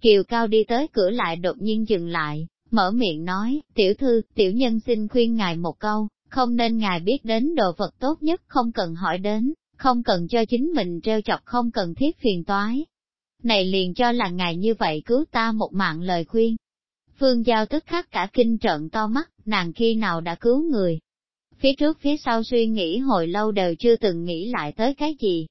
Kiều Cao đi tới cửa lại đột nhiên dừng lại, mở miệng nói, tiểu thư, tiểu nhân xin khuyên ngài một câu, không nên ngài biết đến đồ vật tốt nhất không cần hỏi đến, không cần cho chính mình treo chọc không cần thiết phiền toái. Này liền cho là ngài như vậy cứu ta một mạng lời khuyên. Phương Giao tức khắc cả kinh trợn to mắt, nàng khi nào đã cứu người. Phía trước phía sau suy nghĩ hồi lâu đều chưa từng nghĩ lại tới cái gì,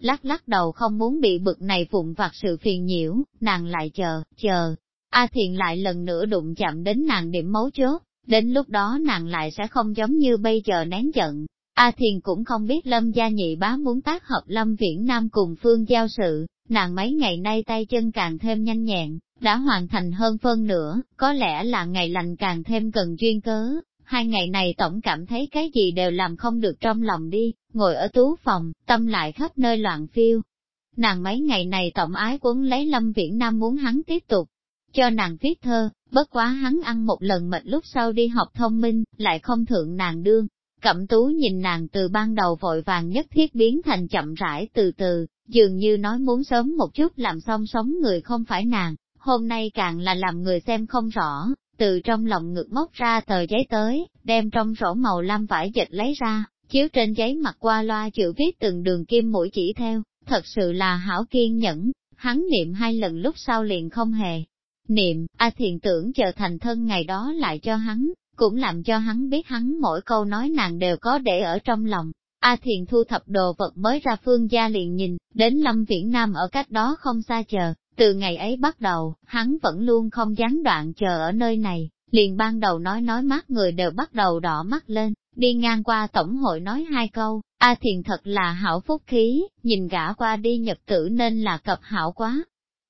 lắc lắc đầu không muốn bị bực này vụn vặt sự phiền nhiễu, nàng lại chờ, chờ. A Thiền lại lần nữa đụng chạm đến nàng điểm mấu chốt, đến lúc đó nàng lại sẽ không giống như bây giờ nén giận. A Thiền cũng không biết Lâm Gia Nhị Bá muốn tác hợp Lâm Viễn Nam cùng Phương giao sự, nàng mấy ngày nay tay chân càng thêm nhanh nhẹn, đã hoàn thành hơn phân nữa, có lẽ là ngày lành càng thêm cần duyên cớ, hai ngày này tổng cảm thấy cái gì đều làm không được trong lòng đi, ngồi ở tú phòng, tâm lại khắp nơi loạn phiêu. Nàng mấy ngày này tổng ái quấn lấy Lâm Viễn Nam muốn hắn tiếp tục, cho nàng viết thơ, bất quá hắn ăn một lần mệt lúc sau đi học thông minh, lại không thượng nàng đương. Cẩm tú nhìn nàng từ ban đầu vội vàng nhất thiết biến thành chậm rãi từ từ, dường như nói muốn sớm một chút làm xong sống người không phải nàng, hôm nay càng là làm người xem không rõ, từ trong lòng ngực móc ra tờ giấy tới, đem trong sổ màu lam vải dịch lấy ra, chiếu trên giấy mặt qua loa chữ viết từng đường kim mũi chỉ theo, thật sự là hảo kiên nhẫn, hắn niệm hai lần lúc sau liền không hề. Niệm, A thiền tưởng chờ thành thân ngày đó lại cho hắn, cũng làm cho hắn biết hắn mỗi câu nói nàng đều có để ở trong lòng. A thiền thu thập đồ vật mới ra phương gia liền nhìn, đến Lâm Viễn Nam ở cách đó không xa chờ, từ ngày ấy bắt đầu, hắn vẫn luôn không gián đoạn chờ ở nơi này, liền ban đầu nói nói mắt người đều bắt đầu đỏ mắt lên, đi ngang qua tổng hội nói hai câu, A thiền thật là hảo phúc khí, nhìn gã qua đi nhật tử nên là cập hảo quá.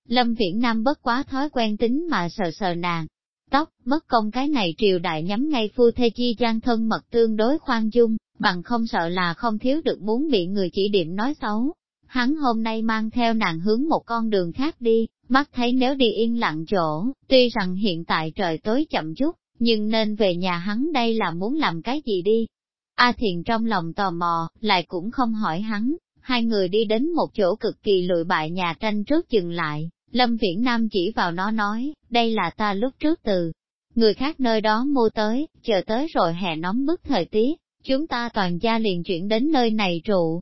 Lâm Viễn Nam bất quá thói quen tính mà sờ sờ nàng, tóc, mất công cái này triều đại nhắm ngay phu thê chi gian thân mật tương đối khoan dung, bằng không sợ là không thiếu được muốn bị người chỉ điểm nói xấu hắn hôm nay mang theo nàng hướng một con đường khác đi, mắt thấy nếu đi yên lặng chỗ, tuy rằng hiện tại trời tối chậm chút, nhưng nên về nhà hắn đây là muốn làm cái gì đi. A Thiền trong lòng tò mò, lại cũng không hỏi hắn, hai người đi đến một chỗ cực kỳ lụi bại nhà tranh trước dừng lại, Lâm Viễn Nam chỉ vào nó nói, đây là ta lúc trước từ. Người khác nơi đó mua tới, chờ tới rồi hè nóng bức thời tiết, chúng ta toàn gia liền chuyển đến nơi này trụ,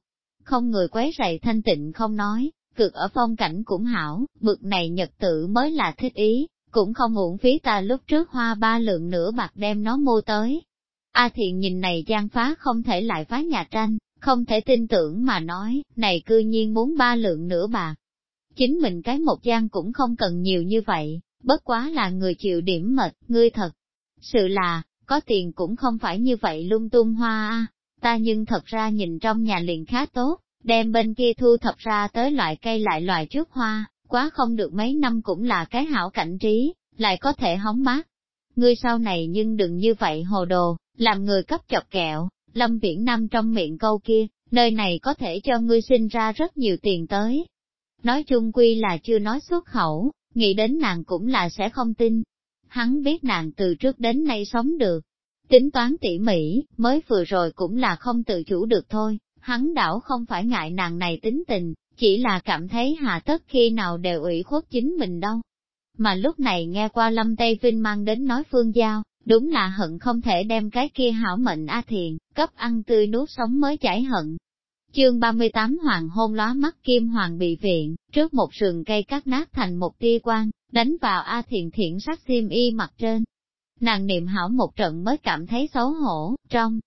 không người quấy rầy thanh tịnh không nói, cực ở phong cảnh cũng hảo, bực này nhật tự mới là thích ý, cũng không uổng phí ta lúc trước hoa ba lượng nửa bạc đem nó mua tới. A thiện nhìn này gian phá không thể lại phá nhà tranh, không thể tin tưởng mà nói, này cư nhiên muốn ba lượng nửa bạc. Chính mình cái một gian cũng không cần nhiều như vậy, bất quá là người chịu điểm mệt, ngươi thật. Sự là, có tiền cũng không phải như vậy lung tung hoa a ta nhưng thật ra nhìn trong nhà liền khá tốt, đem bên kia thu thập ra tới loại cây lại loại trước hoa, quá không được mấy năm cũng là cái hảo cảnh trí, lại có thể hóng mát. Ngươi sau này nhưng đừng như vậy hồ đồ, làm người cấp chọc kẹo, Lâm Viễn Nam trong miệng câu kia, nơi này có thể cho ngươi sinh ra rất nhiều tiền tới. Nói chung quy là chưa nói xuất khẩu, nghĩ đến nàng cũng là sẽ không tin. Hắn biết nàng từ trước đến nay sống được, Tính toán tỉ mỉ, mới vừa rồi cũng là không tự chủ được thôi, hắn đảo không phải ngại nàng này tính tình, chỉ là cảm thấy hạ tất khi nào đều ủy khuất chính mình đâu. Mà lúc này nghe qua Lâm Tây Vinh mang đến nói phương giao, đúng là hận không thể đem cái kia hảo mệnh A Thiền, cấp ăn tươi nuốt sống mới chảy hận. Chương 38 Hoàng hôn lóa mắt Kim Hoàng bị viện, trước một sườn cây cắt nát thành một tia quang, đánh vào A Thiền thiện sắc xiêm y mặt trên, Nàng niệm hảo một trận mới cảm thấy xấu hổ, trong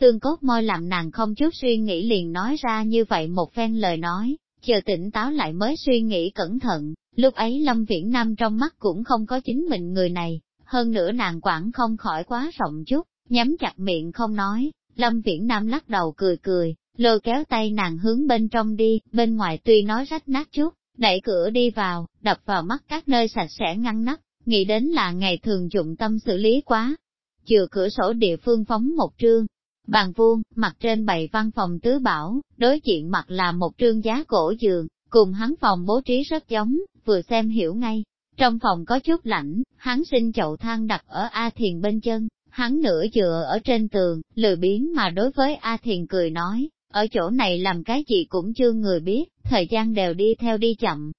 xương cốt môi làm nàng không chút suy nghĩ liền nói ra như vậy một phen lời nói, chờ tỉnh táo lại mới suy nghĩ cẩn thận, lúc ấy Lâm Viễn Nam trong mắt cũng không có chính mình người này, hơn nữa nàng quản không khỏi quá rộng chút, nhắm chặt miệng không nói, Lâm Viễn Nam lắc đầu cười cười, lôi kéo tay nàng hướng bên trong đi, bên ngoài tuy nói rách nát chút, đẩy cửa đi vào, đập vào mắt các nơi sạch sẽ ngăn nắp, nghĩ đến là ngày thường dụng tâm xử lý quá. Chừa cửa sổ địa phương phóng một trương, bàn vuông, mặt trên bày văn phòng tứ bảo, đối diện mặt là một trương giá cổ giường, cùng hắn phòng bố trí rất giống, vừa xem hiểu ngay. Trong phòng có chút lạnh, hắn xin chậu than đặt ở A Thiền bên chân, hắn nửa dựa ở trên tường, lười biến mà đối với A Thiền cười nói, ở chỗ này làm cái gì cũng chưa người biết, thời gian đều đi theo đi chậm,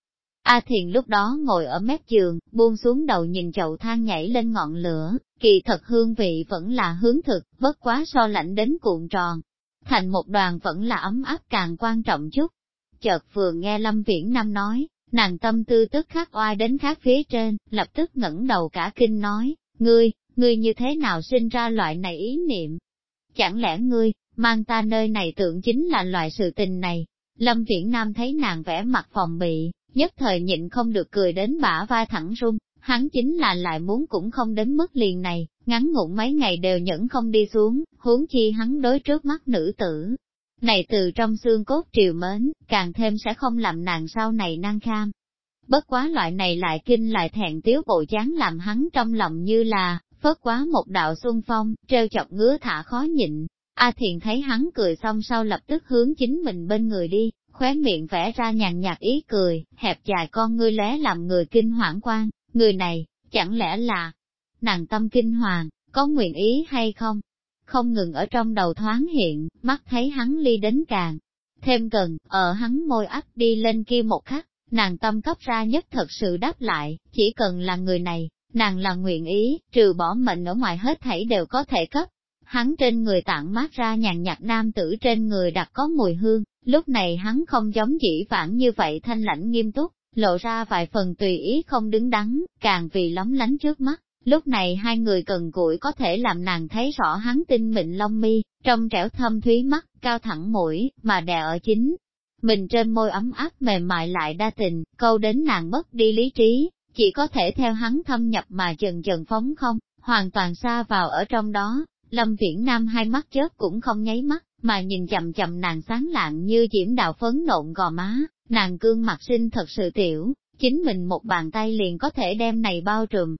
A Thiền lúc đó ngồi ở mép giường, buông xuống đầu nhìn chậu than nhảy lên ngọn lửa, kỳ thật hương vị vẫn là hướng thực, bất quá so lạnh đến cuộn tròn. Thành một đoàn vẫn là ấm áp càng quan trọng chút. Chợt vừa nghe Lâm Viễn Nam nói, nàng tâm tư tức khắc oai đến khác phía trên, lập tức ngẩng đầu cả kinh nói, ngươi, ngươi như thế nào sinh ra loại này ý niệm? Chẳng lẽ ngươi, mang ta nơi này tượng chính là loại sự tình này? Lâm Viễn Nam thấy nàng vẽ mặt phòng bị, nhất thời nhịn không được cười đến bả vai thẳng run, hắn chính là lại muốn cũng không đến mức liền này, ngắn ngủn mấy ngày đều nhẫn không đi xuống, huống chi hắn đối trước mắt nữ tử. Này từ trong xương cốt triều mến, càng thêm sẽ không làm nàng sau này năng kham. Bất quá loại này lại kinh lại thẹn tiếu bộ chán làm hắn trong lòng như là, phớt quá một đạo xuân phong, treo chọc ngứa thả khó nhịn. A à thiền thấy hắn cười xong sau lập tức hướng chính mình bên người đi, khóe miệng vẽ ra nhàn nhạt ý cười, hẹp dài con ngươi lé làm người kinh hoảng quan, người này, chẳng lẽ là, nàng tâm kinh hoàng, có nguyện ý hay không? Không ngừng ở trong đầu thoáng hiện, mắt thấy hắn ly đến càng, thêm gần, ở hắn môi áp đi lên kia một khắc, nàng tâm cấp ra nhất thật sự đáp lại, chỉ cần là người này, nàng là nguyện ý, trừ bỏ mệnh ở ngoài hết thảy đều có thể cấp. Hắn trên người tản mát ra nhàn nhạt nam tử trên người đặc có mùi hương, Lúc này hắn không giống dĩ vãng như vậy thanh lãnh nghiêm túc, lộ ra vài phần tùy ý không đứng đắn, càng vì lóng lánh trước mắt. Lúc này hai người cần gũi có thể làm nàng thấy rõ hắn tinh mịn long mi, trong trẻo thâm thúy mắt, cao thẳng mũi, mà đè ở chính. Mình trên môi ấm áp mềm mại lại đa tình, câu đến nàng mất đi lý trí, chỉ có thể theo hắn thâm nhập mà dần dần phóng không, hoàn toàn xa vào ở trong đó. Lâm Viễn Nam hai mắt chết cũng không nháy mắt, mà nhìn chậm chậm nàng sáng lạng như diễm đào phấn nộn gò má, nàng cương mặt sinh thật sự tiểu, chính mình một bàn tay liền có thể đem này bao trùm.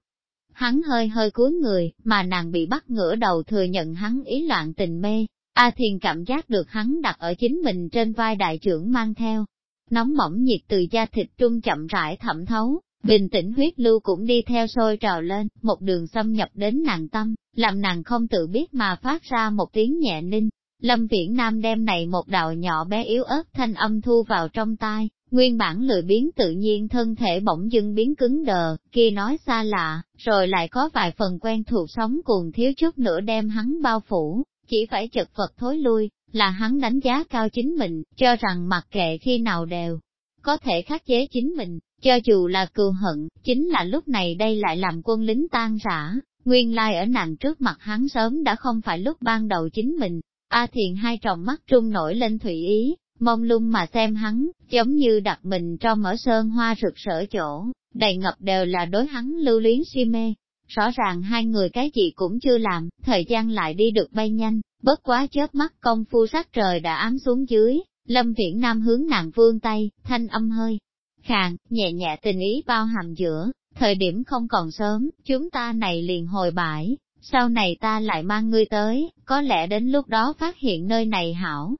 Hắn hơi hơi cúi người, mà nàng bị bắt ngửa đầu thừa nhận hắn ý loạn tình mê, A Thiền cảm giác được hắn đặt ở chính mình trên vai đại trưởng mang theo. Nóng mỏng nhiệt từ da thịt trung chậm rãi thẩm thấu, bình tĩnh huyết lưu cũng đi theo sôi trào lên, một đường xâm nhập đến nàng tâm, làm nàng không tự biết mà phát ra một tiếng nhẹ ninh. Lâm Viễn Nam đem này một đạo nhỏ bé yếu ớt thanh âm thu vào trong tai, nguyên bản lười biến tự nhiên thân thể bỗng dưng biến cứng đờ, kia nói xa lạ, rồi lại có vài phần quen thuộc sống cùng thiếu chút nữa đem hắn bao phủ, chỉ phải chật vật thối lui, là hắn đánh giá cao chính mình, cho rằng mặc kệ khi nào đều có thể khắc chế chính mình, cho dù là cừu hận, chính là lúc này đây lại làm quân lính tan rã, nguyên lai ở nàng trước mặt hắn sớm đã không phải lúc ban đầu chính mình, A Thiền hai tròng mắt trung nổi lên thủy ý, mông lung mà xem hắn, giống như đặt mình trong mở sơn hoa rực rỡ chỗ, đầy ngập đều là đối hắn lưu luyến si mê. Rõ ràng hai người cái gì cũng chưa làm, thời gian lại đi được bay nhanh, bất quá chớp mắt công phu sắc trời đã ám xuống dưới, lâm viễn nam hướng nàng vương tay, thanh âm hơi, khàn, nhẹ nhẹ tình ý bao hàm giữa, thời điểm không còn sớm, chúng ta này liền hồi bãi, sau này ta lại mang ngươi tới, có lẽ đến lúc đó phát hiện nơi này hảo.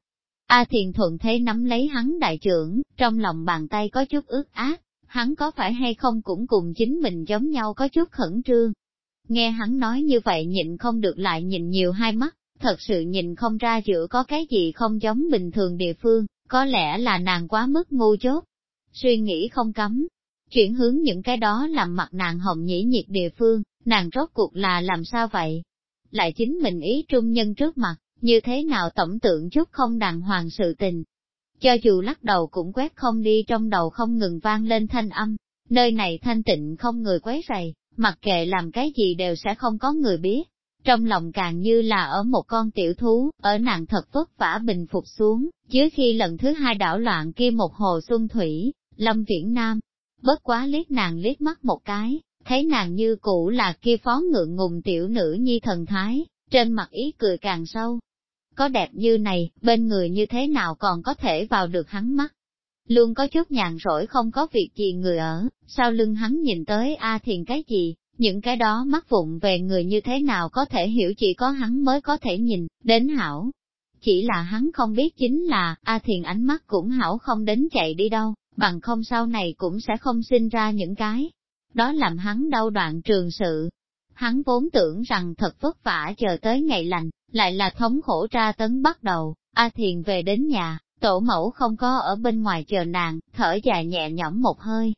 A Thiền thuận thế nắm lấy hắn đại trưởng, trong lòng bàn tay có chút ướt át, hắn có phải hay không cũng cùng chính mình giống nhau có chút khẩn trương. Nghe hắn nói như vậy nhịn không được lại nhìn nhiều hai mắt, thật sự nhìn không ra giữa có cái gì không giống bình thường địa phương, có lẽ là nàng quá mức ngu chốt. Suy nghĩ không cấm, Chuyển hướng những cái đó làm mặt nàng hồng nhĩ nhiệt địa phương, nàng rốt cuộc là làm sao vậy? Lại chính mình ý trung nhân trước mặt, như thế nào tổng tượng chút không đàng hoàng sự tình. Cho dù lắc đầu cũng quét không đi trong đầu không ngừng vang lên thanh âm, nơi này thanh tịnh không người quấy rầy, mặc kệ làm cái gì đều sẽ không có người biết. Trong lòng càng như là ở một con tiểu thú, ở nàng thật vất vả bình phục xuống, dưới khi lần thứ hai đảo loạn kia một hồ xuân thủy, Lâm Viễn Nam, bất quá liếc nàng liếc mắt một cái, thấy nàng như cũ là kia phó ngượng ngùng tiểu nữ nhi thần thái, trên mặt ý cười càng sâu. Có đẹp như này, bên người như thế nào còn có thể vào được hắn mắt. Luôn có chút nhàn rỗi không có việc gì người ở, sau lưng hắn nhìn tới A Thiền cái gì, những cái đó mắc vụng về người như thế nào có thể hiểu chỉ có hắn mới có thể nhìn, đến hảo. Chỉ là hắn không biết chính là, A Thiền ánh mắt cũng hảo không đến chạy đi đâu, bằng không sau này cũng sẽ không sinh ra những cái. Đó làm hắn đau đoạn trường sự. Hắn vốn tưởng rằng thật vất vả chờ tới ngày lành, lại là thống khổ tra tấn bắt đầu, A Thiền về đến nhà, tổ mẫu không có ở bên ngoài chờ nàng, thở dài nhẹ nhõm một hơi.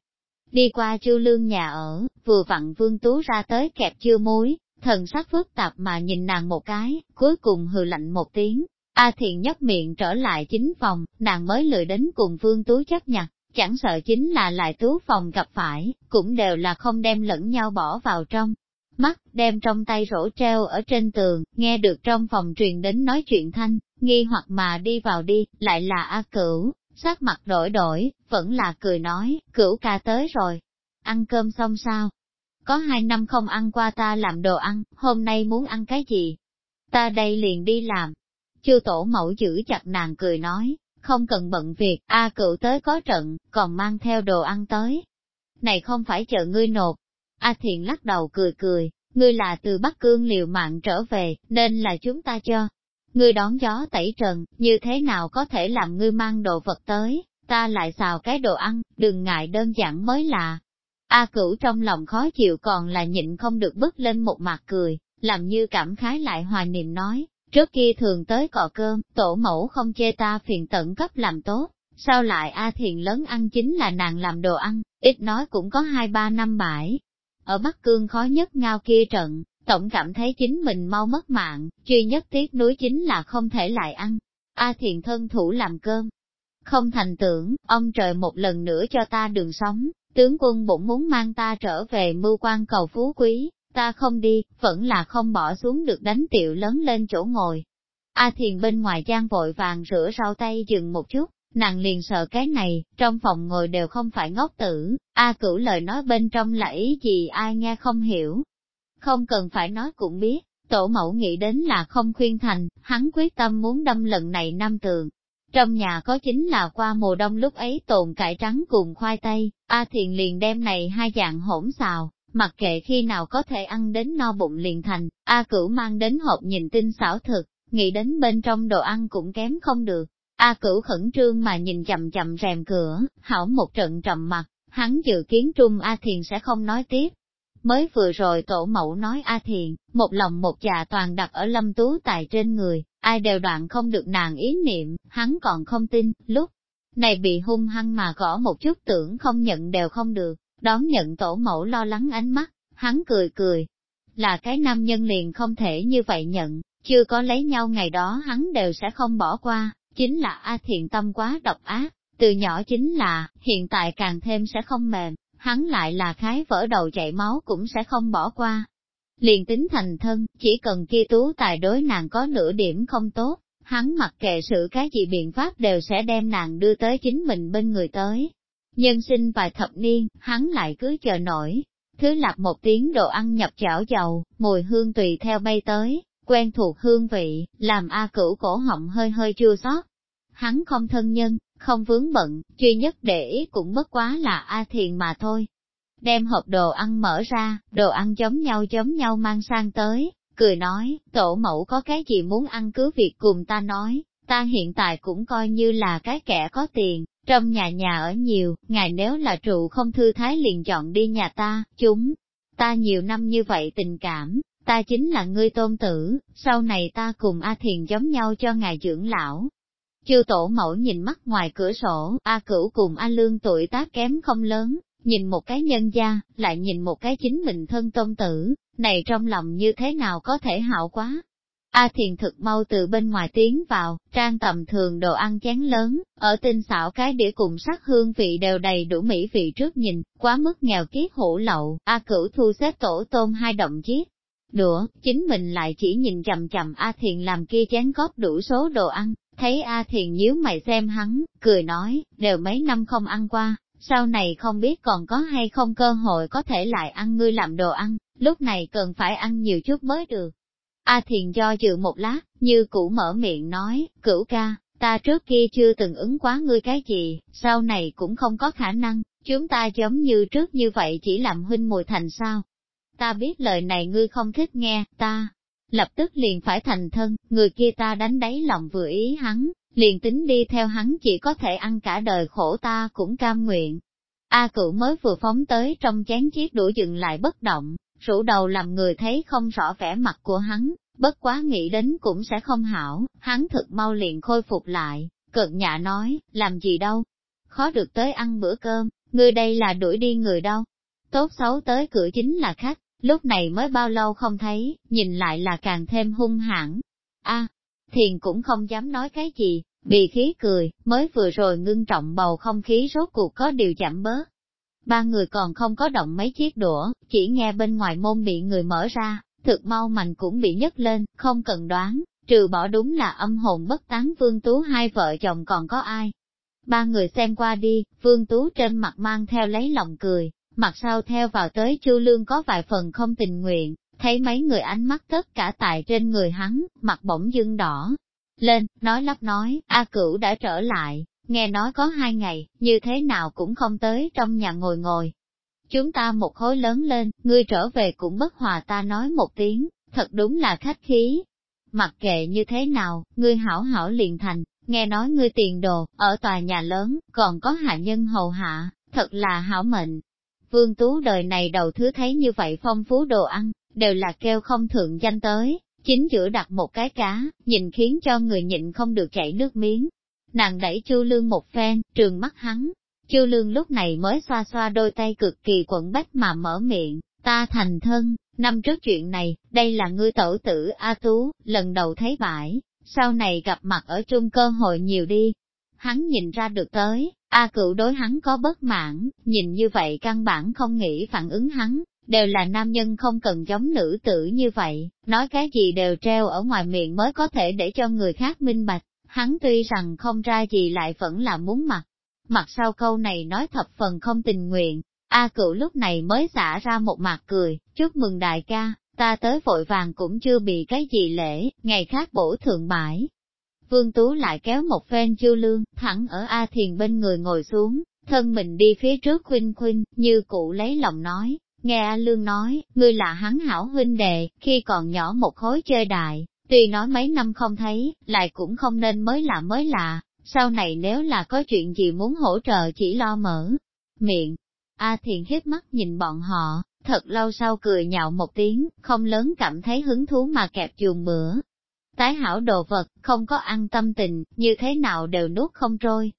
Đi qua chu lương nhà ở, vừa vặn vương tú ra tới kẹp chưa muối, thần sắc phức tạp mà nhìn nàng một cái, cuối cùng hừ lạnh một tiếng. A Thiền nhấp miệng trở lại chính phòng, nàng mới lười đến cùng vương tú chấp nhặt, chẳng sợ chính là lại tú phòng gặp phải, cũng đều là không đem lẫn nhau bỏ vào trong. Mắt đem trong tay rổ treo ở trên tường, nghe được trong phòng truyền đến nói chuyện thanh, nghi hoặc mà đi vào đi, lại là A Cửu, sắc mặt đổi đổi, vẫn là cười nói, Cửu ca tới rồi. Ăn cơm xong sao? Có hai năm không ăn qua ta làm đồ ăn, hôm nay muốn ăn cái gì? Ta đây liền đi làm. Chư tổ mẫu giữ chặt nàng cười nói, không cần bận việc, A à, cựu tới có trận, còn mang theo đồ ăn tới. Này không phải chờ ngươi nộp. A thiện lắc đầu cười cười, ngươi là từ Bắc Cương liều mạng trở về, nên là chúng ta cho. Ngươi đón gió tẩy trần, như thế nào có thể làm ngươi mang đồ vật tới, ta lại xào cái đồ ăn, đừng ngại đơn giản mới lạ. A cửu trong lòng khó chịu còn là nhịn không được bước lên một mặt cười, làm như cảm khái lại hòa niệm nói, Trước kia thường tới cọ cơm, tổ mẫu không chê ta phiền tận cấp làm tốt, sao lại A Thiền lớn ăn chính là nàng làm đồ ăn, ít nói cũng có hai ba năm bãi. Ở Bắc Cương khó nhất ngao kia trận, tổng cảm thấy chính mình mau mất mạng, duy nhất tiếc núi chính là không thể lại ăn. A Thiền thân thủ làm cơm. Không thành tưởng, ông trời một lần nữa cho ta đường sống, tướng quân bụng muốn mang ta trở về mưu quan cầu phú quý, ta không đi, vẫn là không bỏ xuống được đánh tiểu lớn lên chỗ ngồi. A thiền bên ngoài trang vội vàng rửa rau tay dừng một chút, nàng liền sợ cái này, trong phòng ngồi đều không phải ngốc tử, A cửu lời nói bên trong là ý gì ai nghe không hiểu. Không cần phải nói cũng biết, tổ mẫu nghĩ đến là không khuyên thành, hắn quyết tâm muốn đâm lần này năm tường. Trong nhà có chính là qua mùa đông lúc ấy tồn cải trắng cùng khoai tây, A Thiền liền đem này hai dạng hỗn xào, mặc kệ khi nào có thể ăn đến no bụng liền thành, A Cửu mang đến hộp nhìn tinh xảo thực, nghĩ đến bên trong đồ ăn cũng kém không được. A Cửu khẩn trương mà nhìn chậm chậm rèm cửa, hảo một trận trầm mặt, hắn dự kiến Trung A Thiền sẽ không nói tiếp. Mới vừa rồi tổ mẫu nói A Thiền, một lòng một dạ toàn đặt ở lâm tú tài trên người, ai đều đoạn không được nàng ý niệm, hắn còn không tin, lúc này bị hung hăng mà gõ một chút tưởng không nhận đều không được đón nhận tổ mẫu lo lắng ánh mắt, hắn cười cười. Là cái nam nhân liền không thể như vậy nhận, chưa có lấy nhau ngày đó hắn đều sẽ không bỏ qua, chính là A thiện tâm quá độc ác, từ nhỏ chính là, hiện tại càng thêm sẽ không mềm, hắn lại là khái vỡ đầu chảy máu cũng sẽ không bỏ qua. Liền tính thành thân, chỉ cần kia tú tài đối nàng có nửa điểm không tốt, hắn mặc kệ sự cái gì biện pháp đều sẽ đem nàng đưa tới chính mình bên người tới. Nhân sinh vài thập niên, hắn lại cứ chờ nổi. Thứ lạp một tiếng đồ ăn nhập chảo dầu, mùi hương tùy theo bay tới, quen thuộc hương vị, làm A cửu cổ họng hơi hơi chua xót. Hắn không thân nhân, không vướng bận, duy nhất để ý cũng bất quá là A thiền mà thôi. Đem hộp đồ ăn mở ra, đồ ăn giống nhau giống nhau mang sang tới, cười nói, tổ mẫu có cái gì muốn ăn cứ việc cùng ta nói, ta hiện tại cũng coi như là cái kẻ có tiền, trong nhà nhà ở nhiều, ngài nếu là trụ không thư thái liền chọn đi nhà ta, chúng. Ta nhiều năm như vậy tình cảm, ta chính là ngươi tôn tử, sau này ta cùng A Thiền giống nhau cho ngài dưỡng lão. Chư tổ mẫu nhìn mắt ngoài cửa sổ, A Cửu cùng A Lương tuổi tác kém không lớn, nhìn một cái nhân gia, lại nhìn một cái chính mình thân tôn tử, này trong lòng như thế nào có thể hảo quá, A Thiền thực mau từ bên ngoài tiến vào, trang tầm thường đồ ăn chén lớn, ở tinh xảo cái đĩa cùng sắc hương vị đều đầy đủ mỹ vị trước nhìn, quá mức nghèo kiết hủ lậu, A Cửu thu xếp tổ tôm hai động chiếc. Đũa, chính mình lại chỉ nhìn chậm chậm A Thiền làm kia chén góp đủ số đồ ăn, thấy A Thiền nhíu mày xem hắn, cười nói, đều mấy năm không ăn qua, sau này không biết còn có hay không cơ hội có thể lại ăn ngươi làm đồ ăn, lúc này cần phải ăn nhiều chút mới được. A Thiền do dự một lát, như cũ mở miệng nói, cửu ca, ta trước kia chưa từng ứng quá ngươi cái gì, sau này cũng không có khả năng, chúng ta giống như trước như vậy chỉ làm huynh mùi thành sao. Ta biết lời này ngươi không thích nghe, ta lập tức liền phải thành thân, người kia ta đánh đáy lòng vừa ý hắn, liền tính đi theo hắn chỉ có thể ăn cả đời khổ ta cũng cam nguyện. A cửu mới vừa phóng tới trong chén chiếc đũa dừng lại bất động, Rủ đầu làm người thấy không rõ vẻ mặt của hắn, bất quá nghĩ đến cũng sẽ không hảo, hắn thực mau liền khôi phục lại, cợt nhạ nói, làm gì đâu, khó được tới ăn bữa cơm, người đây là đuổi đi người đâu. Tốt xấu tới cửa chính là khách, lúc này mới bao lâu không thấy, nhìn lại là càng thêm hung hãn. a thiền cũng không dám nói cái gì, bị khí cười, mới vừa rồi ngưng trọng bầu không khí rốt cuộc có điều chậm bớt, Ba người còn không có động mấy chiếc đũa, chỉ nghe bên ngoài môn bị người mở ra, thực mau mạnh cũng bị nhấc lên, không cần đoán, trừ bỏ đúng là âm hồn bất tán Vương Tú hai vợ chồng còn có ai. Ba người xem qua đi, Vương Tú trên mặt mang theo lấy lòng cười, mặt sau theo vào tới Chu Lương có vài phần không tình nguyện, thấy mấy người ánh mắt tất cả tại trên người hắn, mặt bỗng dưng đỏ. Lên, nói lắp nói, A Cửu đã trở lại, nghe nói có hai ngày, như thế nào cũng không tới trong nhà ngồi ngồi. Chúng ta một khối lớn lên, ngươi trở về cũng bất hòa ta nói một tiếng, thật đúng là khách khí. Mặc kệ như thế nào, ngươi hảo hảo liền thành, nghe nói ngươi tiền đồ, ở tòa nhà lớn, còn có hạ nhân hầu hạ, thật là hảo mệnh. Vương Tú đời này đầu thứ thấy như vậy phong phú đồ ăn, đều là kêu không thượng danh tới, chính giữa đặt một cái cá, nhìn khiến cho người nhịn không được chảy nước miếng, nàng đẩy Chu Lương một phen, trường mắt hắn. Chu Lương lúc này mới xoa xoa đôi tay cực kỳ quẩn bách mà mở miệng, ta thành thân, năm trước chuyện này, đây là ngươi tổ tử A Tú, lần đầu thấy bãi, sau này gặp mặt ở chung cơ hội nhiều đi. Hắn nhìn ra được tới, A cựu đối hắn có bất mãn, nhìn như vậy căn bản không nghĩ phản ứng hắn, đều là nam nhân không cần giống nữ tử như vậy, nói cái gì đều treo ở ngoài miệng mới có thể để cho người khác minh bạch. Hắn tuy rằng không ra gì lại vẫn là muốn mặt. Mặt sau câu này nói thập phần không tình nguyện, A cửu lúc này mới xả ra một mặt cười, chúc mừng đại ca, ta tới vội vàng cũng chưa bị cái gì lễ, ngày khác bổ thượng bãi. Vương Tú lại kéo một phen chư lương, thẳng ở A Thiền bên người ngồi xuống, thân mình đi phía trước khuynh khuynh, như cụ lấy lòng nói, nghe A Lương nói, ngươi là hắn hảo huynh đệ, khi còn nhỏ một khối chơi đại, Tuy nói mấy năm không thấy, lại cũng không nên mới lạ mới lạ, sau này nếu là có chuyện gì muốn hỗ trợ chỉ lo mở miệng. A à Thiền hiếp mắt nhìn bọn họ, thật lâu sau cười nhạo một tiếng, không lớn cảm thấy hứng thú mà kẹp chuồng bữa. Tái hảo đồ vật, không có ăn tâm tình, như thế nào đều nuốt không trôi.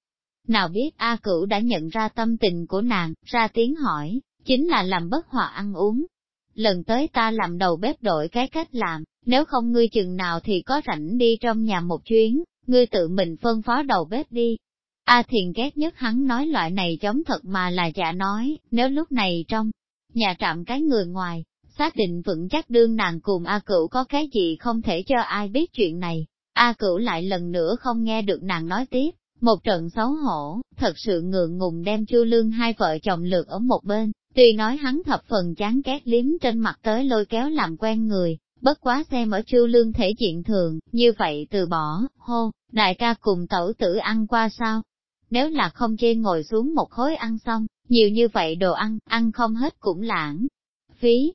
Nào biết A Cửu đã nhận ra tâm tình của nàng, ra tiếng hỏi, chính là làm bất hòa ăn uống. Lần tới ta làm đầu bếp đổi cái cách làm, nếu không ngươi chừng nào thì có rảnh đi trong nhà một chuyến, ngươi tự mình phân phó đầu bếp đi. A thiền ghét nhất hắn nói loại này chống thật mà là giả nói, nếu lúc này trong nhà trạm cái người ngoài, xác định vững chắc đương nàng cùng A cửu có cái gì không thể cho ai biết chuyện này. A cửu lại lần nữa không nghe được nàng nói tiếp, một trận xấu hổ, thật sự ngượng ngùng đem chu lương hai vợ chồng lượt ở một bên, tuy nói hắn thập phần chán ghét liếm trên mặt tới lôi kéo làm quen người, Bất quá xem ở chu lương thể diện thường, như vậy từ bỏ, hô, đại ca cùng tẩu tử ăn qua sao? Nếu là không chê ngồi xuống một khối ăn xong, nhiều như vậy đồ ăn, ăn không hết cũng lãng. Phí,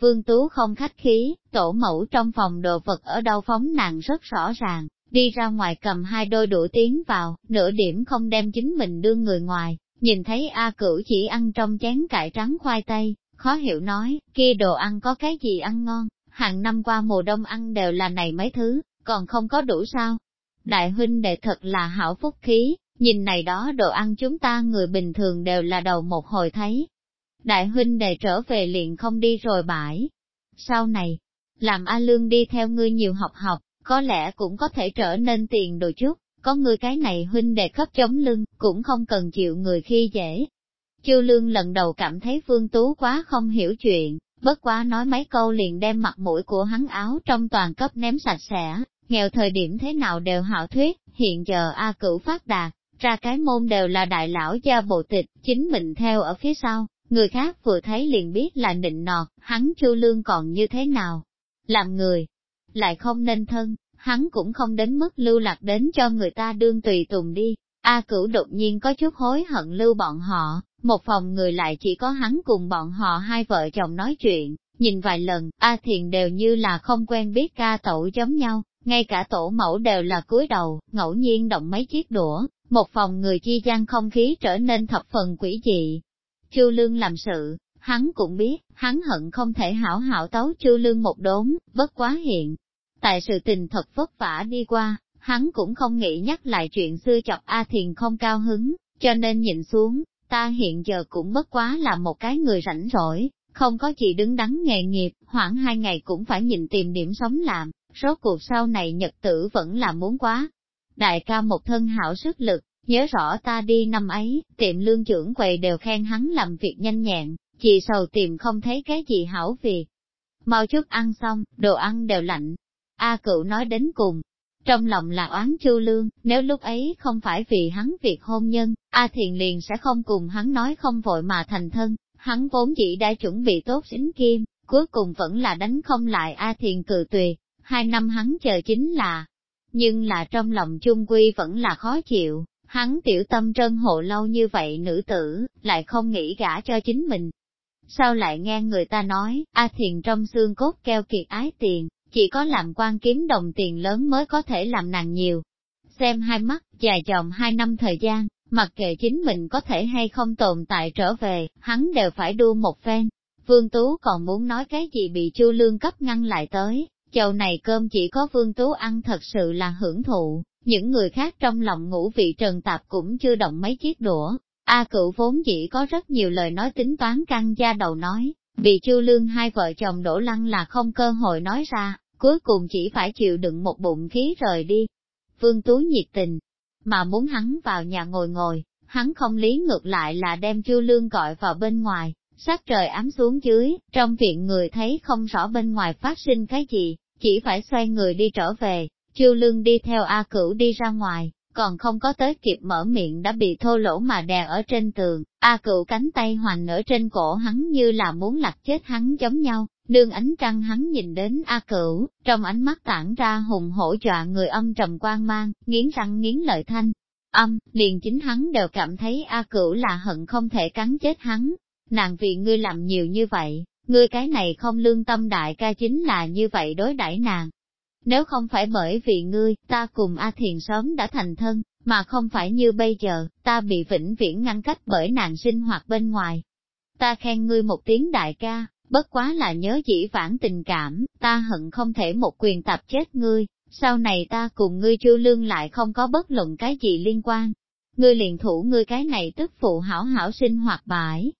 Vương Tú không khách khí, tổ mẫu trong phòng đồ vật ở đâu phóng nàng rất rõ ràng, đi ra ngoài cầm hai đôi đũa tiến vào, nửa điểm không đem chính mình đưa người ngoài, nhìn thấy A Cửu chỉ ăn trong chén cải trắng khoai tây, khó hiểu nói, kia đồ ăn có cái gì ăn ngon, hàng năm qua mùa đông ăn đều là này mấy thứ, còn không có đủ sao. Đại huynh đệ thật là hảo phúc khí, nhìn này đó đồ ăn chúng ta người bình thường đều là đầu một hồi thấy. Đại huynh đệ trở về liền không đi rồi bãi. Sau này, làm A Lương đi theo ngươi nhiều học học, có lẽ cũng có thể trở nên tiền đồ chút, có ngươi cái này huynh đệ cấp chống lưng, cũng không cần chịu người khi dễ. Chư Lương lần đầu cảm thấy phương Tú quá không hiểu chuyện, bất quá nói mấy câu liền đem mặt mũi của hắn áo trong toàn cấp ném sạch sẽ, nghèo thời điểm thế nào đều hảo thuyết, hiện giờ A cửu phát đạt, ra cái môn đều là đại lão gia bộ tịch, chính mình theo ở phía sau, người khác vừa thấy liền biết là nịnh nọt, hắn chu lương còn như thế nào, làm người, lại không nên thân, hắn cũng không đến mức lưu lạc đến cho người ta đương tùy tùng đi, A cửu đột nhiên có chút hối hận lưu bọn họ, một phòng người lại chỉ có hắn cùng bọn họ hai vợ chồng nói chuyện, nhìn vài lần, A thiền đều như là không quen biết ca tẩu giống nhau, ngay cả tổ mẫu đều là cúi đầu, ngẫu nhiên động mấy chiếc đũa, một phòng người chi gian không khí trở nên thập phần quỷ dị. Chu Lương làm sự, hắn cũng biết, hắn hận không thể hảo hảo tấu Chu Lương một đốn, bất quá hiện. Tại sự tình thật vất vả đi qua, hắn cũng không nghĩ nhắc lại chuyện xưa chọc A Thiền không cao hứng, cho nên nhìn xuống, ta hiện giờ cũng bất quá là một cái người rảnh rỗi, không có gì đứng đắn nghề nghiệp, khoảng hai ngày cũng phải nhìn tìm điểm sống làm, rốt cuộc sau này nhật tử vẫn là muốn quá. Đại ca một thân hảo sức lực, nhớ rõ ta đi năm ấy, tiệm lương trưởng quầy đều khen hắn làm việc nhanh nhẹn, chỉ sầu tìm không thấy cái gì hảo việc. Mau chút ăn xong, đồ ăn đều lạnh. A cựu nói đến cùng, trong lòng là oán chư lương, nếu lúc ấy không phải vì hắn việc hôn nhân, A Thiền liền sẽ không cùng hắn nói không vội mà thành thân, hắn vốn chỉ đã chuẩn bị tốt xính kim, cuối cùng vẫn là đánh không lại A Thiền cự tuyệt, hai năm hắn chờ chính là, nhưng là trong lòng chung quy vẫn là khó chịu, hắn tiểu tâm trân hộ lâu như vậy nữ tử, lại không nghĩ gả cho chính mình. Sao lại nghe người ta nói, A Thiền trong xương cốt keo kiệt ái tiền, chỉ có làm quan kiếm đồng tiền lớn mới có thể làm nàng nhiều. Xem hai mắt, dài dòng hai năm thời gian, mặc kệ chính mình có thể hay không tồn tại trở về, hắn đều phải đua một phen. Vương Tú còn muốn nói cái gì bị Chu Lương cấp ngăn lại tới, chầu này cơm chỉ có Vương Tú ăn thật sự là hưởng thụ, những người khác trong lòng ngủ vị trần tạp cũng chưa động mấy chiếc đũa. A cựu vốn dĩ có rất nhiều lời nói tính toán căng gia đầu nói, bị Chu Lương hai vợ chồng đổ Lăng là không cơ hội nói ra, cuối cùng chỉ phải chịu đựng một bụng khí rời đi. Vương Tú nhiệt tình, mà muốn hắn vào nhà ngồi ngồi, hắn không lý ngược lại là đem Chu Lương gọi vào bên ngoài, sát trời ám xuống dưới, trong viện người thấy không rõ bên ngoài phát sinh cái gì, chỉ phải xoay người đi trở về, Chu Lương đi theo A Cửu đi ra ngoài, còn không có tới kịp mở miệng đã bị thô lỗ mà đè ở trên tường, A Cửu cánh tay hoành ở trên cổ hắn như là muốn lặt chết hắn giống nhau, Đường ánh trăng hắn nhìn đến A Cửu, trong ánh mắt tản ra hùng hổ dọa người âm trầm quan mang, nghiến răng nghiến lợi thanh. Âm, liền chính hắn đều cảm thấy A Cửu là hận không thể cắn chết hắn. Nàng vì ngươi làm nhiều như vậy, ngươi cái này không lương tâm đại ca chính là như vậy đối đãi nàng. Nếu không phải bởi vì ngươi, ta cùng A Thiền sớm đã thành thân, mà không phải như bây giờ, ta bị vĩnh viễn ngăn cách bởi nàng sinh hoạt bên ngoài. Ta khen ngươi một tiếng đại ca, bất quá là nhớ dĩ vãng tình cảm, ta hận không thể một quyền tập chết ngươi, sau này ta cùng ngươi chu lương lại không có bất luận cái gì liên quan. Ngươi liền thủ ngươi cái này tức phụ hảo hảo sinh hoạt bãi.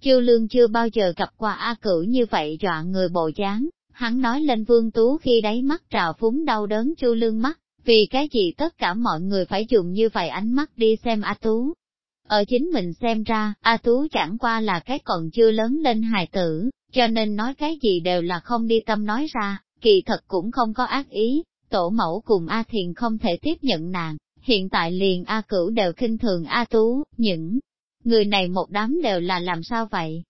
Chu lương chưa bao giờ gặp qua A cửu như vậy dọa người bộ dáng, hắn nói lên vương tú khi đáy mắt trào phúng đau đớn chu lương mắt, vì cái gì tất cả mọi người phải dùng như vậy ánh mắt đi xem A tú. Ở chính mình xem ra, A Tú chẳng qua là cái còn chưa lớn lên hài tử, cho nên nói cái gì đều là không đi tâm nói ra, kỳ thật cũng không có ác ý, tổ mẫu cùng A Thiền không thể tiếp nhận nàng, hiện tại liền A Cửu đều khinh thường A Tú, những người này một đám đều là làm sao vậy?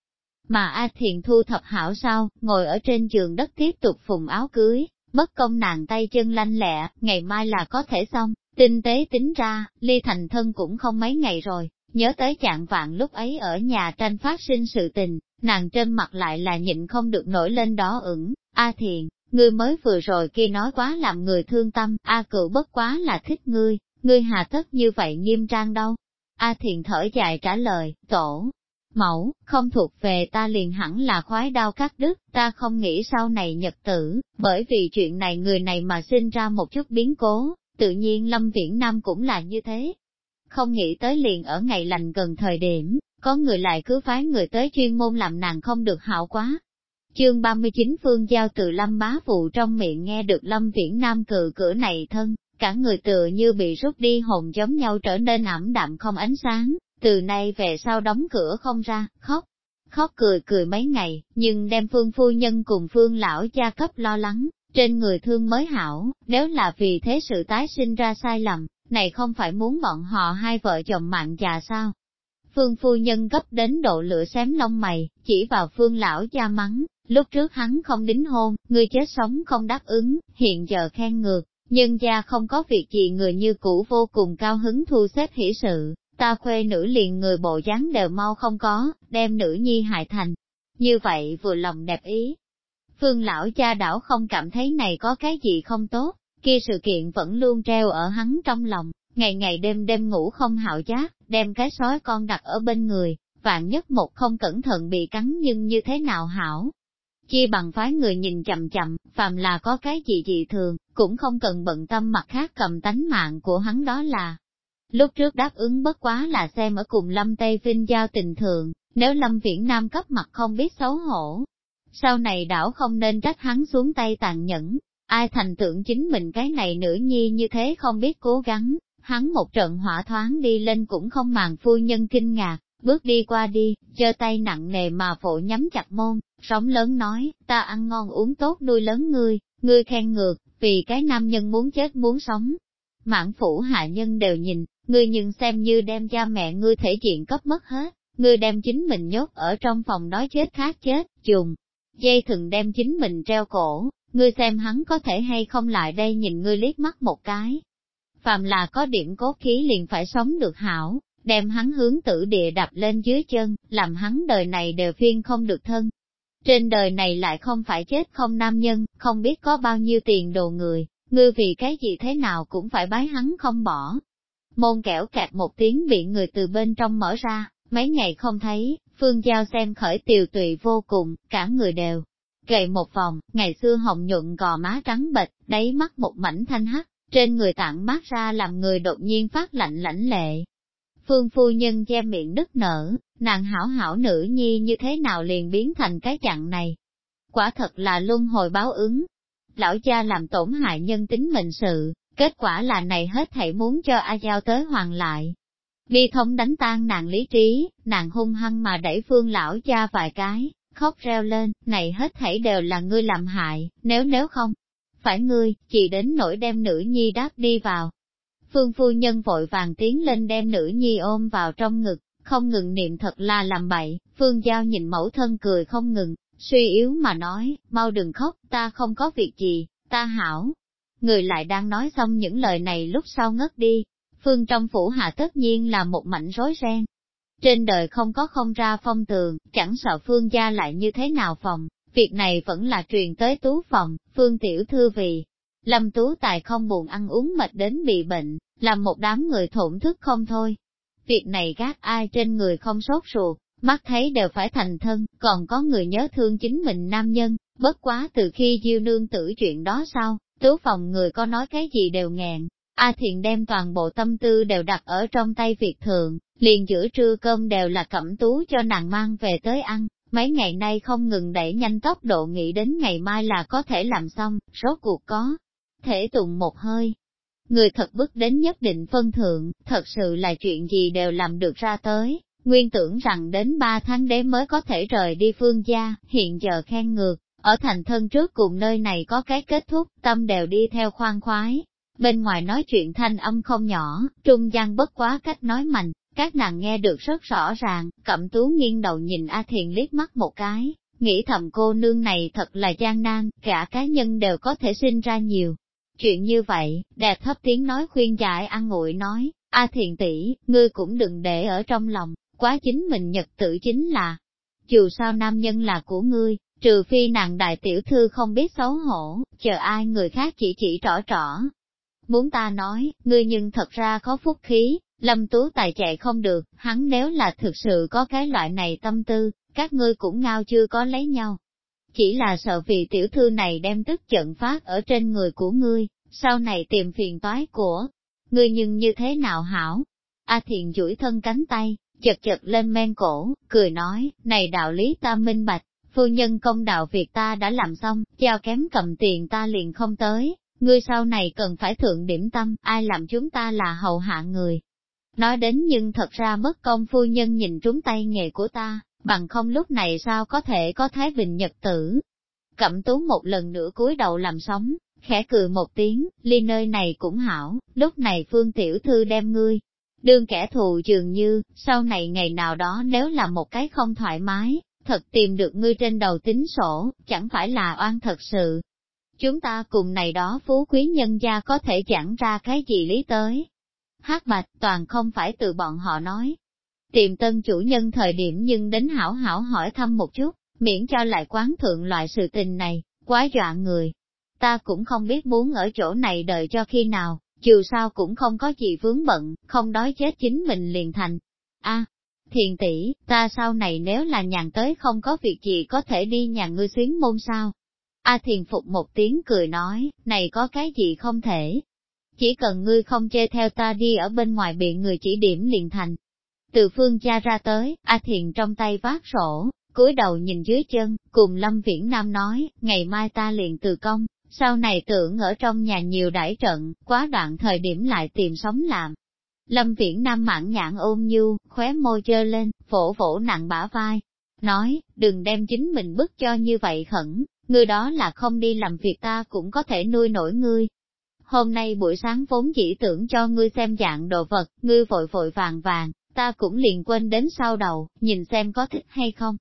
Mà A Thiền thu thập hảo sao, ngồi ở trên giường đất tiếp tục phùng áo cưới, bất công nàng tay chân lanh lẹ, ngày mai là có thể xong, tinh tế tính ra, ly thành thân cũng không mấy ngày rồi, nhớ tới chạng vạn lúc ấy ở nhà tranh phát sinh sự tình, nàng trên mặt lại là nhịn không được nổi lên đó ửng, A Thiền, ngươi mới vừa rồi kia nói quá làm người thương tâm, A Cửu bất quá là thích ngươi, ngươi hà tất như vậy nghiêm trang đâu. A Thiền thở dài trả lời, tổ, mẫu, không thuộc về ta liền hẳn là khoái đau cắt đứt, ta không nghĩ sau này nhật tử, bởi vì chuyện này người này mà sinh ra một chút biến cố, tự nhiên Lâm Viễn Nam cũng là như thế. Không nghĩ tới liền ở ngày lành gần thời điểm, có người lại cứ phái người tới chuyên môn làm nàng không được hảo quá. Chương 39 Phương Giao từ Lâm Bá Phụ trong miệng nghe được Lâm Viễn Nam cự cửa này thân, cả người tựa như bị rút đi hồn giống nhau trở nên ẩm đạm không ánh sáng, từ nay về sau đóng cửa không ra, khóc. Khóc cười cười mấy ngày, nhưng đem Phương Phu Nhân cùng Phương Lão gia cấp lo lắng, trên người thương mới hảo, nếu là vì thế sự tái sinh ra sai lầm, này không phải muốn bọn họ hai vợ chồng mạng già sao, Phương phu nhân gấp đến độ lửa xém lông mày, chỉ vào phương lão cha mắng, lúc trước hắn không đính hôn, người chết sống không đáp ứng, hiện giờ khen ngược, nhân gia không có việc gì người như cũ vô cùng cao hứng thu xếp hỷ sự, ta khuê nữ liền người bộ dáng đều mau không có, đem nữ nhi hại thành. Như vậy vừa lòng đẹp ý. Phương lão cha đảo không cảm thấy này có cái gì không tốt, kia sự kiện vẫn luôn treo ở hắn trong lòng, ngày ngày đêm đêm ngủ không hạo giác, đem cái sói con đặt ở bên người, vạn nhất một không cẩn thận bị cắn nhưng như thế nào hảo. Chi bằng phái người nhìn chậm chậm, phàm là có cái gì dị thường, cũng không cần bận tâm mặt khác cầm tánh mạng của hắn đó là. Lúc trước đáp ứng bất quá là xem ở cùng Lâm Tây Vinh giao tình thường, nếu Lâm Viễn Nam cấp mặt không biết xấu hổ. Sau này đảo không nên trách hắn xuống tay tàn nhẫn, ai thành tưởng chính mình cái này nữ nhi như thế không biết cố gắng, hắn một trận hỏa thoáng đi lên cũng không màng phu nhân kinh ngạc, bước đi qua đi, giơ tay nặng nề mà phổ nhắm chặt môn, sóng lớn nói, ta ăn ngon uống tốt nuôi lớn ngươi, ngươi khen ngược, vì cái nam nhân muốn chết muốn sống. Mãn phủ hạ nhân đều nhìn, ngươi nhưng xem như đem cha mẹ ngươi thể diện cấp mất hết, ngươi đem chính mình nhốt ở trong phòng nói chết khác chết, dùng. Dây thừng đem chính mình treo cổ, ngươi xem hắn có thể hay không lại đây nhìn ngươi liếc mắt một cái, phàm là có điểm cốt khí liền phải sống được hảo, đem hắn hướng tử địa đập lên dưới chân, làm hắn đời này đều phiên không được thân. Trên đời này lại không phải chết không nam nhân, không biết có bao nhiêu tiền đồ người, ngươi vì cái gì thế nào cũng phải bái hắn không bỏ. Môn kẻo kẹt một tiếng bị người từ bên trong mở ra, mấy ngày không thấy, Phương Giao xem khởi tiều tụy vô cùng, cả người đều gầy một vòng, ngày xưa hồng nhuận gò má trắng bệch, đáy mắt một mảnh thanh hắc, trên người tặng mát ra làm người đột nhiên phát lạnh lãnh lệ. Phương phu nhân che miệng đứt nở, nàng hảo hảo nữ nhi như thế nào liền biến thành cái chặng này. Quả thật là luân hồi báo ứng. Lão cha làm tổn hại nhân tính mệnh sự, kết quả là này hết thảy muốn cho A Giao tới hoàng lại. bi thông đánh tan nàng lý trí, nàng hung hăng mà đẩy phương lão cha vài cái, khóc reo lên, này hết thảy đều là ngươi làm hại, nếu nếu không, phải ngươi, chỉ đến nỗi đem nữ nhi đáp đi vào. Phương phu nhân vội vàng tiến lên đem nữ nhi ôm vào trong ngực, không ngừng niệm thật là làm bậy, phương giao nhìn mẫu thân cười không ngừng, suy yếu mà nói, mau đừng khóc, ta không có việc gì, ta hảo. Người lại đang nói xong những lời này lúc sau ngất đi, phương trong phủ hạ tất nhiên là một mảnh rối ren. Trên đời không có không ra phong tường, chẳng sợ phương gia lại như thế nào phòng, Việc này vẫn là truyền tới tú phòng, phương tiểu thư vì. Lâm tú tài không buồn ăn uống mệt đến bị bệnh, làm một đám người thổn thức không thôi. Việc này gác ai trên người không sốt ruột, mắt thấy đều phải thành thân, còn có người nhớ thương chính mình nam nhân, bất quá từ khi diêu nương tử chuyện đó sau, tú phòng người có nói cái gì đều nghẹn. A thiện đem toàn bộ tâm tư đều đặt ở trong tay việc thường, liền giữa trưa cơm đều là cẩm tú cho nàng mang về tới ăn, mấy ngày nay không ngừng đẩy nhanh tốc độ nghĩ đến ngày mai là có thể làm xong, số cuộc có, thể tùng một hơi. Người thật bước đến nhất định phân thượng, thật sự là chuyện gì đều làm được ra tới, nguyên tưởng rằng đến ba tháng đế mới có thể rời đi phương gia, hiện giờ khen ngược, ở thành thân trước cùng nơi này có cái kết thúc, tâm đều đi theo khoan khoái. Bên ngoài nói chuyện thanh âm không nhỏ, trung gian bất quá cách nói mạnh, các nàng nghe được rất rõ ràng, cẩm tú nghiêng đầu nhìn A Thiền liếc mắt một cái, nghĩ thầm cô nương này thật là gian nan, cả cá nhân đều có thể sinh ra nhiều. Chuyện như vậy, đẹp thấp tiếng nói khuyên giải an ngụy nói, A Thiền tỷ, ngươi cũng đừng để ở trong lòng, quá chính mình nhật tử chính là. Dù sao nam nhân là của ngươi, trừ phi nàng đại tiểu thư không biết xấu hổ, chờ ai người khác chỉ chỉ rõ rõ. Muốn ta nói, ngươi nhưng thật ra có phúc khí, Lâm Tú Tài chạy không được, hắn nếu là thực sự có cái loại này tâm tư, các ngươi cũng ngao chưa có lấy nhau. Chỉ là sợ vì tiểu thư này đem tức giận phát ở trên người của ngươi, sau này tìm phiền toái của ngươi nhưng như thế nào hảo. A Thiện duỗi thân cánh tay, chật chật lên men cổ, cười nói, này đạo lý ta minh bạch, phu nhân công đạo việc ta đã làm xong, giao kém cầm tiền ta liền không tới, ngươi sau này cần phải thượng điểm tâm, ai làm chúng ta là hậu hạ người, Nói đến nhưng thật ra mất công phu nhân nhìn trúng tay nghề của ta, bằng không lúc này sao có thể có Thái Bình Nhật tử. Cẩm tú một lần nữa cúi đầu làm sóng, khẽ cười một tiếng, ly nơi này cũng hảo, lúc này Phương Tiểu Thư đem ngươi. Đương kẻ thù dường như, sau này ngày nào đó nếu là một cái không thoải mái, thật tìm được ngươi trên đầu tính sổ, chẳng phải là oan thật sự. Chúng ta cùng này đó phú quý nhân gia có thể chẳng ra cái gì lý tới hát bạch toàn không phải từ bọn họ nói. Tìm tân chủ nhân thời điểm nhưng đến hảo hảo hỏi thăm một chút, miễn cho lại quán thượng loại sự tình này, quá dọa người. Ta cũng không biết muốn ở chỗ này đợi cho khi nào, dù sao cũng không có gì vướng bận, không đói chết chính mình liền thành. a thiền tỷ, ta sau này nếu là nhàn tới không có việc gì có thể đi nhà ngươi xuyến môn sao? A thiền phục một tiếng cười nói, này có cái gì không thể, chỉ cần ngươi không che theo ta đi ở bên ngoài bị người chỉ điểm liền thành. Từ phương cha ra tới, A Thiền trong tay vác sổ, cúi đầu nhìn dưới chân, cùng Lâm Viễn Nam nói, ngày mai ta liền từ công, sau này tưởng ở trong nhà nhiều đãi trận, quá đoạn thời điểm lại tìm sống làm. Lâm Viễn Nam mãn nhãn ôm nhu, khóe môi chơ lên, phổ phổ nặng bả vai, nói, đừng đem chính mình bức cho như vậy khẩn, người đó là không đi làm việc ta cũng có thể nuôi nổi ngươi, hôm nay buổi sáng vốn chỉ tưởng cho ngươi xem dạng đồ vật, ngươi vội vội vàng vàng, ta cũng liền quên đến sau đầu, nhìn xem có thích hay không.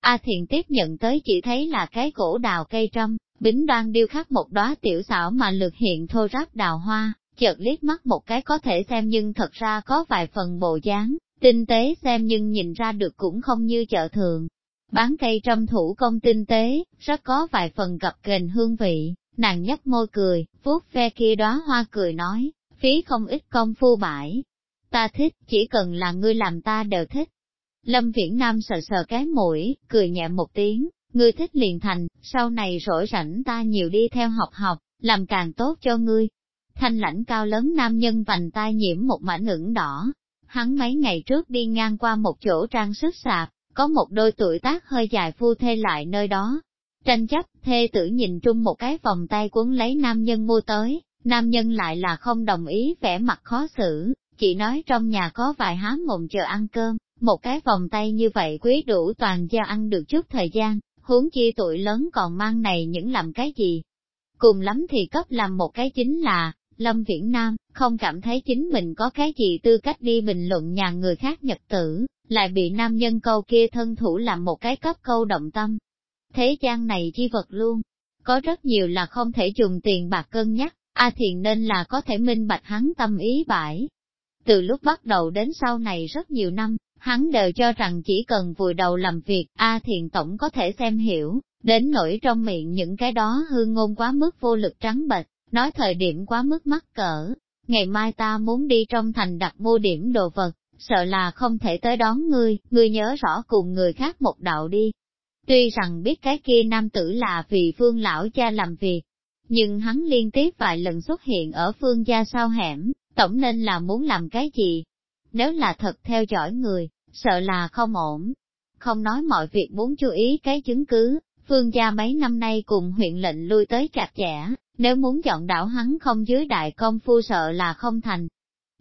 A thiện tiếp nhận tới chỉ thấy là cái cổ đào cây trâm, bính đoan điêu khắc một đóa tiểu xảo mà lực hiện thô ráp đào hoa, chợt liếc mắt một cái có thể xem nhưng thật ra có vài phần bộ dáng, tinh tế xem nhưng nhìn ra được cũng không như chợ thường. Bán cây trâm thủ công tinh tế, rất có vài phần gặp kềnh hương vị, Nàng nhấp môi cười, vuốt ve kia đóa hoa cười nói, phí không ít công phu bãi. Ta thích, chỉ cần là ngươi làm ta đều thích. Lâm Viễn Nam sờ sờ cái mũi, cười nhẹ một tiếng, ngươi thích liền thành, sau này rỗi rảnh ta nhiều đi theo học học, làm càng tốt cho ngươi. Thanh lãnh cao lớn nam nhân vành tai nhiễm một mảnh ngưỡng đỏ. Hắn mấy ngày trước đi ngang qua một chỗ trang sức sạp, có một đôi tuổi tác hơi dài phu thê lại nơi đó, Tranh chấp, thê tử nhìn chung một cái vòng tay cuốn lấy nam nhân mua tới, nam nhân lại là không đồng ý vẻ mặt khó xử, chỉ nói trong nhà có vài há mồm chờ ăn cơm, một cái vòng tay như vậy quý đủ toàn gia ăn được chút thời gian, huống chi tuổi lớn còn mang này những làm cái gì. Cùng lắm thì cấp làm một cái chính là, Lâm Viễn Nam, không cảm thấy chính mình có cái gì tư cách đi bình luận nhà người khác nhật tử, lại bị nam nhân câu kia thân thủ làm một cái cấp câu động tâm, thế gian này chi vật luôn, có rất nhiều là không thể dùng tiền bạc cân nhắc, A Thiền nên là có thể minh bạch hắn tâm ý bãi. Từ lúc bắt đầu đến sau này rất nhiều năm, hắn đều cho rằng chỉ cần vùi đầu làm việc, A Thiền Tổng có thể xem hiểu, đến nỗi trong miệng những cái đó hư ngôn quá mức vô lực trắng bệch, nói thời điểm quá mức mắc cỡ. Ngày mai ta muốn đi trong thành đặt mua điểm đồ vật, sợ là không thể tới đón ngươi, ngươi nhớ rõ cùng người khác một đạo đi, Tuy rằng biết cái kia nam tử là vì phương lão cha làm việc, nhưng hắn liên tiếp vài lần xuất hiện ở phương gia sau hẻm, tổng nên là muốn làm cái gì. Nếu là thật theo dõi người, sợ là không ổn. Không nói mọi việc muốn chú ý cái chứng cứ, phương gia mấy năm nay cùng huyện lệnh lui tới chặt chẽ, nếu muốn dọn đảo hắn không dưới đại công phu sợ là không thành.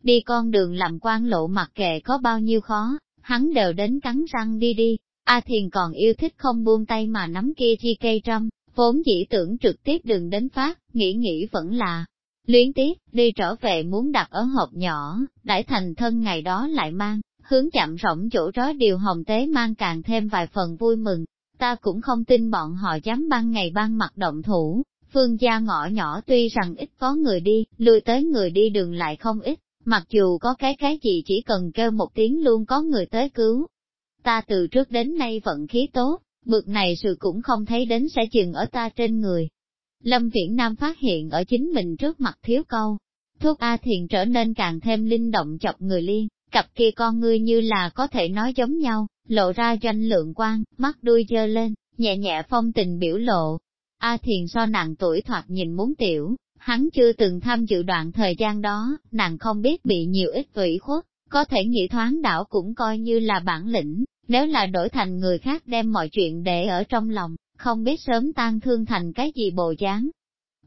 Đi con đường làm quan lộ mặc kệ có bao nhiêu khó, hắn đều đến cắn răng đi đi. A Thiền còn yêu thích không buông tay mà nắm kia chi cây trăm, vốn dĩ tưởng trực tiếp đừng đến phát, nghĩ nghĩ vẫn là. Luyến tiếc, đi trở về muốn đặt ở hộp nhỏ, đãi thành thân ngày đó lại mang, hướng chạm rỗng chỗ đó điều hồng tế mang càng thêm vài phần vui mừng. Ta cũng không tin bọn họ dám ban ngày ban mặt động thủ, phương gia ngõ nhỏ tuy rằng ít có người đi, lùi tới người đi đường lại không ít, mặc dù có cái cái gì chỉ cần kêu một tiếng luôn có người tới cứu, ta từ trước đến nay vận khí tốt, bực này sự cũng không thấy đến sẽ chừng ở ta trên người. Lâm Viễn Nam phát hiện ở chính mình trước mặt thiếu câu, thuốc A thiền trở nên càng thêm linh động chọc người liên, cặp kia con ngươi như là có thể nói giống nhau, lộ ra danh lượng quan, mắt đuôi dơ lên, nhẹ nhẹ phong tình biểu lộ. A thiền so nàng tuổi thoạt nhìn muốn tiểu, hắn chưa từng tham dự đoạn thời gian đó, nàng không biết bị nhiều ít ủy khuất, có thể nghĩ thoáng đảo cũng coi như là bản lĩnh, nếu là đổi thành người khác đem mọi chuyện để ở trong lòng, không biết sớm tan thương thành cái gì bồ dáng.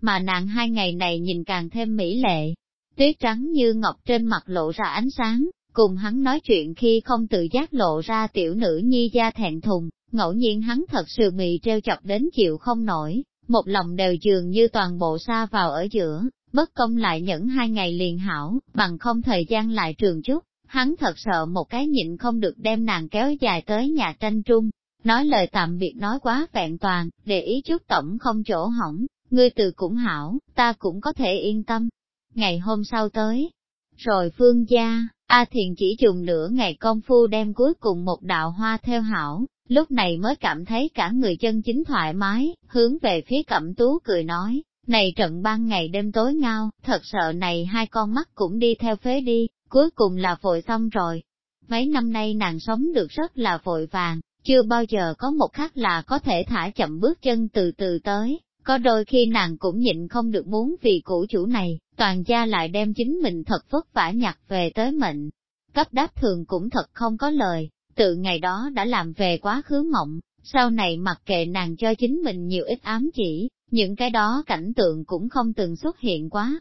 Mà nàng hai ngày này nhìn càng thêm mỹ lệ, tuyết trắng như ngọc trên mặt lộ ra ánh sáng, cùng hắn nói chuyện khi không tự giác lộ ra tiểu nữ nhi da thẹn thùng, ngẫu nhiên hắn thật sự mị treo chọc đến chịu không nổi, một lòng đều dường như toàn bộ xa vào ở giữa, bất công lại nhẫn hai ngày liền hảo, bằng không thời gian lại trường chút hắn thật sợ một cái nhịn không được đem nàng kéo dài tới nhà tranh trung, nói lời tạm biệt nói quá vẹn toàn, để ý trước tổng không chỗ hỏng, ngươi từ cũng hảo, ta cũng có thể yên tâm. Ngày hôm sau tới, rồi phương gia, A Thiền chỉ dùng nửa ngày công phu đem cuối cùng một đạo hoa theo hảo, lúc này mới cảm thấy cả người chân chính thoải mái, hướng về phía cẩm tú cười nói, này trận ban ngày đêm tối ngao, thật sợ này hai con mắt cũng đi theo phế đi, cuối cùng là vội xong rồi. Mấy năm nay nàng sống được rất là vội vàng, chưa bao giờ có một khắc là có thể thả chậm bước chân từ từ tới, có đôi khi nàng cũng nhịn không được muốn vì cũ chủ này, toàn gia lại đem chính mình thật vất vả nhặt về tới mệnh. Cấp đáp thường cũng thật không có lời, tự ngày đó đã làm về quá khứ mộng, sau này mặc kệ nàng cho chính mình nhiều ít ám chỉ, những cái đó cảnh tượng cũng không từng xuất hiện quá,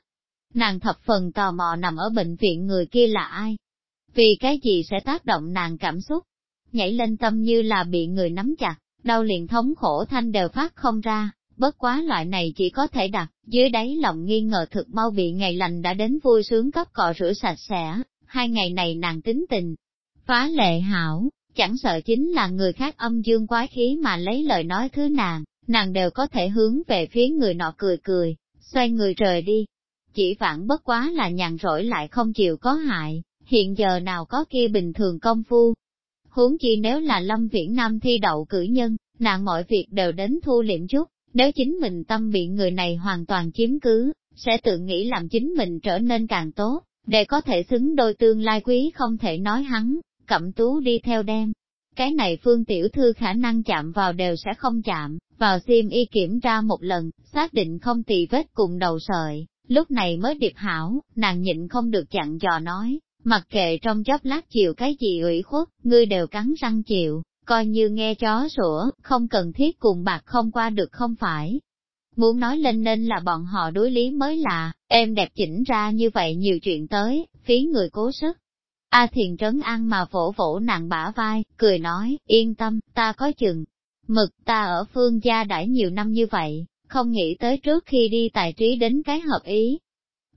Nàng thập phần tò mò nằm ở bệnh viện người kia là ai? Vì cái gì sẽ tác động nàng cảm xúc? Nhảy lên tâm như là bị người nắm chặt, đau liền thống khổ thanh đều phát không ra, bất quá loại này chỉ có thể đặt, dưới đáy lòng nghi ngờ thực mau bị ngày lành đã đến vui sướng cấp cọ rửa sạch sẽ, hai ngày này nàng tính tình. Phá lệ hảo, chẳng sợ chính là người khác âm dương quái khí mà lấy lời nói thứ nàng, nàng đều có thể hướng về phía người nọ cười cười, xoay người rời đi, chỉ vãn bất quá là nhàn rỗi lại không chịu có hại, hiện giờ nào có kia bình thường công phu. Huống chi nếu là Lâm Viễn Nam thi đậu cử nhân, nàng mọi việc đều đến thu liệm chút, nếu chính mình tâm bị người này hoàn toàn chiếm cứ, sẽ tự nghĩ làm chính mình trở nên càng tốt, để có thể xứng đôi tương lai quý không thể nói hắn, cẩm tú đi theo đem. Cái này Phương Tiểu Thư khả năng chạm vào đều sẽ không chạm, vào xiêm y kiểm tra một lần, xác định không tì vết cùng đầu sợi, Lúc này mới điệp hảo, nàng nhịn không được chặn dò nói, mặc kệ trong chốc lát chịu cái gì ủy khuất, ngươi đều cắn răng chịu, coi như nghe chó sủa, không cần thiết cùng bạc không qua được không phải. Muốn nói lên nên là bọn họ đối lý mới là, em đẹp chỉnh ra như vậy nhiều chuyện tới, phí người cố sức. A thiền trấn an mà vỗ vỗ nàng bả vai, cười nói, yên tâm, ta có chừng. Mực ta ở phương gia đãi nhiều năm như vậy, không nghĩ tới trước khi đi tài trí đến cái hợp ý.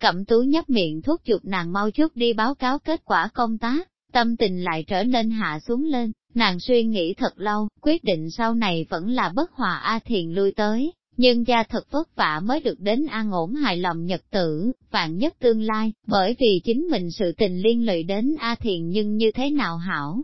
Cẩm tú nhấp miệng thuốc chụp nàng mau chút đi báo cáo kết quả công tác, tâm tình lại trở nên hạ xuống lên, nàng suy nghĩ thật lâu, quyết định sau này vẫn là bất hòa A Thiền lui tới, nhưng gia thật vất vả mới được đến an ổn hài lòng nhật tử, vạn nhất tương lai, bởi vì chính mình sự tình liên lụy đến A Thiền nhưng như thế nào hảo.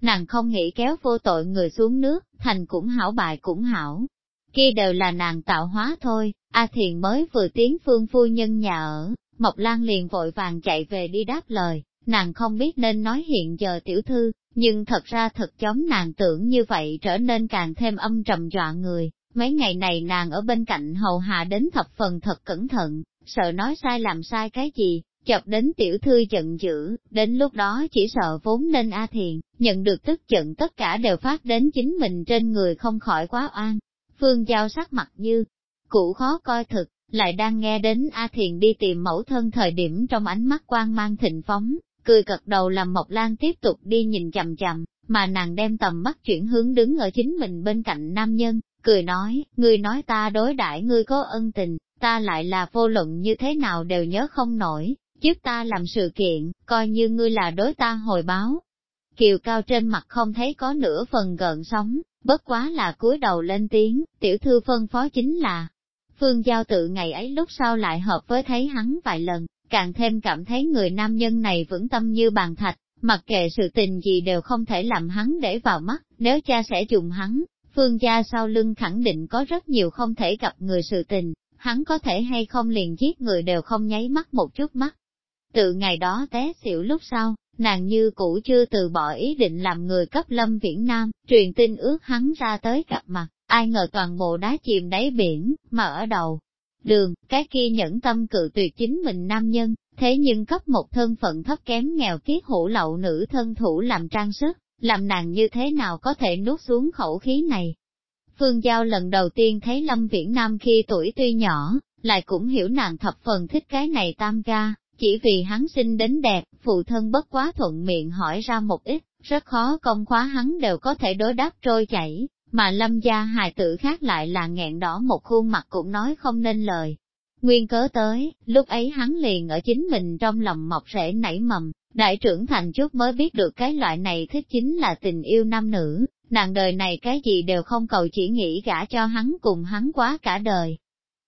Nàng không nghĩ kéo vô tội người xuống nước, thành cũng hảo bại cũng hảo, kia đều là nàng tạo hóa thôi, A Thiền mới vừa tiến phương phu nhân nhà ở, Mộc Lan liền vội vàng chạy về đi đáp lời, nàng không biết nên nói hiện giờ tiểu thư, nhưng thật ra thật chóng nàng tưởng như vậy trở nên càng thêm âm trầm dọa người, mấy ngày này nàng ở bên cạnh hầu hạ đến thập phần thật cẩn thận, sợ nói sai làm sai cái gì, chọc đến tiểu thư giận dữ, đến lúc đó chỉ sợ vốn nên A Thiền, nhận được tức giận tất cả đều phát đến chính mình trên người không khỏi quá oan, Phương Giao sắc mặt như, cũ khó coi thực, lại đang nghe đến A Thiền đi tìm mẫu thân thời điểm trong ánh mắt quan mang thịnh phóng, cười cật đầu làm Mộc Lan tiếp tục đi nhìn chậm chậm, mà nàng đem tầm mắt chuyển hướng đứng ở chính mình bên cạnh nam nhân, cười nói, ngươi nói ta đối đãi ngươi có ân tình, ta lại là vô luận như thế nào đều nhớ không nổi, giúp ta làm sự kiện, coi như ngươi là đối ta hồi báo, Kiều Cao trên mặt không thấy có nửa phần gợn sóng, bất quá là cúi đầu lên tiếng, tiểu thư phân phó chính là. Phương Giao tự ngày ấy lúc sau lại hợp với thấy hắn vài lần, càng thêm cảm thấy người nam nhân này vững tâm như bàn thạch, mặc kệ sự tình gì đều không thể làm hắn để vào mắt, nếu cha sẽ dùng hắn, Phương Gia sau lưng khẳng định có rất nhiều không thể gặp người sự tình, hắn có thể hay không liền giết người đều không nháy mắt một chút mắt. Từ ngày đó té xỉu lúc sau, nàng như cũ chưa từ bỏ ý định làm người cấp lâm viễn nam, truyền tin ước hắn ra tới gặp mặt, ai ngờ toàn bộ đá chìm đáy biển, mà ở đầu. Đường, cái kia nhẫn tâm cự tuyệt chính mình nam nhân, thế nhưng cấp một thân phận thấp kém nghèo kiết hủ lậu nữ thân thủ làm trang sức, làm nàng như thế nào có thể nuốt xuống khẩu khí này. Phương Giao lần đầu tiên thấy Lâm Viễn Nam khi tuổi tuy nhỏ, lại cũng hiểu nàng thập phần thích cái này tam ga, chỉ vì hắn sinh đến đẹp, phụ thân bất quá thuận miệng hỏi ra một ít, rất khó công khóa hắn đều có thể đối đáp trôi chảy, mà lâm gia hài tử khác lại là nghẹn đỏ một khuôn mặt cũng nói không nên lời. Nguyên cớ tới, lúc ấy hắn liền ở chính mình trong lòng mọc rễ nảy mầm, đại trưởng thành chút mới biết được cái loại này thích chính là tình yêu nam nữ, nàng đời này cái gì đều không cầu chỉ nghĩ gả cho hắn cùng hắn quá cả đời.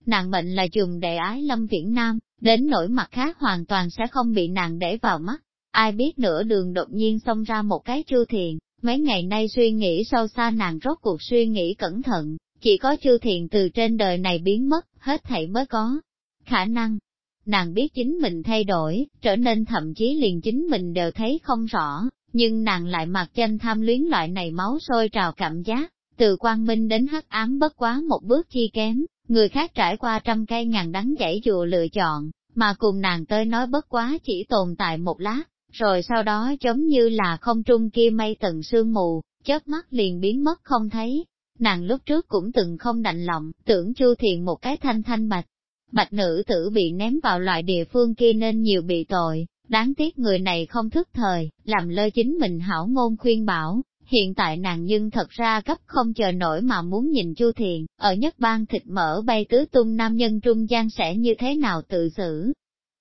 Nàng mệnh là dùng đệ ái lâm viễn nam, đến nỗi mặt khác hoàn toàn sẽ không bị nàng để vào mắt. Ai biết nửa đường đột nhiên xông ra một cái chư thiền, mấy ngày nay suy nghĩ sâu xa nàng rốt cuộc suy nghĩ cẩn thận, chỉ có chư thiền từ trên đời này biến mất, hết thảy mới có khả năng. Nàng biết chính mình thay đổi, trở nên thậm chí liền chính mình đều thấy không rõ, nhưng nàng lại mặc danh tham luyến loại này máu sôi trào cảm giác, từ quang minh đến hắc ám bất quá một bước chi kém, Người khác trải qua trăm cây ngàn đắng dãy dụ lựa chọn, mà cùng nàng tới nói bất quá chỉ tồn tại một lát, rồi sau đó giống như là không trung kia mây tận sương mù, chớp mắt liền biến mất không thấy. Nàng lúc trước cũng từng không đành lòng, tưởng chu thiền một cái thanh thanh bạch. Bạch nữ tử bị ném vào loại địa phương kia nên nhiều bị tội, đáng tiếc người này không thức thời, làm lơ chính mình hảo ngôn khuyên bảo, Hiện tại nàng nhưng thật ra gấp không chờ nổi mà muốn nhìn Chu Thiền, ở nhất bang thịt mỡ bay tứ tung nam nhân trung gian sẽ như thế nào tự xử.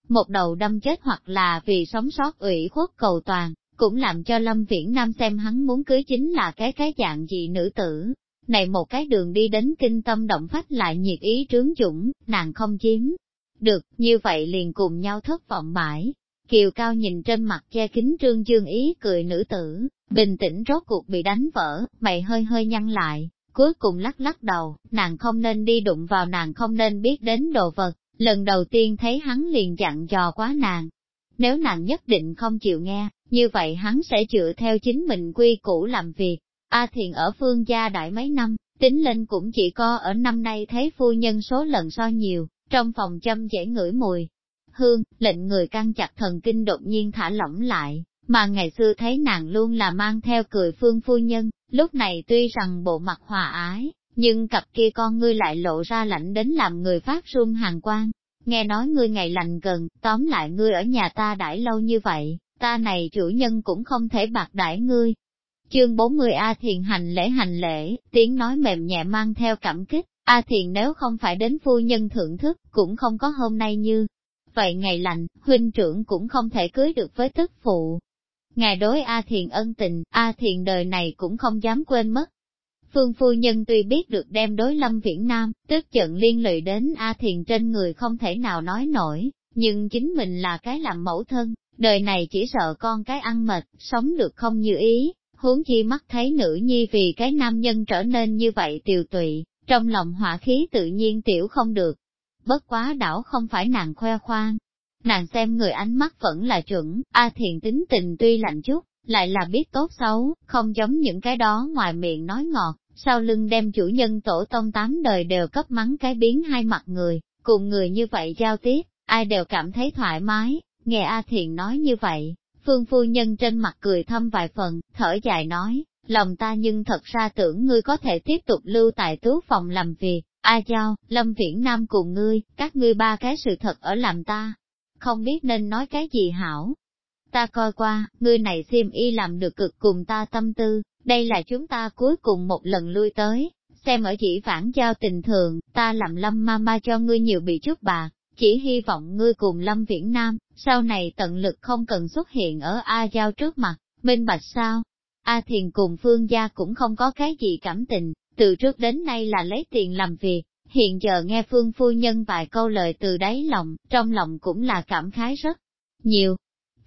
Một đầu đâm chết hoặc là vì sống sót ủy khuất cầu toàn, cũng làm cho Lâm Viễn Nam xem hắn muốn cưới chính là cái cái dạng gì nữ tử. Này một cái đường đi đến kinh tâm động phách lại nhiệt ý trướng dũng, nàng không chiếm. Được, như vậy liền cùng nhau thất vọng mãi. Kiều Cao nhìn trên mặt che kính trương dương ý cười nữ tử, Bình tĩnh rốt cuộc bị đánh vỡ, mày hơi hơi nhăn lại, cuối cùng lắc lắc đầu, nàng không nên đi đụng vào nàng không nên biết đến đồ vật, lần đầu tiên thấy hắn liền dặn dò quá nàng. Nếu nàng nhất định không chịu nghe, như vậy hắn sẽ chữa theo chính mình quy củ làm việc. A à Thiền ở phương gia đại mấy năm, tính lên cũng chỉ có ở năm nay thấy phu nhân số lần so nhiều, trong phòng châm dễ ngửi mùi. Hương, lệnh người căng chặt thần kinh đột nhiên thả lỏng lại, mà ngày xưa thấy nàng luôn là mang theo cười phương phu nhân, lúc này tuy rằng bộ mặt hòa ái, nhưng cặp kia con ngươi lại lộ ra lạnh đến làm người phát run hàng quan. Nghe nói ngươi ngày lành gần, tóm lại ngươi ở nhà ta đãi lâu như vậy, ta này chủ nhân cũng không thể bạc đãi ngươi. Chương 40 A Thiền hành lễ hành lễ, tiếng nói mềm nhẹ mang theo cảm kích, A Thiền nếu không phải đến phu nhân thưởng thức, cũng không có hôm nay như. Vậy ngày lành, huynh trưởng cũng không thể cưới được với tức phụ, ngài đối A Thiền ân tình, A Thiền đời này cũng không dám quên mất. Phương phu nhân tuy biết được đem đối lâm viễn nam, tức giận liên lụy đến A Thiền trên người không thể nào nói nổi, nhưng chính mình là cái làm mẫu thân, đời này chỉ sợ con cái ăn mệt, sống được không như ý, huống chi mắt thấy nữ nhi vì cái nam nhân trở nên như vậy tiều tụy, trong lòng hỏa khí tự nhiên tiểu không được. Bất quá đảo không phải nàng khoe khoang, nàng xem người ánh mắt vẫn là chuẩn, A à Thiền tính tình tuy lạnh chút, lại là biết tốt xấu, không giống những cái đó ngoài miệng nói ngọt, sau lưng đem chủ nhân tổ tông tám đời đều cấp mắng cái biến hai mặt người, cùng người như vậy giao tiếp, ai đều cảm thấy thoải mái, nghe A Thiền nói như vậy, phương phu nhân trên mặt cười thâm vài phần, thở dài nói, lòng ta nhưng thật ra tưởng ngươi có thể tiếp tục lưu tại tứ phòng làm việc, A Giao, Lâm Viễn Nam cùng ngươi, các ngươi ba cái sự thật ở làm ta, không biết nên nói cái gì hảo. Ta coi qua, ngươi này xiêm y làm được cực cùng ta tâm tư, đây là chúng ta cuối cùng một lần lui tới, xem ở chỉ vãn giao tình thường, ta làm lâm ma ma cho ngươi nhiều bị chút bạc, chỉ hy vọng ngươi cùng lâm viễn nam, sau này tận lực không cần xuất hiện ở A giao trước mặt, minh bạch sao? A thiền cùng phương gia cũng không có cái gì cảm tình, từ trước đến nay là lấy tiền làm việc, Hiện giờ nghe Phương Phu Nhân vài câu lời từ đáy lòng, trong lòng cũng là cảm khái rất nhiều.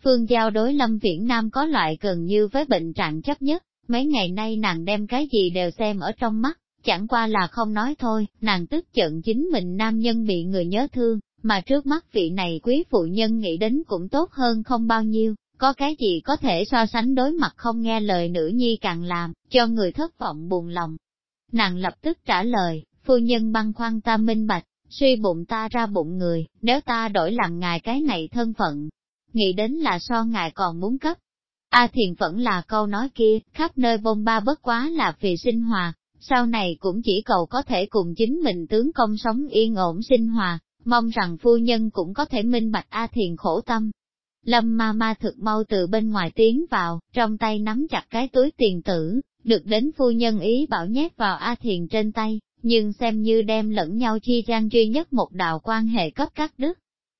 Phương Giao đối Lâm Viễn Nam có loại gần như với bệnh trạng chấp nhất, mấy ngày nay nàng đem cái gì đều xem ở trong mắt, chẳng qua là không nói thôi, nàng tức giận chính mình nam nhân bị người nhớ thương, mà trước mắt vị này quý phụ nhân nghĩ đến cũng tốt hơn không bao nhiêu, có cái gì có thể so sánh đối mặt không nghe lời nữ nhi càng làm, cho người thất vọng buồn lòng. Nàng lập tức trả lời, phu nhân băng khoan ta minh bạch, suy bụng ta ra bụng người, nếu ta đổi làm ngài cái này thân phận, nghĩ đến là so ngài còn muốn cấp. A thiền vẫn là câu nói kia, khắp nơi bông ba bất quá là vì sinh hoạt, sau này cũng chỉ cầu có thể cùng chính mình tướng công sống yên ổn sinh hoạt, mong rằng phu nhân cũng có thể minh bạch A thiền khổ tâm. Lâm ma ma thực mau từ bên ngoài tiến vào, trong tay nắm chặt cái túi tiền tử, được đến phu nhân ý bảo nhét vào A thiền trên tay, nhưng xem như đem lẫn nhau chi gian duy nhất một đạo quan hệ cấp các đức.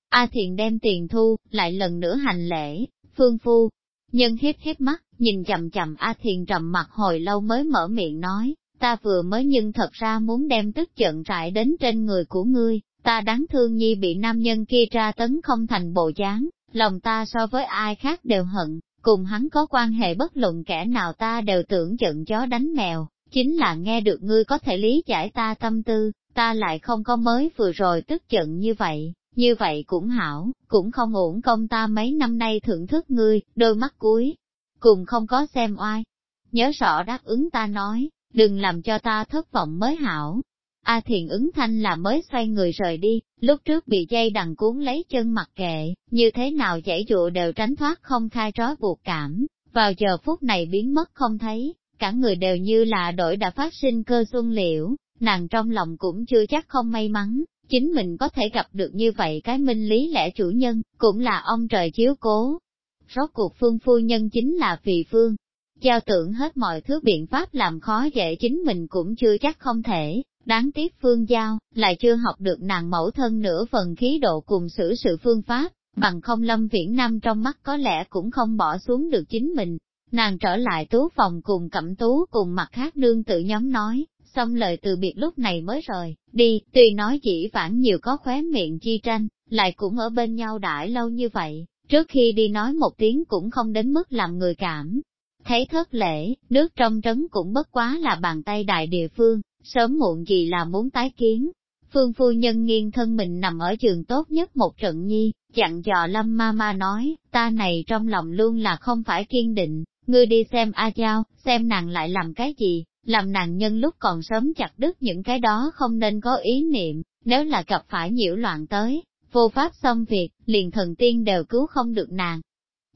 A thiền đem tiền thu, lại lần nữa hành lễ, phương phu, nhân hiếp hiếp mắt, nhìn chậm chậm A thiền trầm mặt hồi lâu mới mở miệng nói, ta vừa mới nhưng thật ra muốn đem tức giận trại đến trên người của ngươi, ta đáng thương nhi bị nam nhân kia tra tấn không thành bộ dáng, lòng ta so với ai khác đều hận, cùng hắn có quan hệ bất luận kẻ nào ta đều tưởng giận chó đánh mèo, Chính là nghe được ngươi có thể lý giải ta tâm tư, ta lại không có mới vừa rồi tức giận như vậy, như vậy cũng hảo, cũng không uổng công ta mấy năm nay thưởng thức ngươi, đôi mắt cuối, cùng không có xem oai. Nhớ rõ đáp ứng ta nói, đừng làm cho ta thất vọng mới hảo. A thiền ứng thanh là mới xoay người rời đi, lúc trước bị dây đằng cuốn lấy chân mặc kệ, như thế nào dãy dụ đều tránh thoát không khai trói buộc cảm, vào giờ phút này biến mất không thấy cả người đều như là đổi đã phát sinh cơ xuân liễu, nàng trong lòng cũng chưa chắc không may mắn, chính mình có thể gặp được như vậy cái minh lý lẽ chủ nhân, cũng là ông trời chiếu cố. Rốt cuộc phương phu nhân chính là vì phương, giao tưởng hết mọi thứ biện pháp làm khó dễ chính mình cũng chưa chắc không thể, đáng tiếc phương giao, lại chưa học được nàng mẫu thân nửa phần khí độ cùng xử sự phương pháp, bằng không lâm viễn nam trong mắt có lẽ cũng không bỏ xuống được chính mình, Nàng trở lại tú phòng cùng cẩm tú cùng mặt khác nương tự nhóm nói, xong lời từ biệt lúc này mới rời, đi, tuy nói chỉ vãn nhiều có khóe miệng chi tranh, lại cũng ở bên nhau đãi lâu như vậy, trước khi đi nói một tiếng cũng không đến mức làm người cảm. Thấy thất lễ, nước trong trấn cũng bất quá là bàn tay đại địa phương, sớm muộn gì là muốn tái kiến. Phương phu nhân nghiêng thân mình nằm ở trường tốt nhất một trận nhi, chặn dò lâm ma ma nói, ta này trong lòng luôn là không phải kiên định, ngươi đi xem A Giao, xem nàng lại làm cái gì, làm nàng nhân lúc còn sớm chặt đứt những cái đó không nên có ý niệm, nếu là gặp phải nhiễu loạn tới, vô pháp xong việc, liền thần tiên đều cứu không được nàng.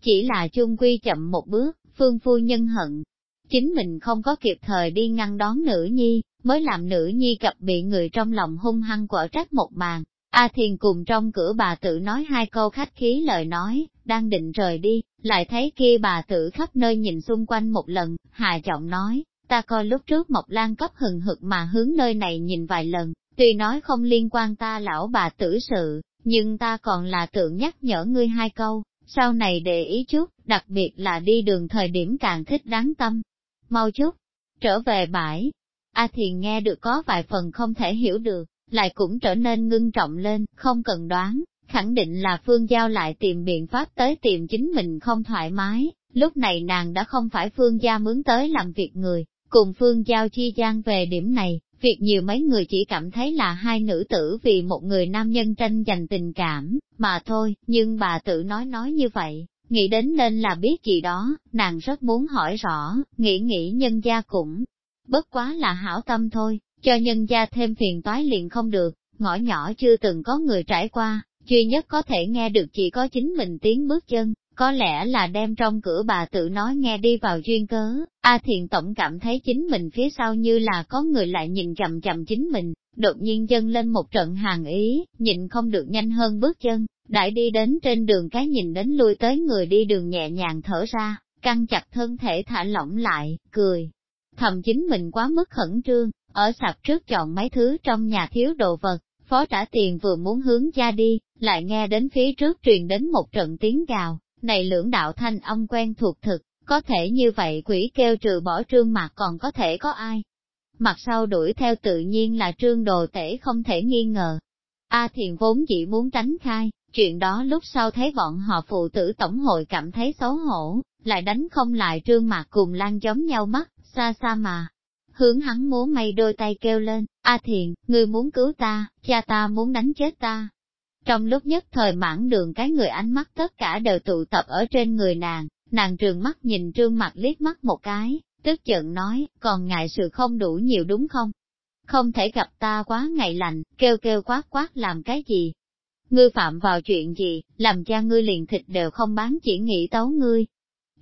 Chỉ là chung quy chậm một bước, phương phu nhân hận. Chính mình không có kịp thời đi ngăn đón nữ nhi, mới làm nữ nhi gặp bị người trong lòng hung hăng quở trách một màn, A Thiền cùng trong cửa bà tự nói hai câu khách khí lời nói, đang định rời đi, lại thấy kia bà tự khắp nơi nhìn xung quanh một lần, hà giọng nói, ta coi lúc trước Mộc Lan cấp hừng hực mà hướng nơi này nhìn vài lần, tuy nói không liên quan ta lão bà tử sự, nhưng ta còn là tượng nhắc nhở ngươi hai câu, sau này để ý chút, đặc biệt là đi đường thời điểm càng thích đáng tâm. Mau chút, trở về bãi. A Thiền nghe được có vài phần không thể hiểu được, lại cũng trở nên ngưng trọng lên, không cần đoán, khẳng định là Phương Giao lại tìm biện pháp tới tìm chính mình không thoải mái, lúc này nàng đã không phải Phương Gia mướn tới làm việc người, cùng Phương Giao chi gian về điểm này, việc nhiều mấy người chỉ cảm thấy là hai nữ tử vì một người nam nhân tranh giành tình cảm, mà thôi, nhưng bà tự nói nói như vậy. Nghĩ đến nên là biết gì đó, nàng rất muốn hỏi rõ, nghĩ nghĩ nhân gia cũng, bất quá là hảo tâm thôi, cho nhân gia thêm phiền toái liền không được, ngõ nhỏ chưa từng có người trải qua, duy nhất có thể nghe được chỉ có chính mình tiếng bước chân, có lẽ là đem trong cửa bà tự nói nghe đi vào duyên cớ, A Thiền Tổng cảm thấy chính mình phía sau như là có người lại nhìn chậm chậm chính mình, đột nhiên dâng lên một trận hàng ý, nhìn không được nhanh hơn bước chân, đại đi đến trên đường cái nhìn đến lui tới người đi đường nhẹ nhàng thở ra, căng chặt thân thể thả lỏng lại, cười. Thầm chính mình quá mức khẩn trương, ở sạp trước chọn mấy thứ trong nhà thiếu đồ vật, phó trả tiền vừa muốn hướng ra đi, lại nghe đến phía trước truyền đến một trận tiếng gào, này lưỡng đạo thanh âm quen thuộc thực, có thể như vậy quỷ kêu trừ bỏ trương mặt còn có thể có ai. Mặt sau đuổi theo tự nhiên là trương đồ tể không thể nghi ngờ. A thiền vốn chỉ muốn tránh khai, chuyện đó lúc sau thấy bọn họ phụ tử tổng hội cảm thấy xấu hổ, lại đánh không lại trương mặt cùng lan giống nhau mắt, xa xa mà, hướng hắn múa mây đôi tay kêu lên, A thiện, người muốn cứu ta, cha ta muốn đánh chết ta. Trong lúc nhất thời mãn đường cái người ánh mắt tất cả đều tụ tập ở trên người nàng, nàng trường mắt nhìn trương mặt liếc mắt một cái, tức giận nói, còn ngại sự không đủ nhiều đúng không? Không thể gặp ta quá ngày lạnh, kêu kêu quát quát làm cái gì? Ngươi phạm vào chuyện gì, làm cha ngươi liền thịt đều không bán chỉ nghĩ tấu ngươi,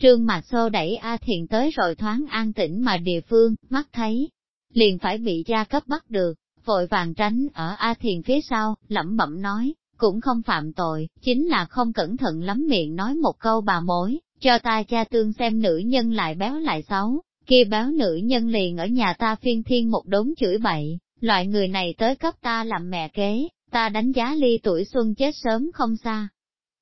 Trương Mạc Sô đẩy A Thiện tới rồi thoáng an tĩnh mà địa phương, mắt thấy, liền phải bị gia cấp bắt được, vội vàng tránh ở A Thiền phía sau, lẩm bẩm nói, cũng không phạm tội, chính là không cẩn thận lắm miệng nói một câu bà mối, cho ta cha tương xem nữ nhân lại béo lại xấu, kia béo nữ nhân liền ở nhà ta phiên thiên một đống chửi bậy, loại người này tới cấp ta làm mẹ kế, ta đánh giá ly tuổi xuân chết sớm không xa,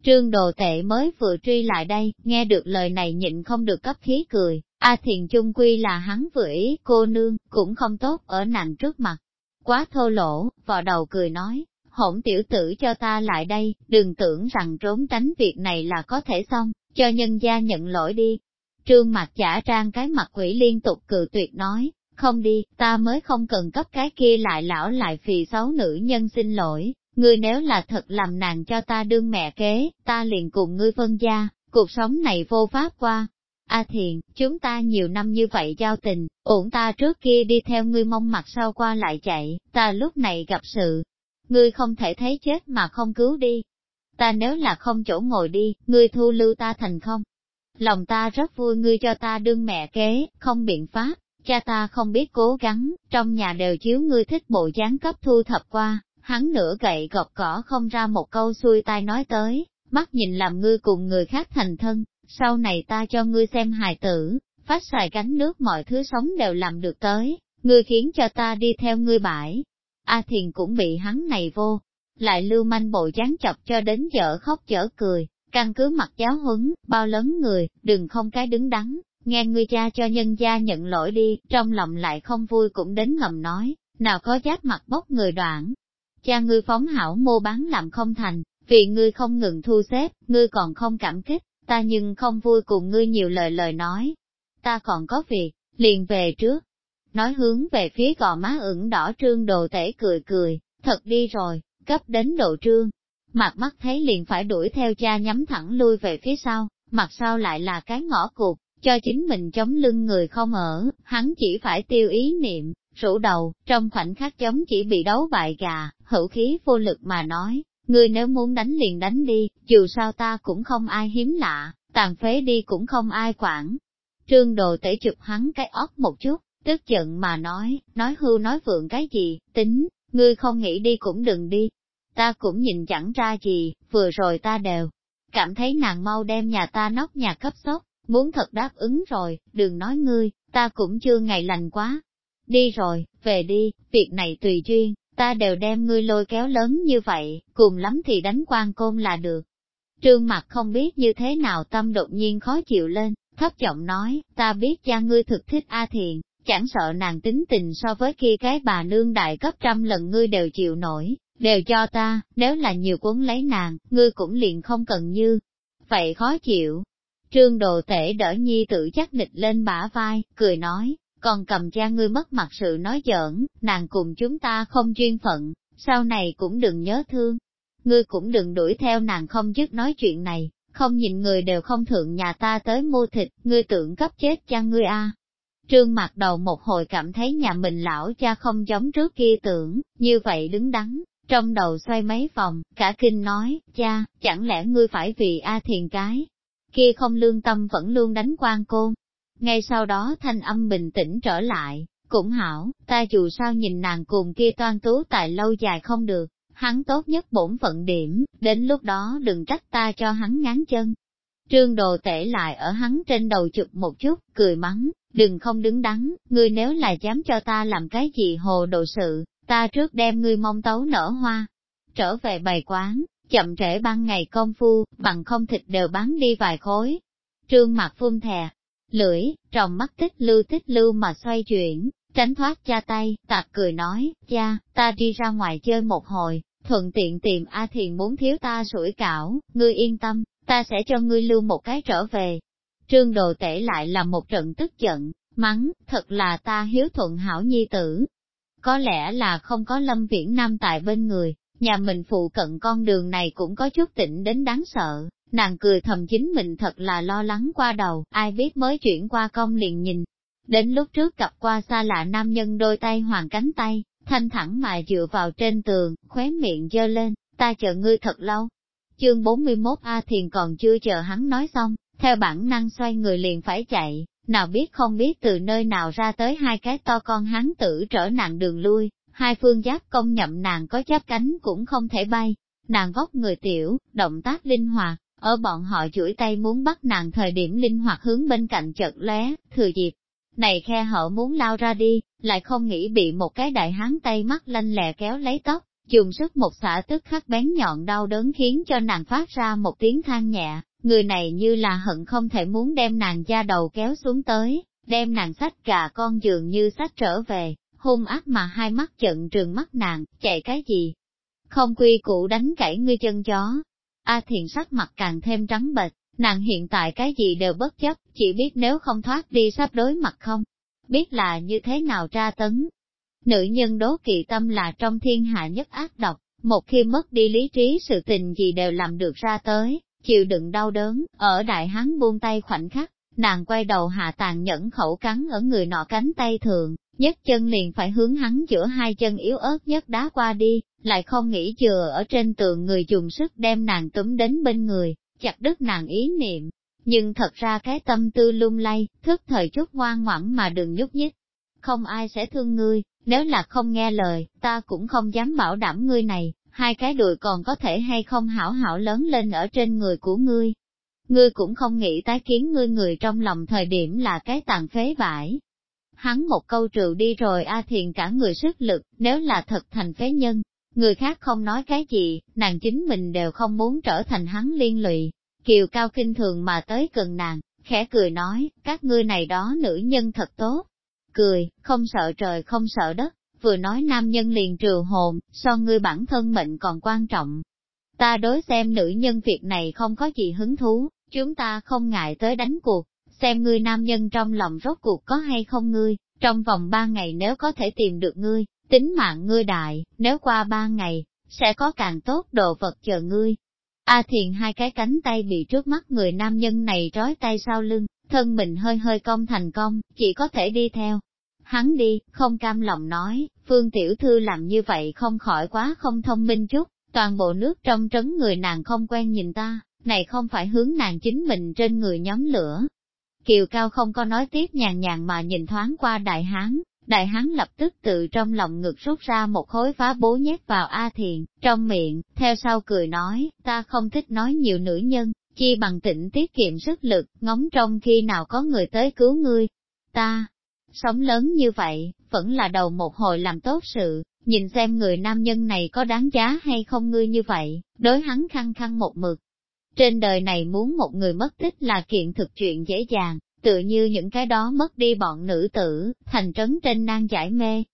Trương đồ tệ mới vừa truy lại đây, nghe được lời này nhịn không được cấp khí cười, A Thiền chung quy là hắn vừa ý, cô nương, cũng không tốt ở nàng trước mặt. Quá thô lỗ, vào đầu cười nói, hỗn tiểu tử cho ta lại đây, đừng tưởng rằng trốn tránh việc này là có thể xong, cho nhân gia nhận lỗi đi. Trương mặt giả trang cái mặt quỷ liên tục cự tuyệt nói, không đi, ta mới không cần cấp cái kia lại lão lại phì xấu nữ nhân xin lỗi, ngươi nếu là thật làm nàng cho ta đương mẹ kế, ta liền cùng ngươi phân gia, cuộc sống này vô pháp qua. A thiền, chúng ta nhiều năm như vậy giao tình, ổn ta trước kia đi theo ngươi mong mặt sau qua lại chạy, ta lúc này gặp sự. Ngươi không thể thấy chết mà không cứu đi. Ta nếu là không chỗ ngồi đi, ngươi thu lưu ta thành không? Lòng ta rất vui ngươi cho ta đương mẹ kế, không biện pháp, cha ta không biết cố gắng, trong nhà đều chiếu ngươi thích bộ dáng cấp thu thập qua, hắn nửa gậy gọc cỏ không ra một câu xuôi tai nói tới, mắt nhìn làm ngươi cùng người khác thành thân, sau này ta cho ngươi xem hài tử, phát xài cánh nước mọi thứ sống đều làm được tới, ngươi khiến cho ta đi theo ngươi bãi. A Thiền cũng bị hắn này vô, lại lưu manh bộ dáng chọc cho đến dở khóc dở cười, căn cứ mặt giáo huấn, bao lớn người, đừng không cái đứng đắn, nghe ngươi cha cho nhân gia nhận lỗi đi, trong lòng lại không vui cũng đến ngầm nói, nào có giác mặt bốc người đoạn, cha ngươi phóng hảo mô bán làm không thành, vì ngươi không ngừng thu xếp, ngươi còn không cảm kích, ta nhưng không vui cùng ngươi nhiều lời lời nói. Ta còn có việc, liền về trước. Nói hướng về phía gò má ửng đỏ trương đồ tể cười cười, thật đi rồi, cấp đến độ trương. Mặt mắt thấy liền phải đuổi theo cha nhắm thẳng lui về phía sau, mặt sau lại là cái ngõ cụt, cho chính mình chống lưng người không ở, hắn chỉ phải tiêu ý niệm, rủ đầu, trong khoảnh khắc chống chỉ bị đấu bại gà, hữu khí vô lực mà nói, ngươi nếu muốn đánh liền đánh đi, dù sao ta cũng không ai hiếm lạ, tàn phế đi cũng không ai quản. Trương đồ tể chụp hắn cái óc một chút, tức giận mà nói, nói hưu nói vượng cái gì, tính, ngươi không nghĩ đi cũng đừng đi. Ta cũng nhìn chẳng ra gì, vừa rồi ta đều, cảm thấy nàng mau đem nhà ta nóc nhà cấp sốc, muốn thật đáp ứng rồi, đừng nói ngươi, ta cũng chưa ngày lành quá, Đi rồi, về đi, việc này tùy duyên, ta đều đem ngươi lôi kéo lớn như vậy, cùng lắm thì đánh quan côn là được. Trương mặt không biết như thế nào tâm đột nhiên khó chịu lên, thấp giọng nói, ta biết cha ngươi thực thích A Thiện chẳng sợ nàng tính tình so với khi cái bà nương đại cấp trăm lần ngươi đều chịu nổi, đều cho ta, nếu là nhiều cuốn lấy nàng, ngươi cũng liền không cần như. Vậy khó chịu. Trương đồ tể đỡ nhi tự chắc địch lên bả vai, cười nói, còn cầm cha ngươi mất mặt sự nói giỡn, nàng cùng chúng ta không duyên phận, sau này cũng đừng nhớ thương. Ngươi cũng đừng đuổi theo nàng không dứt nói chuyện này, không nhìn người đều không thượng nhà ta tới mua thịt, ngươi tưởng cấp chết cha ngươi a. Trương mặt đầu một hồi cảm thấy nhà mình lão cha không giống trước kia tưởng, như vậy đứng đắn, trong đầu xoay mấy vòng, cả kinh nói, cha, chẳng lẽ ngươi phải vì A thiền cái, kia không lương tâm vẫn luôn đánh quan côn, ngay sau đó thanh âm bình tĩnh trở lại, cũng hảo, ta dù sao nhìn nàng cùng kia toan tú tại lâu dài không được, hắn tốt nhất bổn phận điểm, đến lúc đó đừng trách ta cho hắn ngán chân. Trương đồ tể lại ở hắn trên đầu chụp một chút, cười mắng, đừng không đứng đắn, ngươi nếu là dám cho ta làm cái gì hồ đồ sự, ta trước đem ngươi mong tấu nở hoa. Trở về bày quán, chậm trễ ban ngày công phu, bằng không thịt đều bán đi vài khối. Trương mặt phun thè, lưỡi, trong mắt tích lưu tích lưu mà xoay chuyển, tránh thoát cha tay, tạc cười nói, cha, ta đi ra ngoài chơi một hồi, thuận tiện tìm A Thiền muốn thiếu ta sủi cảo, ngươi yên tâm, ta sẽ cho ngươi lưu một cái trở về. Trương đồ tể lại là một trận tức giận, mắng, thật là ta hiếu thuận hảo nhi tử. Có lẽ là không có lâm viễn nam tại bên người, nhà mình phụ cận con đường này cũng có chút tỉnh đến đáng sợ, Nàng cười thầm chính mình thật là lo lắng qua đầu, ai biết mới chuyển qua công liền nhìn. Đến lúc trước gặp qua xa lạ nam nhân đôi tay hoàn cánh tay, thanh thẳng mà dựa vào trên tường, khóe miệng dơ lên, ta chờ ngươi thật lâu. Chương 41 A Thiền còn chưa chờ hắn nói xong, theo bản năng xoay người liền phải chạy, nào biết không biết từ nơi nào ra tới hai cái to con hắn tử trở nàng đường lui, hai phương giáp công nhậm nàng có chắp cánh cũng không thể bay, nàng vóc người tiểu, động tác linh hoạt, ở bọn họ chuỗi tay muốn bắt nàng thời điểm linh hoạt hướng bên cạnh chợt lé thừa dịp. Này khe hở muốn lao ra đi, lại không nghĩ bị một cái đại hán tay mắt lanh lẹ kéo lấy tóc, dùng sức một xả tức khắc bén nhọn đau đớn khiến cho nàng phát ra một tiếng than nhẹ, người này như là hận không thể muốn đem nàng da đầu kéo xuống tới, đem nàng sách gà con giường như sách trở về, hung ác mà hai mắt trận trừng mắt nàng, chạy cái gì? Không quy củ đánh cãi ngươi chân chó, A Thiền sắc mặt càng thêm trắng bệch, nàng hiện tại cái gì đều bất chấp, chỉ biết nếu không thoát đi sắp đối mặt không, biết là như thế nào tra tấn. Nữ nhân đố kỵ tâm là trong thiên hạ nhất ác độc, một khi mất đi lý trí sự tình gì đều làm được ra tới, chịu đựng đau đớn, ở đại hán buông tay khoảnh khắc, nàng quay đầu hạ tàn nhẫn khẩu cắn ở người nọ cánh tay thường, nhất chân liền phải hướng hắn giữa hai chân yếu ớt nhất đá qua đi, lại không nghĩ chừa ở trên tường người dùng sức đem nàng túm đến bên người, chặt đứt nàng ý niệm. Nhưng thật ra cái tâm tư lung lay, thức thời chút ngoan ngoãn mà đừng nhúc nhích. Không ai sẽ thương ngươi, nếu là không nghe lời, ta cũng không dám bảo đảm ngươi này, hai cái đùi còn có thể hay không hảo hảo lớn lên ở trên người của ngươi. Ngươi cũng không nghĩ tái kiến ngươi người trong lòng thời điểm là cái tàn phế bãi. Hắn một câu trừ đi rồi A à Thiền cả người sức lực, nếu là thật thành phế nhân, Người khác không nói cái gì, nàng chính mình đều không muốn trở thành hắn liên lụy. Kiều Cao kinh thường mà tới gần nàng, khẽ cười nói, các ngươi này đó nữ nhân thật tốt. Cười, không sợ trời không sợ đất, vừa nói nam nhân liền trừ hồn, so ngươi bản thân mệnh còn quan trọng. Ta đối xem nữ nhân việc này không có gì hứng thú, chúng ta không ngại tới đánh cuộc, xem ngươi nam nhân trong lòng rốt cuộc có hay không ngươi, trong vòng ba ngày nếu có thể tìm được ngươi, tính mạng ngươi đại, nếu qua ba ngày, sẽ có càng tốt đồ vật chờ ngươi. A thiền hai cái cánh tay bị trước mắt người nam nhân này trói tay sau lưng, thân mình hơi hơi cong thành cong, chỉ có thể đi theo. Hắn đi, không cam lòng nói, phương tiểu thư làm như vậy không khỏi quá không thông minh chút, toàn bộ nước trong trấn người nàng không quen nhìn ta, này không phải hướng nàng chính mình trên người nhóm lửa. Kiều Cao không có nói tiếp nhàn nhàn mà nhìn thoáng qua đại hán, đại hán lập tức từ trong lòng ngực rút ra một khối phá bố nhét vào A Thiền, trong miệng, theo sau cười nói, ta không thích nói nhiều nữ nhân, chi bằng tịnh tiết kiệm sức lực, ngóng trong khi nào có người tới cứu ngươi. Ta, sống lớn như vậy, vẫn là đầu một hồi làm tốt sự, nhìn xem người nam nhân này có đáng giá hay không ngươi như vậy, đối hắn khăng khăng một mực. Trên đời này muốn một người mất tích là kiện thực chuyện dễ dàng, tựa như những cái đó mất đi bọn nữ tử, thành trấn trên nan giải mê.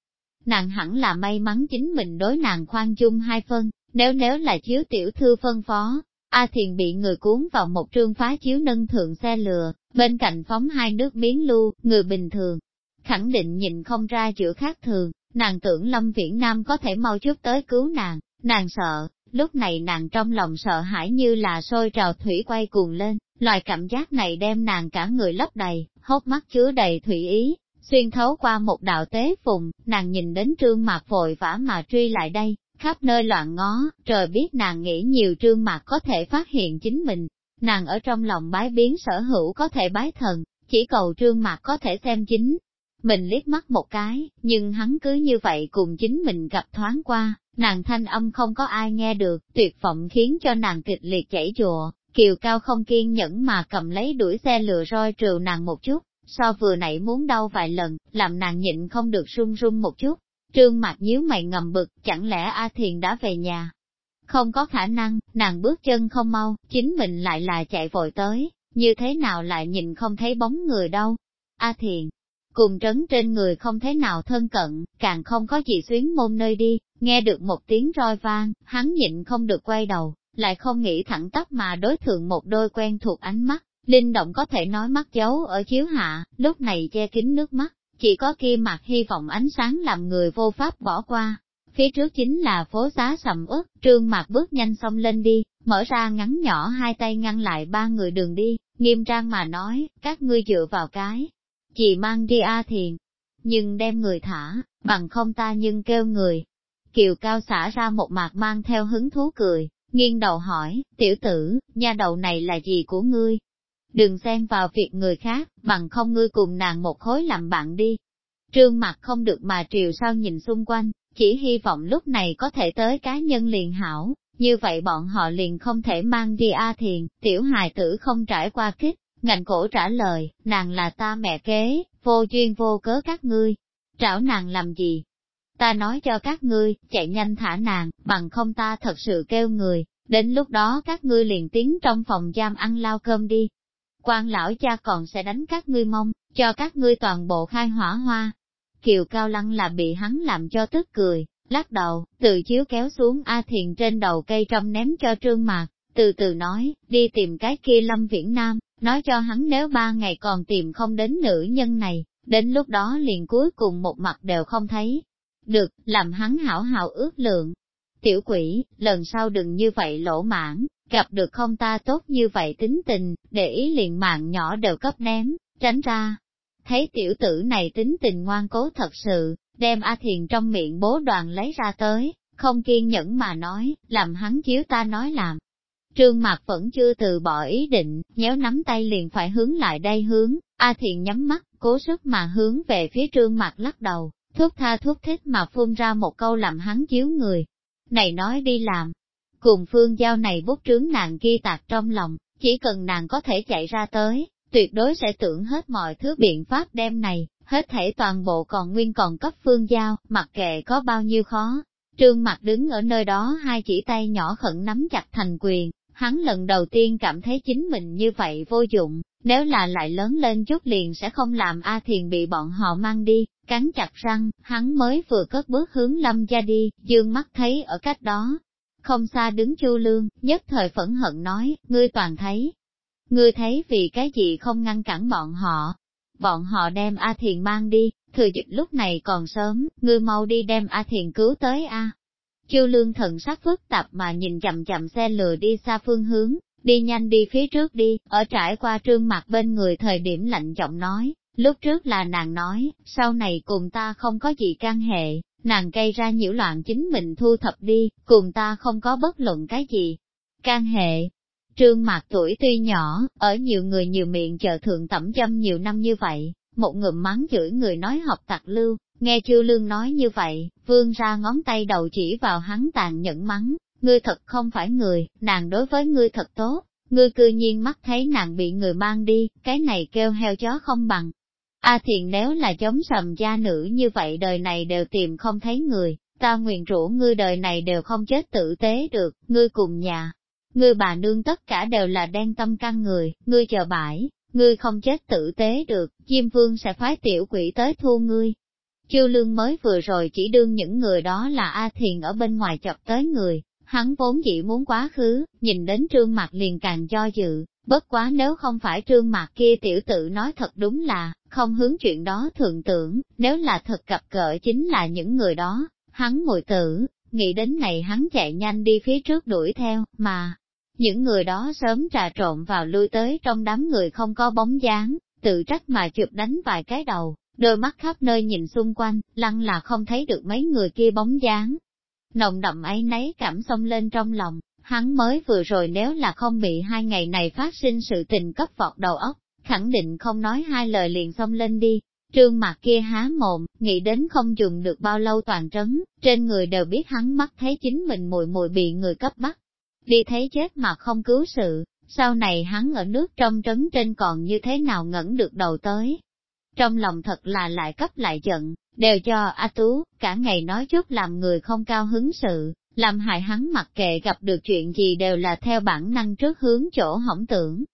Nàng hẳn là may mắn chính mình đối nàng khoan dung hai phân, nếu nếu là chiếu tiểu thư phân phó, A Thiền bị người cuốn vào một trương phá chiếu nâng thượng xe lừa, bên cạnh phóng hai nước biến lưu, người bình thường. Khẳng định nhìn không ra chữa khác thường, nàng tưởng Lâm Viễn Nam có thể mau chút tới cứu nàng, nàng sợ, lúc này nàng trong lòng sợ hãi như là sôi trào thủy quay cuồng lên, loài cảm giác này đem nàng cả người lấp đầy, hốc mắt chứa đầy thủy ý, xuyên thấu qua một đạo tế phùng, nàng nhìn đến trương mặt vội vã mà truy lại đây, khắp nơi loạn ngó, trời biết nàng nghĩ nhiều trương mặt có thể phát hiện chính mình, nàng ở trong lòng bái biến sở hữu có thể bái thần, chỉ cầu trương mặt có thể xem chính. Mình liếc mắt một cái, nhưng hắn cứ như vậy cùng chính mình gặp thoáng qua, nàng thanh âm không có ai nghe được, tuyệt vọng khiến cho nàng kịch liệt chảy chùa, kiều cao không kiên nhẫn mà cầm lấy đuổi xe lừa roi trừ nàng một chút, so vừa nãy muốn đau vài lần, làm nàng nhịn không được run run một chút. Trương mặt nhíu mày ngầm bực, chẳng lẽ A Thiền đã về nhà? Không có khả năng, nàng bước chân không mau, chính mình lại là chạy vội tới, như thế nào lại nhìn không thấy bóng người đâu? A Thiền, cùng trấn trên người không thế nào thân cận, càng không có gì xuyến môn nơi đi, nghe được một tiếng roi vang, hắn nhịn không được quay đầu, lại không nghĩ thẳng tắp mà đối thượng một đôi quen thuộc ánh mắt, linh động có thể nói mắt giấu ở chiếu hạ, lúc này che kín nước mắt, chỉ có kia mặt hy vọng ánh sáng làm người vô pháp bỏ qua. Phía trước chính là phố xá sầm ướt, trương mạc bước nhanh xong lên đi, mở ra ngắn nhỏ hai tay ngăn lại ba người đường đi, nghiêm trang mà nói, các ngươi dựa vào cái Chị mang đi A Thiền, nhưng đem người thả, bằng không ta nhưng kêu người. Kiều Cao xả ra một mạc mang theo hứng thú cười, nghiêng đầu hỏi, tiểu tử, nha đầu này là gì của ngươi? Đừng xen vào việc người khác, bằng không ngươi cùng nàng một khối làm bạn đi. Trương mặt không được mà triều sao nhìn xung quanh, chỉ hy vọng lúc này có thể tới cá nhân liền hảo, như vậy bọn họ liền không thể mang đi A Thiền, tiểu hài tử không trải qua kích ngành cổ trả lời, nàng là ta mẹ kế, vô duyên vô cớ các ngươi. Trảo nàng làm gì? Ta nói cho các ngươi, chạy nhanh thả nàng, bằng không ta thật sự kêu người, đến lúc đó các ngươi liền tiến trong phòng giam ăn lao cơm đi. quan lão cha còn sẽ đánh các ngươi mông, cho các ngươi toàn bộ khai hỏa hoa. Kiều Cao Lăng là bị hắn làm cho tức cười, lắc đầu, từ chiếu kéo xuống A Thiền trên đầu cây trong ném cho Trương Mạc, từ từ nói, đi tìm cái kia Lâm Viễn Nam, nói cho hắn nếu ba ngày còn tìm không đến nữ nhân này, đến lúc đó liền cuối cùng một mặt đều không thấy. Được, làm hắn hảo hảo ước lượng. Tiểu quỷ, lần sau đừng như vậy lỗ mãn, gặp được không ta tốt như vậy tính tình, để ý liền mạng nhỏ đều cấp ném, tránh ra. Thấy tiểu tử này tính tình ngoan cố thật sự, đem A Thiền trong miệng bố đoàn lấy ra tới, không kiên nhẫn mà nói, làm hắn chiếu ta nói làm, Trương Mạc vẫn chưa từ bỏ ý định, nhéo nắm tay liền phải hướng lại đây hướng, A Thiện nhắm mắt, cố sức mà hướng về phía Trương Mạc lắc đầu, thuốc tha thuốc thích mà phun ra một câu làm hắn chiếu người. Này nói đi làm, cùng phương giao này bút trướng nàng kia tạc trong lòng, chỉ cần nàng có thể chạy ra tới, tuyệt đối sẽ tưởng hết mọi thứ biện pháp đem này, hết thể toàn bộ còn nguyên còn cấp phương giao, mặc kệ có bao nhiêu khó. Trương mặt đứng ở nơi đó hai chỉ tay nhỏ khẩn nắm chặt thành quyền, Hắn lần đầu tiên cảm thấy chính mình như vậy vô dụng, nếu là lại lớn lên chút liền sẽ không làm A Thiền bị bọn họ mang đi, cắn chặt răng, hắn mới vừa cất bước hướng lâm ra đi, dương mắt thấy ở cách đó. Không xa đứng chu lương, nhất thời phẫn hận nói, ngươi toàn thấy. Ngươi thấy vì cái gì không ngăn cản bọn họ. Bọn họ đem A Thiền mang đi, thừa dịp lúc này còn sớm, ngươi mau đi đem A Thiền cứu tới A. Chiêu lương thần sắc phức tạp mà nhìn chậm chậm xe lừa đi xa phương hướng, đi nhanh đi phía trước đi, ở trải qua trương mặt bên người thời điểm lạnh giọng nói, lúc trước là nàng nói, sau này cùng ta không có gì can hệ, nàng gây ra nhiễu loạn chính mình thu thập đi, cùng ta không có bất luận cái gì. Can hệ, trương mặt tuổi tuy nhỏ, ở nhiều người nhiều miệng chờ thượng tẩm châm nhiều năm như vậy, một ngụm mắng chửi người nói học tặc lưu, Nghe Chu Lương nói như vậy, vương ra ngón tay đầu chỉ vào hắn tàn nhẫn mắng, ngươi thật không phải người, nàng đối với ngươi thật tốt, ngươi cư nhiên mắt thấy nàng bị người mang đi, cái này kêu heo chó không bằng. A à thiện nếu là chống sầm gia nữ như vậy đời này đều tìm không thấy người, ta nguyện rủ ngươi đời này đều không chết tử tế được, ngươi cùng nhà, ngươi bà nương tất cả đều là đen tâm căn người, ngươi chờ bãi, ngươi không chết tử tế được, Diêm Vương sẽ phái tiểu quỷ tới thu ngươi, Chiêu lương mới vừa rồi chỉ đương những người đó là A Thiền ở bên ngoài chọc tới người, hắn vốn dĩ muốn quá khứ, nhìn đến trương mặt liền càng do dự, bất quá nếu không phải trương mặt kia tiểu tự nói thật đúng là, không hướng chuyện đó thường tưởng, nếu là thật cặp cỡ chính là những người đó, hắn ngồi tử, nghĩ đến này hắn chạy nhanh đi phía trước đuổi theo, mà, những người đó sớm trà trộn vào lui tới trong đám người không có bóng dáng, tự trách mà chụp đánh vài cái đầu, đôi mắt khắp nơi nhìn xung quanh, lăng là không thấy được mấy người kia bóng dáng. Nồng đậm ấy nấy cảm xông lên trong lòng, hắn mới vừa rồi nếu là không bị hai ngày này phát sinh sự tình cấp vọt đầu óc, khẳng định không nói hai lời liền xông lên đi. Trương mặt kia há mồm, nghĩ đến không dùng được bao lâu toàn trấn, trên người đều biết hắn mắt thấy chính mình mùi mùi bị người cấp bắt. Đi thấy chết mà không cứu sự, sau này hắn ở nước trong trấn trên còn như thế nào ngẩn được đầu tới, trong lòng thật là lại cấp lại giận, đều cho A Tú, cả ngày nói chút làm người không cao hứng sự, làm hại hắn mặc kệ gặp được chuyện gì đều là theo bản năng trước hướng chỗ hỏng tưởng.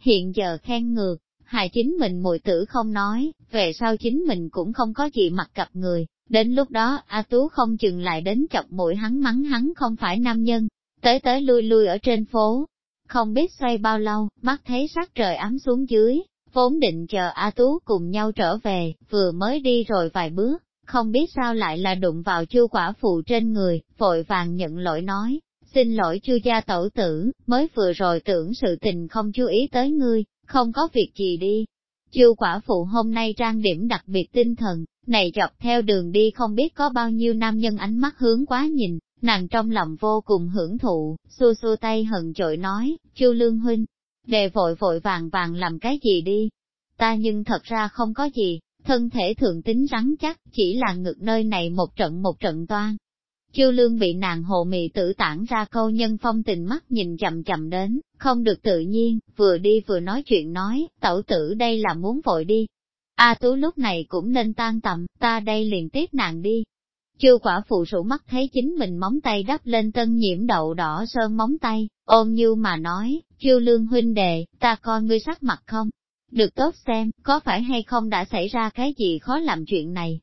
Hiện giờ khen ngược, hại chính mình mùi tử không nói, về sau chính mình cũng không có gì mặc cặp người, đến lúc đó A Tú không chừng lại đến chọc mũi hắn mắng hắn không phải nam nhân, tới tới lui lui ở trên phố. Không biết xoay bao lâu, mắt thấy sắc trời ấm xuống dưới, Vốn định chờ A Tú cùng nhau trở về, vừa mới đi rồi vài bước, không biết sao lại là đụng vào Chu quả phụ trên người, vội vàng nhận lỗi nói, xin lỗi chư gia tẩu tử, mới vừa rồi tưởng sự tình không chú ý tới ngươi, không có việc gì đi. Chu quả phụ hôm nay trang điểm đặc biệt tinh thần, này dọc theo đường đi không biết có bao nhiêu nam nhân ánh mắt hướng quá nhìn, nàng trong lòng vô cùng hưởng thụ, xua xua tay hận chội nói, Chu lương huynh, Đề vội vội vàng vàng làm cái gì đi. Ta nhưng thật ra không có gì, thân thể thượng tính rắn chắc, chỉ là ngực nơi này một trận một trận toan. Chiêu lương bị nàng hồ mị tử tản ra câu nhân phong tình mắt nhìn chậm chậm đến, không được tự nhiên, vừa đi vừa nói chuyện nói, tẩu tử đây là muốn vội đi. A tú lúc này cũng nên tan tầm, ta đây liền tiếp nàng đi, Chư quả phụ rủ mắt thấy chính mình móng tay đắp lên tân nhiễm đậu đỏ sơn móng tay, ôn như mà nói, chư lương huynh đệ, ta coi ngươi sắc mặt không? Được tốt xem, có phải hay không đã xảy ra cái gì khó làm chuyện này?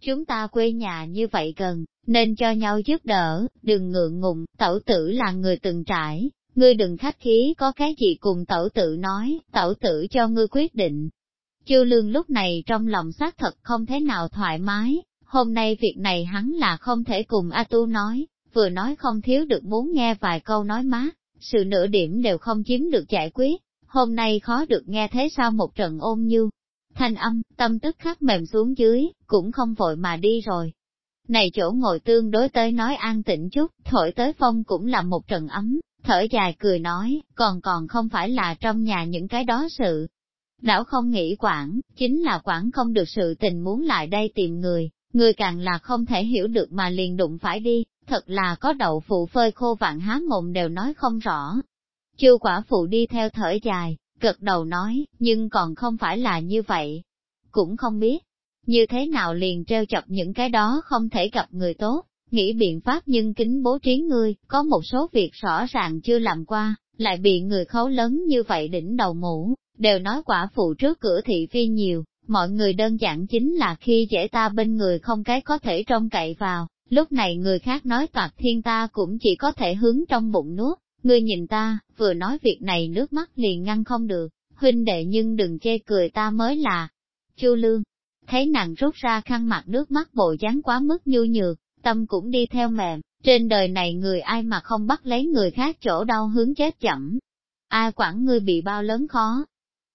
Chúng ta quê nhà như vậy gần, nên cho nhau giúp đỡ, đừng ngượng ngùng, tẩu tử là người từng trải, ngươi đừng khách khí có cái gì cùng tẩu tử nói, tẩu tử cho ngươi quyết định. Chư lương lúc này trong lòng xác thật không thế nào thoải mái, Hôm nay việc này hắn là không thể cùng A Tu nói, vừa nói không thiếu được muốn nghe vài câu nói má, sự nửa điểm đều không chiếm được giải quyết, hôm nay khó được nghe thế sao một trận ôm như. Thanh âm, tâm tức khắc mềm xuống dưới, cũng không vội mà đi rồi. Này chỗ ngồi tương đối tới nói an tĩnh chút, thổi tới phong cũng là một trận ấm, thở dài cười nói, còn còn không phải là trong nhà những cái đó sự. đảo không nghĩ quản, chính là quản không được sự tình muốn lại đây tìm người, người càng là không thể hiểu được mà liền đụng phải đi, thật là có đậu phụ phơi khô vạn há mồm đều nói không rõ. Chư quả phụ đi theo thở dài, gật đầu nói, nhưng còn không phải là như vậy. Cũng không biết, như thế nào liền treo chọc những cái đó không thể gặp người tốt, nghĩ biện pháp nhưng kính bố trí ngươi, có một số việc rõ ràng chưa làm qua, lại bị người khấu lớn như vậy đỉnh đầu mũ, đều nói quả phụ trước cửa thị phi nhiều, mọi người đơn giản chính là khi dễ ta bên người không cái có thể trông cậy vào, lúc này người khác nói toạc thiên ta cũng chỉ có thể hướng trong bụng nuốt, ngươi nhìn ta, vừa nói việc này nước mắt liền ngăn không được, huynh đệ nhưng đừng chê cười ta mới là. Chu Lương, thấy nàng rút ra khăn mặt nước mắt bộ dáng quá mức nhu nhược, tâm cũng đi theo mềm, trên đời này người ai mà không bắt lấy người khác chỗ đau hướng chết chậm. Ai quản ngươi bị bao lớn khó,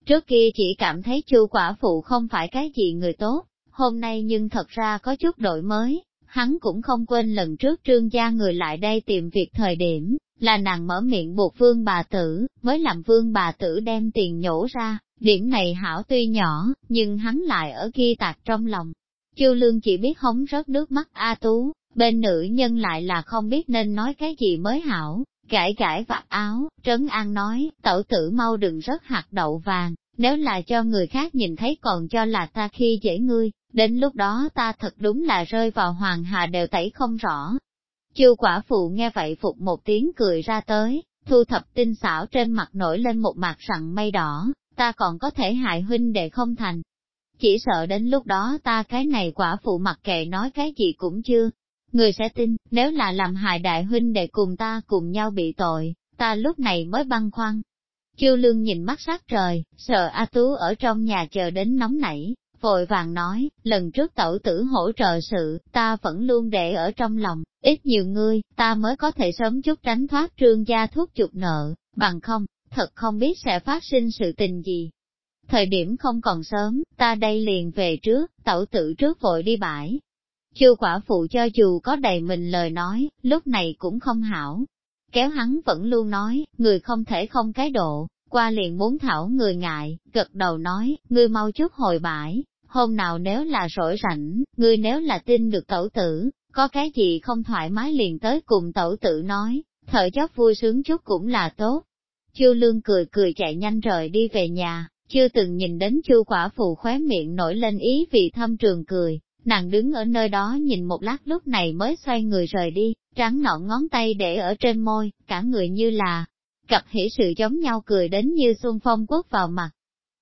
Trước kia chỉ cảm thấy chu quả phụ không phải cái gì người tốt, hôm nay nhưng thật ra có chút đổi mới, hắn cũng không quên lần trước trương gia người lại đây tìm việc thời điểm, là nàng mở miệng buộc vương bà tử, mới làm vương bà tử đem tiền nhổ ra, điểm này hảo tuy nhỏ, nhưng hắn lại ở ghi tạc trong lòng. Chu lương chỉ biết hống rớt nước mắt A Tú, bên nữ nhân lại là không biết nên nói cái gì mới hảo, Gãi gãi vạt áo, trấn an nói, tẩu tử mau đừng rớt hạt đậu vàng, nếu là cho người khác nhìn thấy còn cho là ta khi dễ ngươi, đến lúc đó ta thật đúng là rơi vào hoàng hà đều tẩy không rõ. Chư quả phụ nghe vậy phục một tiếng cười ra tới, thu thập tinh xảo trên mặt nổi lên một mặt sặn mây đỏ, ta còn có thể hại huynh đệ không thành. Chỉ sợ đến lúc đó ta cái này quả phụ mặc kệ nói cái gì cũng chưa, người sẽ tin, nếu là làm hại đại huynh để cùng ta cùng nhau bị tội, ta lúc này mới băn khoăn. Chiêu lương nhìn mắt sát trời, sợ A Tú ở trong nhà chờ đến nóng nảy, vội vàng nói, lần trước tẩu tử hỗ trợ sự, ta vẫn luôn để ở trong lòng, ít nhiều ngươi, ta mới có thể sớm chút tránh thoát trương gia thuốc chục nợ, bằng không, thật không biết sẽ phát sinh sự tình gì. Thời điểm không còn sớm, ta đây liền về trước, tẩu tử trước vội đi bãi, chư quả phụ cho dù có đầy mình lời nói, lúc này cũng không hảo. Kéo hắn vẫn luôn nói, người không thể không cái độ, qua liền muốn thảo người ngại, gật đầu nói, ngươi mau chút hồi bãi, hôm nào nếu là rỗi rảnh, ngươi nếu là tin được tẩu tử, có cái gì không thoải mái liền tới cùng tẩu tử nói, thở chót vui sướng chút cũng là tốt. Chư lương cười cười chạy nhanh rời đi về nhà, chưa từng nhìn đến chư quả phụ khóe miệng nổi lên ý vì thâm trường cười, Nàng đứng ở nơi đó nhìn một lát lúc này mới xoay người rời đi, trắng nọn ngón tay để ở trên môi, cả người như là cặp hỉ sự giống nhau cười đến như xuân phong quất vào mặt.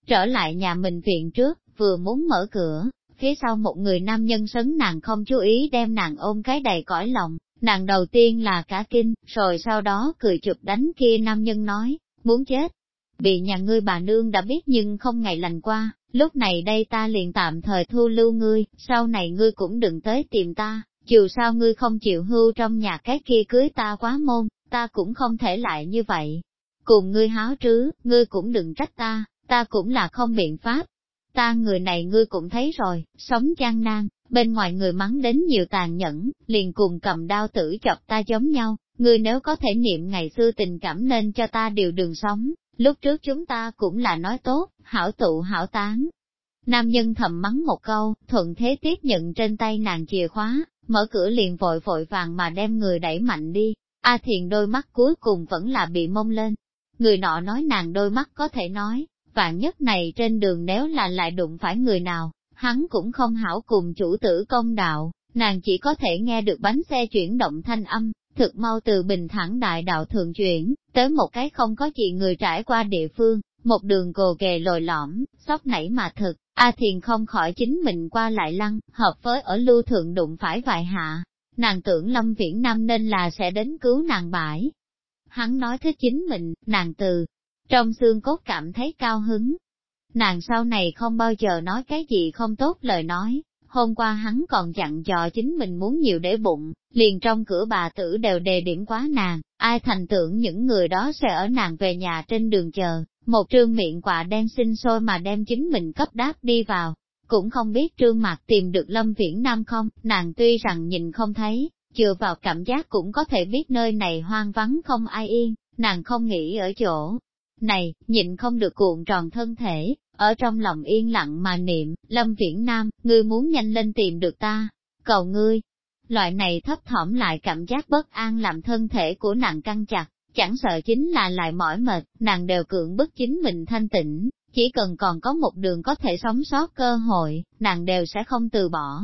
Trở lại nhà mình viện trước, vừa muốn mở cửa, phía sau một người nam nhân sấn nàng không chú ý đem nàng ôm cái đầy cõi lòng, nàng đầu tiên là cả kinh, rồi sau đó cười chụp đánh kia nam nhân nói, muốn chết, bị nhà ngươi bà nương đã biết nhưng không ngày lành qua, lúc này đây ta liền tạm thời thu lưu ngươi, sau này ngươi cũng đừng tới tìm ta, dù sao ngươi không chịu hưu trong nhà cái kia cưới ta quá môn, ta cũng không thể lại như vậy. Cùng ngươi háo trứ, ngươi cũng đừng trách ta, ta cũng là không biện pháp. Ta người này ngươi cũng thấy rồi, sống gian nan, bên ngoài người mắng đến nhiều tàn nhẫn, liền cùng cầm đao tử chọc ta giống nhau, ngươi nếu có thể niệm ngày xưa tình cảm nên cho ta điều đường sống, Lúc trước chúng ta cũng là nói tốt, hảo tụ hảo tán. Nam nhân thầm mắng một câu, thuận thế tiếp nhận trên tay nàng chìa khóa, mở cửa liền vội vội vàng mà đem người đẩy mạnh đi. A thiền đôi mắt cuối cùng vẫn là bị mông lên. Người nọ nói nàng đôi mắt có thể nói, vạn nhất này trên đường nếu là lại đụng phải người nào, hắn cũng không hảo cùng chủ tử công đạo, nàng chỉ có thể nghe được bánh xe chuyển động thanh âm, thực mau từ bình thẳng đại đạo thượng chuyển, tới một cái không có gì người trải qua địa phương, một đường gồ ghề lồi lõm, sóc nảy mà thực, A Thiền không khỏi chính mình qua lại lăng, hợp với ở lưu thượng đụng phải vài hạ, nàng tưởng Lâm Viễn Nam nên là sẽ đến cứu nàng bãi. Hắn nói thế chính mình, nàng từ, trong xương cốt cảm thấy cao hứng. Nàng sau này không bao giờ nói cái gì không tốt lời nói, hôm qua hắn còn dặn dò chính mình muốn nhiều để bụng, liền trong cửa bà tử đều đề điểm quá nàng, ai thành tưởng những người đó sẽ ở nàng về nhà trên đường chờ, một trương miệng quả đen sinh sôi mà đem chính mình cấp đáp đi vào. Cũng không biết trương mặt tìm được Lâm Viễn Nam không, nàng tuy rằng nhìn không thấy, chừa vào cảm giác cũng có thể biết nơi này hoang vắng không ai yên, nàng không nghĩ ở chỗ. Này, nhịn không được cuộn tròn thân thể, ở trong lòng yên lặng mà niệm, Lâm Viễn Nam, ngươi muốn nhanh lên tìm được ta, cầu ngươi. Loại này thấp thỏm lại cảm giác bất an làm thân thể của nàng căng chặt, chẳng sợ chính là lại mỏi mệt, nàng đều cưỡng bức chính mình thanh tĩnh chỉ cần còn có một đường có thể sống sót cơ hội, nàng đều sẽ không từ bỏ.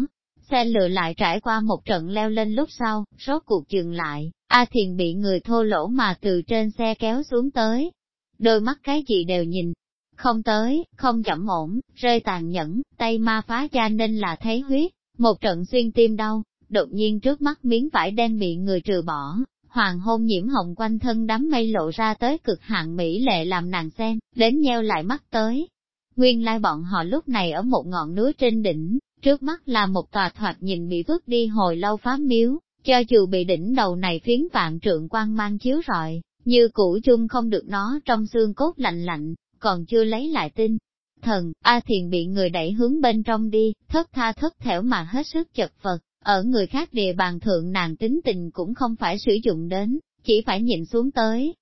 Xe lừa lại trải qua một trận leo lên lúc sau, rốt cuộc dừng lại, A Thiền bị người thô lỗ mà từ trên xe kéo xuống tới. Đôi mắt cái gì đều nhìn, không tới, không chậm ổn, rơi tàn nhẫn, tay ma phá cha nên là thấy huyết, một trận xuyên tim đau, đột nhiên trước mắt miếng vải đen bị người trừ bỏ, hoàng hôn nhiễm hồng quanh thân đám mây lộ ra tới cực hạn mỹ lệ làm nàng xem, đến nheo lại mắt tới. Nguyên lai bọn họ lúc này ở một ngọn núi trên đỉnh, trước mắt là một tòa thoạt nhìn bị vứt đi hồi lâu phá miếu, cho dù bị đỉnh đầu này phiến vạn trượng quang mang chiếu rọi, như cũ chung không được nó trong xương cốt lạnh lạnh, còn chưa lấy lại tin. Thần, A Thiền bị người đẩy hướng bên trong đi, thất tha thất thẻo mà hết sức chật vật, ở người khác địa bàn thượng nàng tính tình cũng không phải sử dụng đến, chỉ phải nhìn xuống tới.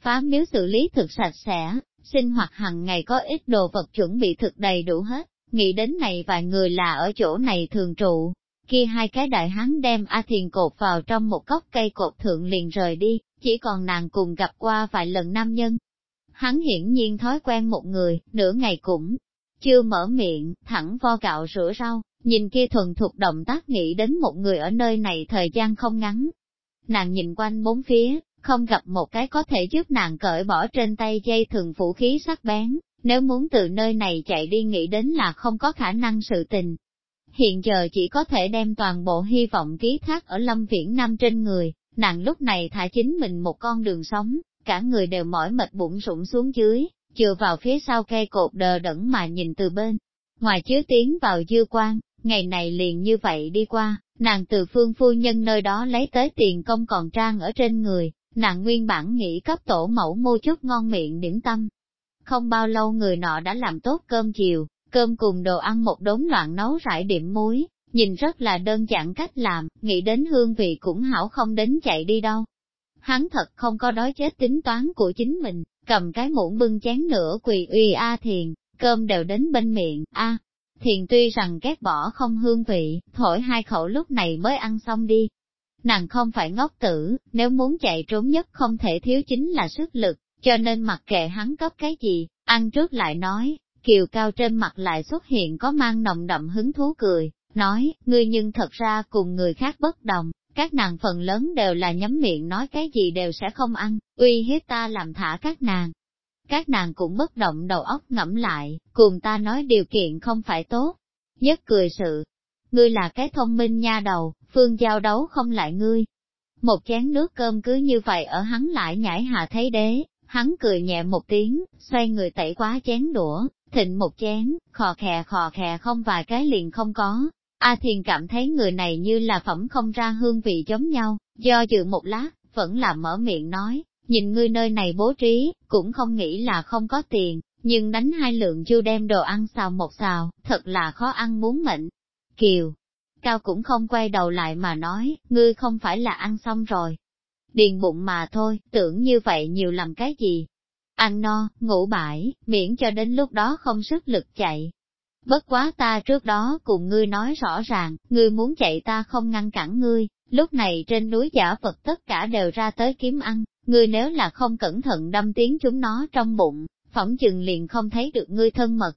Phá miếu xử lý thực sạch sẽ, sinh hoạt hàng ngày có ít đồ vật chuẩn bị thực đầy đủ hết, nghĩ đến này vài người là ở chỗ này thường trụ. Khi hai cái đại hán đem A Thiền cột vào trong một gốc cây cột thượng liền rời đi, chỉ còn nàng cùng gặp qua vài lần nam nhân, Hắn hiển nhiên thói quen một người, nửa ngày cũng chưa mở miệng, thẳng vo gạo rửa rau, nhìn kia thuần thuộc động tác nghĩ đến một người ở nơi này thời gian không ngắn. Nàng nhìn quanh bốn phía, không gặp một cái có thể giúp nàng cởi bỏ trên tay dây thường vũ khí sắc bén, nếu muốn từ nơi này chạy đi nghĩ đến là không có khả năng sự tình. Hiện giờ chỉ có thể đem toàn bộ hy vọng ký thác ở Lâm Viễn Nam trên người, nàng lúc này thả chính mình một con đường sống, cả người đều mỏi mệt bụng rụng xuống dưới, chừa vào phía sau cây cột đờ đẫn mà nhìn từ bên. Ngoài chứa tiến vào dư quan, ngày này liền như vậy đi qua, nàng từ phương phu nhân nơi đó lấy tới tiền công còn trang ở trên người, nàng nguyên bản nghĩ cấp tổ mẫu mua chút ngon miệng điểm tâm. Không bao lâu người nọ đã làm tốt cơm chiều, cơm cùng đồ ăn một đống loạn nấu rải điểm muối, nhìn rất là đơn giản cách làm, nghĩ đến hương vị cũng hảo không đến chạy đi đâu hắn thật không có đói chết tính toán của chính mình, cầm cái muỗng bưng chén nửa quỳ uy A Thiền, cơm đều đến bên miệng, A. Thiền tuy rằng ghét bỏ không hương vị, thổi hai khẩu lúc này mới ăn xong đi. Nàng không phải ngốc tử, nếu muốn chạy trốn nhất không thể thiếu chính là sức lực, cho nên mặc kệ hắn cấp cái gì, ăn trước lại nói, kiều cao trên mặt lại xuất hiện có mang nồng đậm hứng thú cười, nói, ngươi nhưng thật ra cùng người khác bất đồng, các nàng phần lớn đều là nhắm miệng nói cái gì đều sẽ không ăn, uy hiếp ta làm thả các nàng. Các nàng cũng bất động đầu óc ngẫm lại, cùng ta nói điều kiện không phải tốt. Nhất cười sự, ngươi là cái thông minh nha đầu, phương giao đấu không lại ngươi. Một chén nước cơm cứ như vậy ở hắn lại nhảy hạ thấy đế, hắn cười nhẹ một tiếng, xoay người tẩy quá chén đũa, thịnh một chén, khò khè khò khè không vài cái liền không có, A Thiền cảm thấy người này như là phẩm không ra hương vị giống nhau, do dự một lát, vẫn là mở miệng nói, nhìn ngươi nơi này bố trí, cũng không nghĩ là không có tiền, nhưng đánh hai lượng chưa đem đồ ăn xào một xào, thật là khó ăn muốn mệnh. Kiều, Cao cũng không quay đầu lại mà nói, ngươi không phải là ăn xong rồi. Điền bụng mà thôi, tưởng như vậy nhiều làm cái gì. Ăn no, ngủ bãi, miễn cho đến lúc đó không sức lực chạy, Bất quá ta trước đó cùng ngươi nói rõ ràng, ngươi muốn chạy ta không ngăn cản ngươi, lúc này trên núi giả vật tất cả đều ra tới kiếm ăn, ngươi nếu là không cẩn thận đâm tiếng chúng nó trong bụng, phỏng chừng liền không thấy được ngươi thân mật.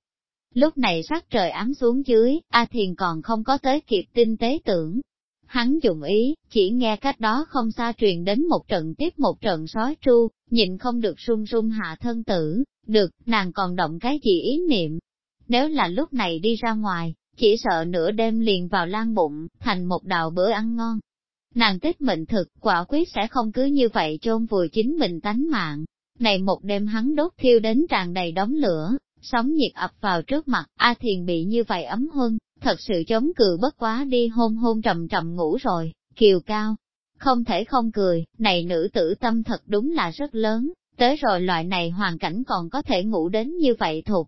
Lúc này sắc trời ám xuống dưới, A Thiền còn không có tới kịp tinh tế tưởng. Hắn dùng ý, chỉ nghe cách đó không xa truyền đến một trận tiếp một trận sói tru, nhịn không được run run hạ thân tử, được, nàng còn động cái gì ý niệm, nếu là lúc này đi ra ngoài, chỉ sợ nửa đêm liền vào lan bụng, thành một đạo bữa ăn ngon. Nàng tích mệnh thực, quả quyết sẽ không cứ như vậy chôn vùi chính mình tánh mạng. Này một đêm hắn đốt thiêu đến tràn đầy đống lửa, sóng nhiệt ập vào trước mặt, A Thiền bị như vậy ấm hơn, thật sự chống cự bất quá đi hôn hôn trầm trầm ngủ rồi, kiều cao. Không thể không cười, này nữ tử tâm thật đúng là rất lớn, tới rồi loại này hoàn cảnh còn có thể ngủ đến như vậy thuộc,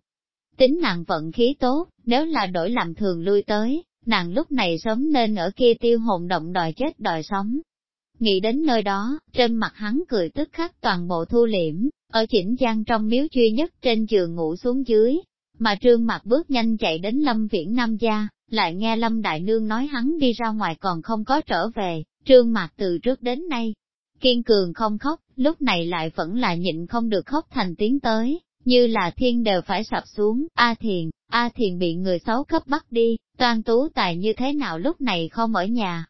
Tính nàng vận khí tốt, nếu là đổi làm thường lui tới, nàng lúc này sớm nên ở kia tiêu hồn động đòi chết đòi sống. Nghĩ đến nơi đó, trên mặt hắn cười tức khắc toàn bộ thu liễm, ở chỉnh trang trong miếu duy nhất trên giường ngủ xuống dưới, mà trương mặt bước nhanh chạy đến lâm viễn nam gia, lại nghe lâm đại nương nói hắn đi ra ngoài còn không có trở về, trương mặt từ trước đến nay. Kiên cường không khóc, lúc này lại vẫn là nhịn không được khóc thành tiếng tới như là thiên đều phải sập xuống, A Thiền, A Thiền bị người xấu cấp bắt đi, toàn tú tài như thế nào lúc này không ở nhà.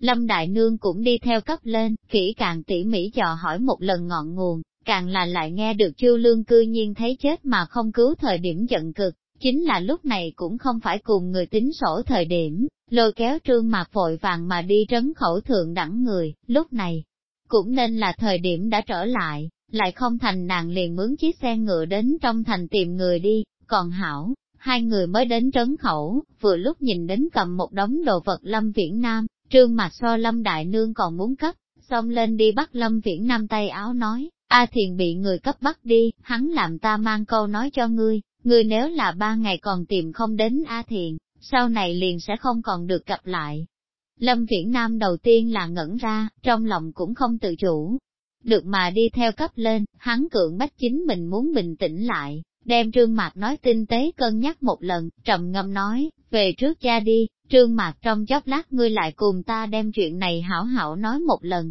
Lâm Đại Nương cũng đi theo cấp lên, kỹ càng tỉ mỉ dò hỏi một lần ngọn nguồn, càng là lại nghe được chư lương cư nhiên thấy chết mà không cứu thời điểm giận cực, chính là lúc này cũng không phải cùng người tính sổ thời điểm, lôi kéo trương mạc vội vàng mà đi trấn khẩu thượng đẳng người, lúc này, cũng nên là thời điểm đã trở lại, lại không thành nàng liền mướn chiếc xe ngựa đến trong thành tìm người đi, còn hảo, hai người mới đến trấn khẩu, vừa lúc nhìn đến cầm một đống đồ vật Lâm Viễn Nam, trương mặt so Lâm Đại Nương còn muốn cấp, xông lên đi bắt Lâm Viễn Nam tay áo nói, A Thiền bị người cấp bắt đi, hắn làm ta mang câu nói cho ngươi, ngươi nếu là ba ngày còn tìm không đến A Thiền, sau này liền sẽ không còn được gặp lại. Lâm Viễn Nam đầu tiên là ngẩn ra, trong lòng cũng không tự chủ, được mà đi theo cấp lên, hắn cưỡng bách chính mình muốn bình tĩnh lại, đem trương mạc nói tinh tế cân nhắc một lần, trầm ngâm nói, về trước cha đi, trương mạc trong chốc lát ngươi lại cùng ta đem chuyện này hảo hảo nói một lần.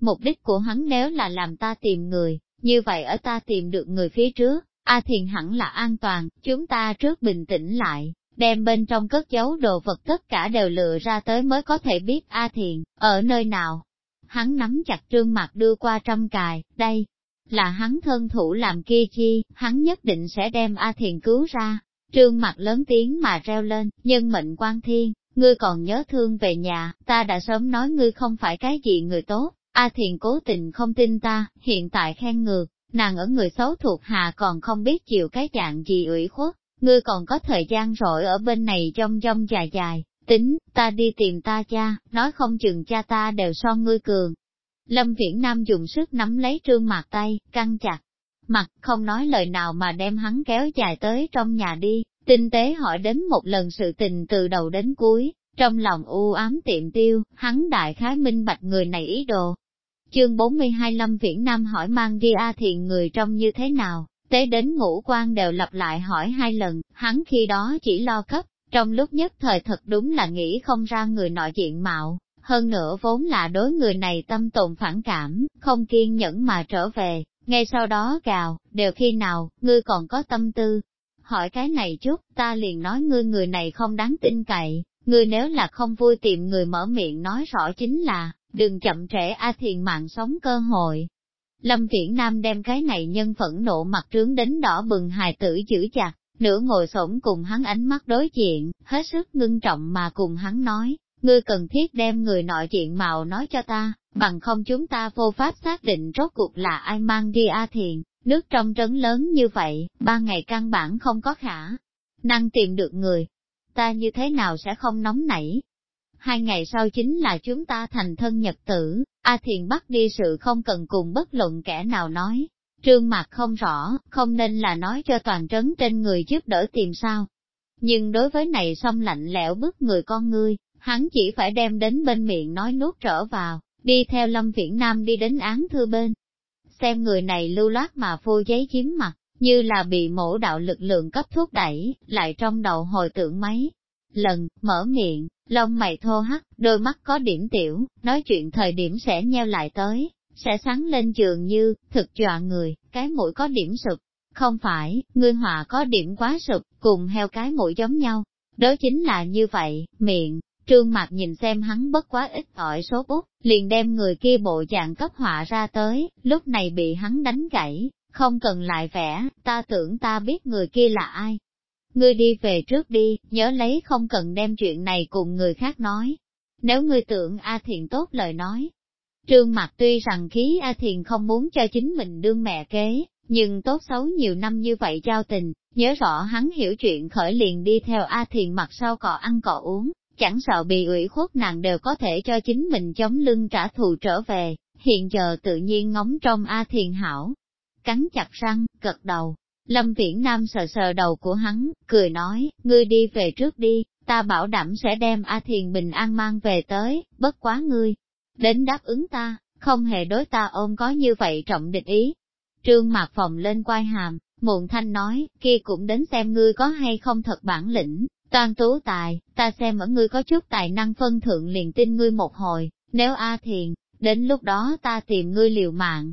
Mục đích của hắn nếu là làm ta tìm người, như vậy ở ta tìm được người phía trước, A Thiền hẳn là an toàn, chúng ta trước bình tĩnh lại, đem bên trong cất giấu đồ vật tất cả đều lựa ra tới mới có thể biết A Thiền, ở nơi nào, hắn nắm chặt trương mặt đưa qua trăm cài, đây, là hắn thân thủ làm kia chi, hắn nhất định sẽ đem A Thiền cứu ra. Trương mặt lớn tiếng mà reo lên, nhân mệnh quan thiên, ngươi còn nhớ thương về nhà, ta đã sớm nói ngươi không phải cái gì người tốt, A Thiền cố tình không tin ta, hiện tại khen ngược, nàng ở người xấu thuộc hạ còn không biết chịu cái dạng gì ủy khuất, ngươi còn có thời gian rỗi ở bên này trong trong dài dài, Tính, ta đi tìm ta cha, nói không chừng cha ta đều so ngươi cường. Lâm Viễn Nam dùng sức nắm lấy trương mặt tay, căng chặt. Mặt không nói lời nào mà đem hắn kéo dài tới trong nhà đi, tinh tế hỏi đến một lần sự tình từ đầu đến cuối, trong lòng u ám tiệm tiêu, hắn đại khái minh bạch người này ý đồ. Chương 42 Lâm Viễn Nam hỏi mang đi A thiện người trong như thế nào, tế đến ngũ quan đều lặp lại hỏi hai lần, hắn khi đó chỉ lo cấp. Trong lúc nhất thời thật đúng là nghĩ không ra người nội diện mạo, hơn nữa vốn là đối người này tâm tồn phản cảm, không kiên nhẫn mà trở về, ngay sau đó gào, đều khi nào, ngươi còn có tâm tư. Hỏi cái này chút, ta liền nói ngươi người này không đáng tin cậy, ngươi nếu là không vui tìm người mở miệng nói rõ chính là, đừng chậm trễ A Thiền mạng sống cơ hội. Lâm Viễn Nam đem cái này nhân phẫn nộ mặt trướng đến đỏ bừng hài tử giữ chặt, nửa ngồi xổm cùng hắn ánh mắt đối diện, hết sức ngưng trọng mà cùng hắn nói, ngươi cần thiết đem người nội chuyện màu nói cho ta, bằng không chúng ta vô pháp xác định rốt cuộc là ai mang đi A Thiền, nước trong trấn lớn như vậy, ba ngày căn bản không có khả năng tìm được người. Ta như thế nào sẽ không nóng nảy? Hai ngày sau chính là chúng ta thành thân nhật tử, A Thiền bắt đi sự không cần cùng bất luận kẻ nào nói, Trương mặt không rõ, không nên là nói cho toàn trấn trên người giúp đỡ tìm sao. Nhưng đối với này xong lạnh lẽo bức người con ngươi, hắn chỉ phải đem đến bên miệng nói nuốt trở vào, đi theo Lâm Viễn Nam đi đến án thư bên. Xem người này lưu loát mà phô giấy chiếm mặt, như là bị mổ đạo lực lượng cấp thuốc đẩy, lại trong đầu hồi tưởng mấy. Lần, mở miệng, lông mày thô hắt, đôi mắt có điểm tiểu, nói chuyện thời điểm sẽ nheo lại tới, sẽ sáng lên dường như, thực dọa người, cái mũi có điểm sụp. Không phải, ngươi họa có điểm quá sụp, cùng heo cái mũi giống nhau. Đó chính là như vậy, miệng, trương mặt nhìn xem hắn bất quá ít ỏi số bút, liền đem người kia bộ dạng cấp họa ra tới, lúc này bị hắn đánh gãy, không cần lại vẽ, ta tưởng ta biết người kia là ai. Ngươi đi về trước đi, nhớ lấy không cần đem chuyện này cùng người khác nói. Nếu ngươi tưởng A Thiện tốt lời nói, Trương Mạc tuy rằng khí A Thiền không muốn cho chính mình đương mẹ kế, nhưng tốt xấu nhiều năm như vậy giao tình, nhớ rõ hắn hiểu chuyện khởi liền đi theo A Thiền mặt sau cọ ăn cọ uống, chẳng sợ bị ủy khuất nàng đều có thể cho chính mình chống lưng trả thù trở về, hiện giờ tự nhiên ngóng trong A Thiền hảo. Cắn chặt răng, gật đầu, Lâm Viễn Nam sờ sờ đầu của hắn, cười nói, ngươi đi về trước đi, ta bảo đảm sẽ đem A Thiền bình an mang về tới, bất quá ngươi, đến đáp ứng ta, không hề đối ta ôm có như vậy trọng địch ý. Trương Mạc Phòng lên quai hàm, muộn thanh nói, kia cũng đến xem ngươi có hay không thật bản lĩnh, toàn tú tài, ta xem ở ngươi có chút tài năng phân thượng liền tin ngươi một hồi, nếu A Thiền, đến lúc đó ta tìm ngươi liều mạng.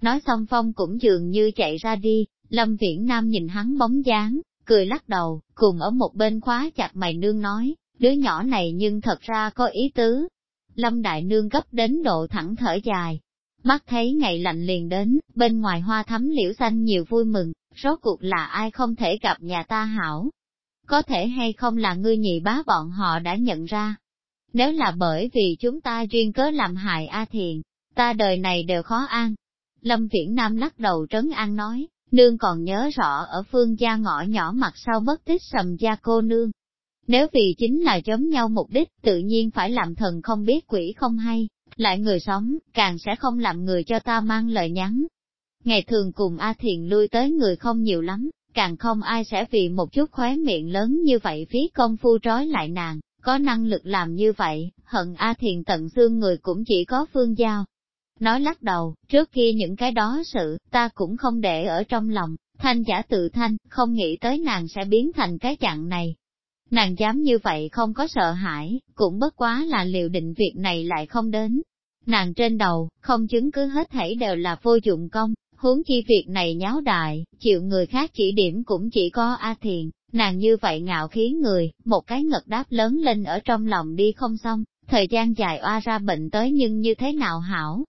Nói xong Phong cũng dường như chạy ra đi, Lâm Viễn Nam nhìn hắn bóng dáng, cười lắc đầu, cùng ở một bên khóa chặt mày nương nói, đứa nhỏ này nhưng thật ra có ý tứ, Lâm Đại Nương gấp đến độ thẳng thở dài. Mắt thấy ngày lạnh liền đến, bên ngoài hoa thắm liễu xanh nhiều vui mừng, rốt cuộc là ai không thể gặp nhà ta hảo. Có thể hay không là ngươi nhị bá bọn họ đã nhận ra. Nếu là bởi vì chúng ta duyên cớ làm hại A Thiền, ta đời này đều khó an. Lâm Viễn Nam lắc đầu trấn an nói, nương còn nhớ rõ ở phương gia ngõ nhỏ mặt sau bất tích sầm gia cô nương, nếu vì chính là chống nhau mục đích, tự nhiên phải làm thần không biết quỷ không hay, lại người sống, càng sẽ không làm người cho ta mang lời nhắn. Ngày thường cùng A Thiền lui tới người không nhiều lắm, càng không ai sẽ vì một chút khóe miệng lớn như vậy phí công phu trói lại nàng, có năng lực làm như vậy, hận A Thiền tận xương người cũng chỉ có phương giao. Nói lắc đầu, trước kia những cái đó sự, ta cũng không để ở trong lòng, thanh giả tự thanh, không nghĩ tới nàng sẽ biến thành cái chặn này. Nàng dám như vậy không có sợ hãi, cũng bất quá là liệu định việc này lại không đến. Nàng trên đầu, không chứng cứ hết thảy đều là vô dụng công, huống chi việc này nháo đại, chịu người khác chỉ điểm cũng chỉ có A Thiền, nàng như vậy ngạo khí người, một cái ngật đáp lớn lên ở trong lòng đi không xong, thời gian dài oa ra bệnh tới nhưng như thế nào hảo.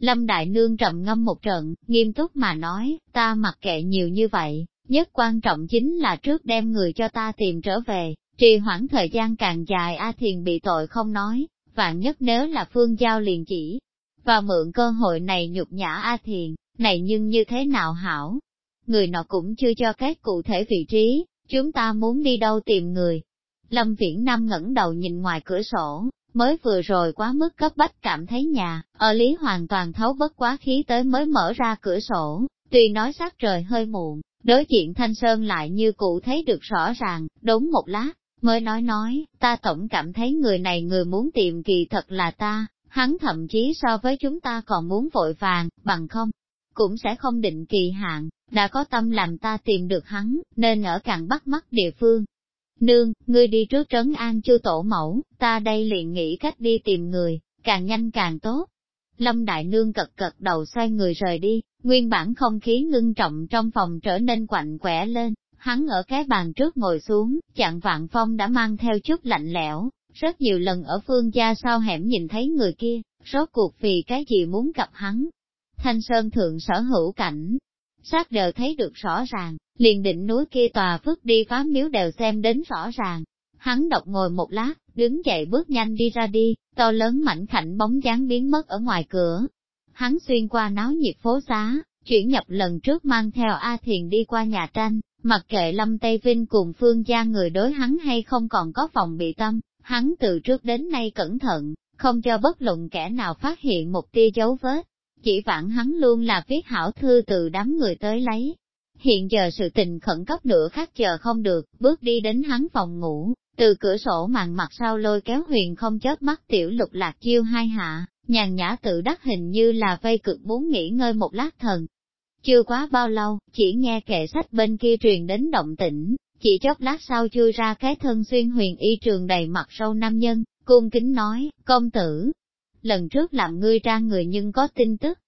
Lâm Đại Nương trầm ngâm một trận, nghiêm túc mà nói, ta mặc kệ nhiều như vậy, Nhất quan trọng chính là trước đem người cho ta tìm trở về, trì hoãn thời gian càng dài A Thiền bị tội không nói, vạn nhất nếu là phương giao liền chỉ, và mượn cơ hội này nhục nhã A Thiền, này nhưng như thế nào hảo? Người nọ cũng chưa cho các cụ thể vị trí, chúng ta muốn đi đâu tìm người. Lâm Viễn Nam ngẩng đầu nhìn ngoài cửa sổ, mới vừa rồi quá mức cấp bách cảm thấy nhà, ở lý hoàn toàn thấu bất quá khí tới mới mở ra cửa sổ, Tuy nói sát trời hơi muộn, đối diện Thanh Sơn lại như cụ thấy được rõ ràng, đúng một lát, mới nói nói, ta tổng cảm thấy người này người muốn tìm kỳ thật là ta, hắn thậm chí so với chúng ta còn muốn vội vàng, bằng không, cũng sẽ không định kỳ hạn, đã có tâm làm ta tìm được hắn, nên ở càng bắt mắt địa phương. Nương, ngươi đi trước trấn an chư tổ mẫu, ta đây liền nghĩ cách đi tìm người, càng nhanh càng tốt. Lâm Đại Nương cật cật đầu xoay người rời đi, Nguyên bản không khí ngưng trọng trong phòng trở nên quạnh quẽ lên, hắn ở cái bàn trước ngồi xuống, chặn vạn phong đã mang theo chút lạnh lẽo, rất nhiều lần ở phương gia sau hẻm nhìn thấy người kia, rốt cuộc vì cái gì muốn gặp hắn. Thanh Sơn Thượng sở hữu cảnh, sát đờ thấy được rõ ràng, liền định núi kia tòa phước đi phá miếu đều xem đến rõ ràng. Hắn đọc ngồi một lát, đứng dậy bước nhanh đi ra đi, to lớn mảnh khảnh bóng dáng biến mất ở ngoài cửa, hắn xuyên qua náo nhiệt phố xá, chuyển nhập lần trước mang theo A Thiền đi qua nhà tranh, mặc kệ Lâm Tây Vinh cùng Phương gia người đối hắn hay không còn có phòng bị tâm, hắn từ trước đến nay cẩn thận, không cho bất luận kẻ nào phát hiện một tia dấu vết. Chỉ vạn hắn luôn là viết hảo thư từ đám người tới lấy. Hiện giờ sự tình khẩn cấp nữa khác chờ không được, bước đi đến hắn phòng ngủ, từ cửa sổ màn mặt sau lôi kéo huyền không chớp mắt tiểu lục lạc chiêu hai hạ, nhàn nhã tự đắc hình như là vây cực muốn nghỉ ngơi một lát thần. Chưa quá bao lâu, chỉ nghe kệ sách bên kia truyền đến động tĩnh, chỉ chốc lát sau chui ra cái thân xuyên huyền y trường đầy mặt sâu nam nhân, cung kính nói, công tử. Lần trước làm ngươi ra người nhưng có tin tức.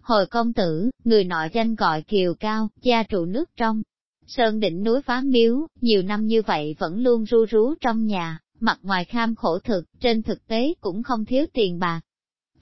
Hồi công tử, người nọ danh gọi Kiều Cao, gia trụ nước trong, Sơn đỉnh núi phá miếu, nhiều năm như vậy vẫn luôn ru rú trong nhà, mặt ngoài kham khổ thực, trên thực tế cũng không thiếu tiền bạc.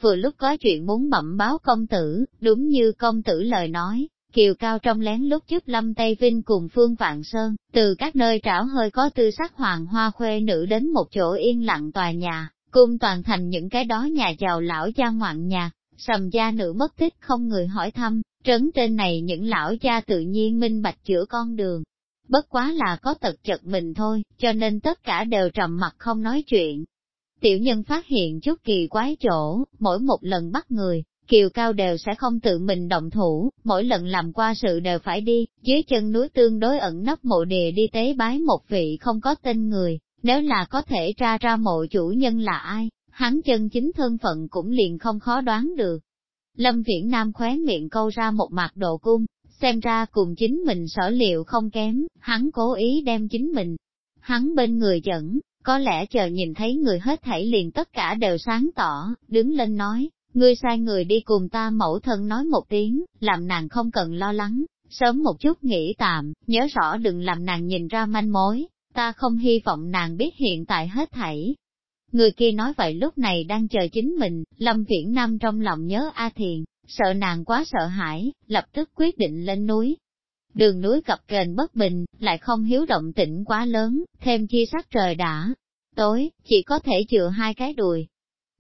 Vừa lúc có chuyện muốn bẩm báo công tử, đúng như công tử lời nói, Kiều Cao trong lén lúc giúp Lâm Tây Vinh cùng Phương Vạn Sơn, từ các nơi trảo hơi có tư sắc hoàng hoa khuê nữ đến một chỗ yên lặng tòa nhà, cung toàn thành những cái đó nhà giàu lão gia ngoạn nhà, sầm gia nữ mất tích không người hỏi thăm, trấn trên này những lão gia tự nhiên minh bạch chữa con đường. Bất quá là có tật chật mình thôi, cho nên tất cả đều trầm mặt không nói chuyện. Tiểu nhân phát hiện chút kỳ quái chỗ, mỗi một lần bắt người, kiều cao đều sẽ không tự mình động thủ, mỗi lần làm qua sự đều phải đi, dưới chân núi tương đối ẩn nấp mộ địa đi tế bái một vị không có tên người, nếu là có thể tra ra mộ chủ nhân là ai, hắn chân chính thân phận cũng liền không khó đoán được. Lâm Viễn Nam khóe miệng câu ra một mặt độ cung, xem ra cùng chính mình sở liệu không kém, hắn cố ý đem chính mình. Hắn bên người dẫn, có lẽ chờ nhìn thấy người hết thảy liền tất cả đều sáng tỏ, đứng lên nói, ngươi sai người đi cùng ta mẫu thân nói một tiếng, làm nàng không cần lo lắng, sớm một chút nghỉ tạm, nhớ rõ đừng làm nàng nhìn ra manh mối, ta không hy vọng nàng biết hiện tại hết thảy, Người kia nói vậy lúc này đang chờ chính mình, Lâm Viễn Nam trong lòng nhớ A Thiền, sợ nàng quá sợ hãi, lập tức quyết định lên núi. Đường núi cập kềnh bất bình, lại không hiếu động tĩnh quá lớn, thêm chi sắc trời đã. Tối, chỉ có thể chừa hai cái đùi.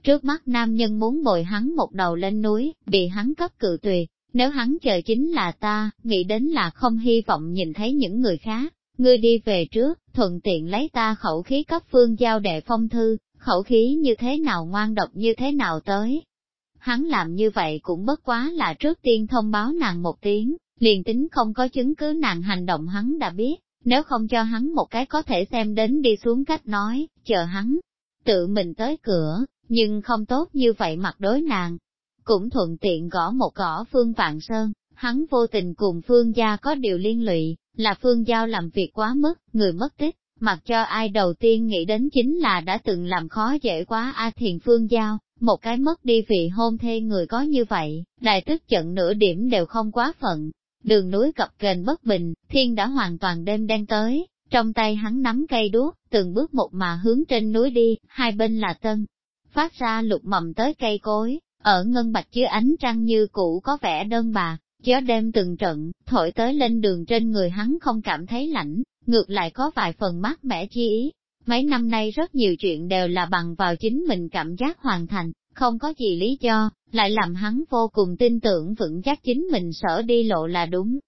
Trước mắt nam nhân muốn bồi hắn một đầu lên núi, bị hắn cấp cự tuyệt, nếu hắn chờ chính là ta, nghĩ đến là không hy vọng nhìn thấy những người khác. Ngươi đi về trước, thuận tiện lấy ta khẩu khí cấp phương giao đệ phong thư, khẩu khí như thế nào ngoan độc như thế nào tới. Hắn làm như vậy cũng bất quá là trước tiên thông báo nàng một tiếng, liền tính không có chứng cứ nàng hành động hắn đã biết, nếu không cho hắn một cái có thể xem đến đi xuống cách nói, chờ hắn, tự mình tới cửa, nhưng không tốt như vậy mặt đối nàng. Cũng thuận tiện gõ một gõ Phương Vạn Sơn, hắn vô tình cùng Phương Gia có điều liên lụy, là Phương Giao làm việc quá mức, người mất tích, Mặc cho ai đầu tiên nghĩ đến chính là đã từng làm khó dễ quá A Thiền Phương Giao, một cái mất đi vị hôn thê người có như vậy, đại tức trận nửa điểm đều không quá phận. Đường núi cập kềnh bất bình, thiên đã hoàn toàn đêm đen tới, trong tay hắn nắm cây đuốc, từng bước một mà hướng trên núi đi, hai bên là tân. Phát ra lục mầm tới cây cối, ở ngân bạch chứa ánh trăng như cũ có vẻ đơn bạc, gió đêm từng trận, thổi tới lên đường trên người hắn không cảm thấy lạnh, ngược lại có vài phần mát mẻ chi ý. Mấy năm nay rất nhiều chuyện đều là bằng vào chính mình cảm giác hoàn thành, không có gì lý do, lại làm hắn vô cùng tin tưởng vững chắc chính mình sở đi lộ là đúng.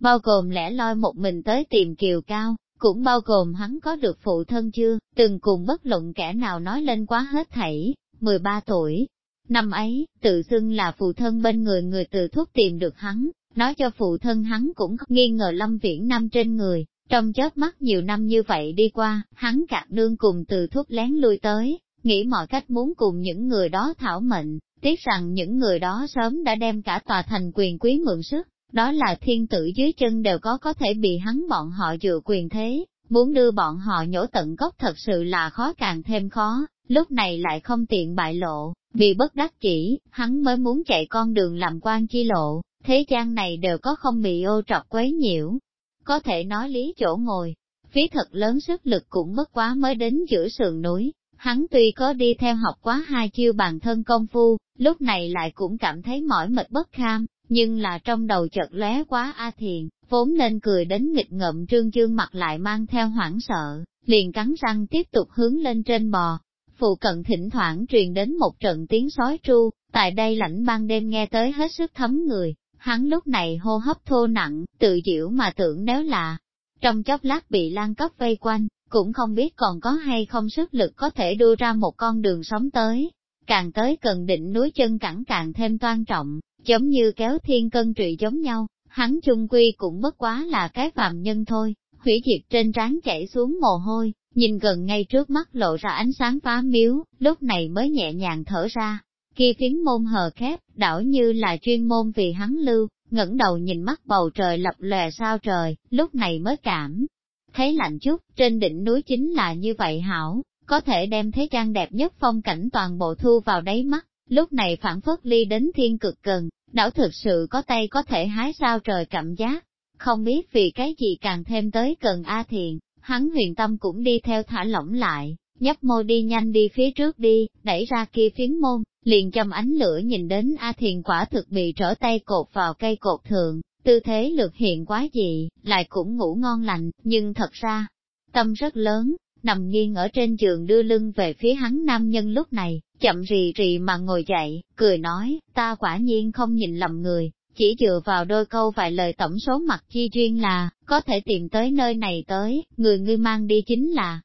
Bao gồm lẻ loi một mình tới tìm kiều cao, cũng bao gồm hắn có được phụ thân chưa, từng cùng bất luận kẻ nào nói lên quá hết thảy, 13 tuổi. Năm ấy, tự xưng là phụ thân bên người người từ thuốc tìm được hắn, nói cho phụ thân hắn cũng nghi ngờ lâm viễn nam trên người, trong chớp mắt nhiều năm như vậy đi qua, hắn cạc nương cùng từ thúc lén lui tới, nghĩ mọi cách muốn cùng những người đó thảo mệnh, tiếc rằng những người đó sớm đã đem cả tòa thành quyền quý mượn sức, đó là thiên tử dưới chân đều có có thể bị hắn bọn họ dựa quyền thế, muốn đưa bọn họ nhổ tận gốc thật sự là khó càng thêm khó, lúc này lại không tiện bại lộ, vì bất đắc chỉ, hắn mới muốn chạy con đường làm quan chi lộ, thế gian này đều có không bị ô trọc quấy nhiễu, có thể nói lý chỗ ngồi, phí thật lớn sức lực cũng bất quá mới đến giữa sườn núi, hắn tuy có đi theo học quá hai chiêu bản thân công phu, lúc này lại cũng cảm thấy mỏi mệt bất kham, nhưng là trong đầu chợt lóe quá A Thiền, vốn nên cười đến nghịch ngợm trương dương mặt lại mang theo hoảng sợ, liền cắn răng tiếp tục hướng lên trên bò. Phụ cận thỉnh thoảng truyền đến một trận tiếng sói tru, tại đây lãnh ban đêm nghe tới hết sức thấm người, Hắn lúc này hô hấp thô nặng, tự diễu mà tưởng nếu là, trong chốc lát bị lan cấp vây quanh, cũng không biết còn có hay không sức lực có thể đưa ra một con đường sống tới. Càng tới cần định núi chân cẳng càng thêm toan trọng, giống như kéo thiên cân trụy giống nhau, hắn chung quy cũng bất quá là cái phạm nhân thôi, hủy diệt trên trán chảy xuống mồ hôi, nhìn gần ngay trước mắt lộ ra ánh sáng phá miếu, lúc này mới nhẹ nhàng thở ra kia phiến môn hờ khép, đảo như là chuyên môn vì hắn lưu, ngẩng đầu nhìn mắt bầu trời lập lòe sao trời, lúc này mới cảm. Thấy lạnh chút, trên đỉnh núi chính là như vậy hảo, có thể đem thế gian đẹp nhất phong cảnh toàn bộ thu vào đáy mắt, lúc này phản phất ly đến thiên cực gần, đảo thực sự có tay có thể hái sao trời cảm giác. Không biết vì cái gì càng thêm tới cần A Thiện, hắn huyền tâm cũng đi theo thả lỏng lại, nhấp môi đi nhanh đi phía trước đi, đẩy ra kia phiến môn, liền chầm ánh lửa nhìn đến A Thiền quả thực bị trở tay cột vào cây cột thượng, tư thế lược hiện quá dị, lại cũng ngủ ngon lành, nhưng thật ra, tâm rất lớn, nằm nghiêng ở trên giường đưa lưng về phía hắn nam nhân lúc này, chậm rì rì mà ngồi dậy, cười nói, ta quả nhiên không nhìn lầm người, chỉ dựa vào đôi câu vài lời tổng số mặt chi duyên là, có thể tìm tới nơi này tới, người ngươi mang đi chính là,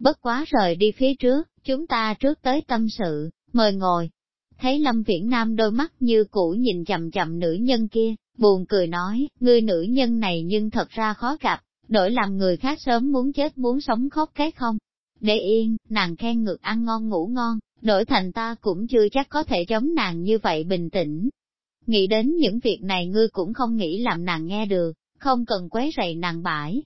Bất quá rời đi phía trước, chúng ta trước tới tâm sự, mời ngồi. Thấy Lâm Viễn Nam đôi mắt như cũ nhìn chậm chậm nữ nhân kia, buồn cười nói, ngươi nữ nhân này nhưng thật ra khó gặp, đổi làm người khác sớm muốn chết muốn sống khóc cái không. Để yên, nàng khen ngược ăn ngon ngủ ngon, đổi thành ta cũng chưa chắc có thể chống nàng như vậy bình tĩnh. Nghĩ đến những việc này ngươi cũng không nghĩ làm nàng nghe được, không cần quấy rầy nàng bãi,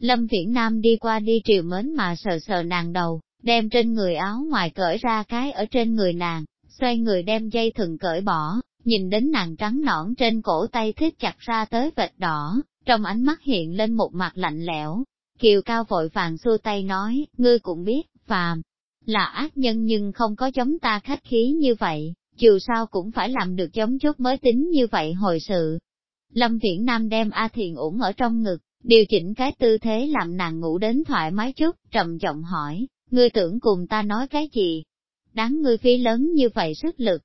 Lâm Viễn Nam đi qua đi triều mến mà sờ sờ nàng đầu, đem trên người áo ngoài cởi ra cái ở trên người nàng, xoay người đem dây thừng cởi bỏ, nhìn đến nàng trắng nõn trên cổ tay thích chặt ra tới vệt đỏ, trong ánh mắt hiện lên một mặt lạnh lẽo. Kiều Cao vội vàng xua tay nói, ngươi cũng biết, phàm, là ác nhân nhưng không có giống ta khách khí như vậy, dù sao cũng phải làm được giống chút mới tính như vậy hồi sự. Lâm Viễn Nam đem A Thiền ủng ở trong ngực, điều chỉnh cái tư thế làm nàng ngủ đến thoải mái chút, trầm giọng hỏi, ngươi tưởng cùng ta nói cái gì? Đáng ngươi phí lớn như vậy sức lực.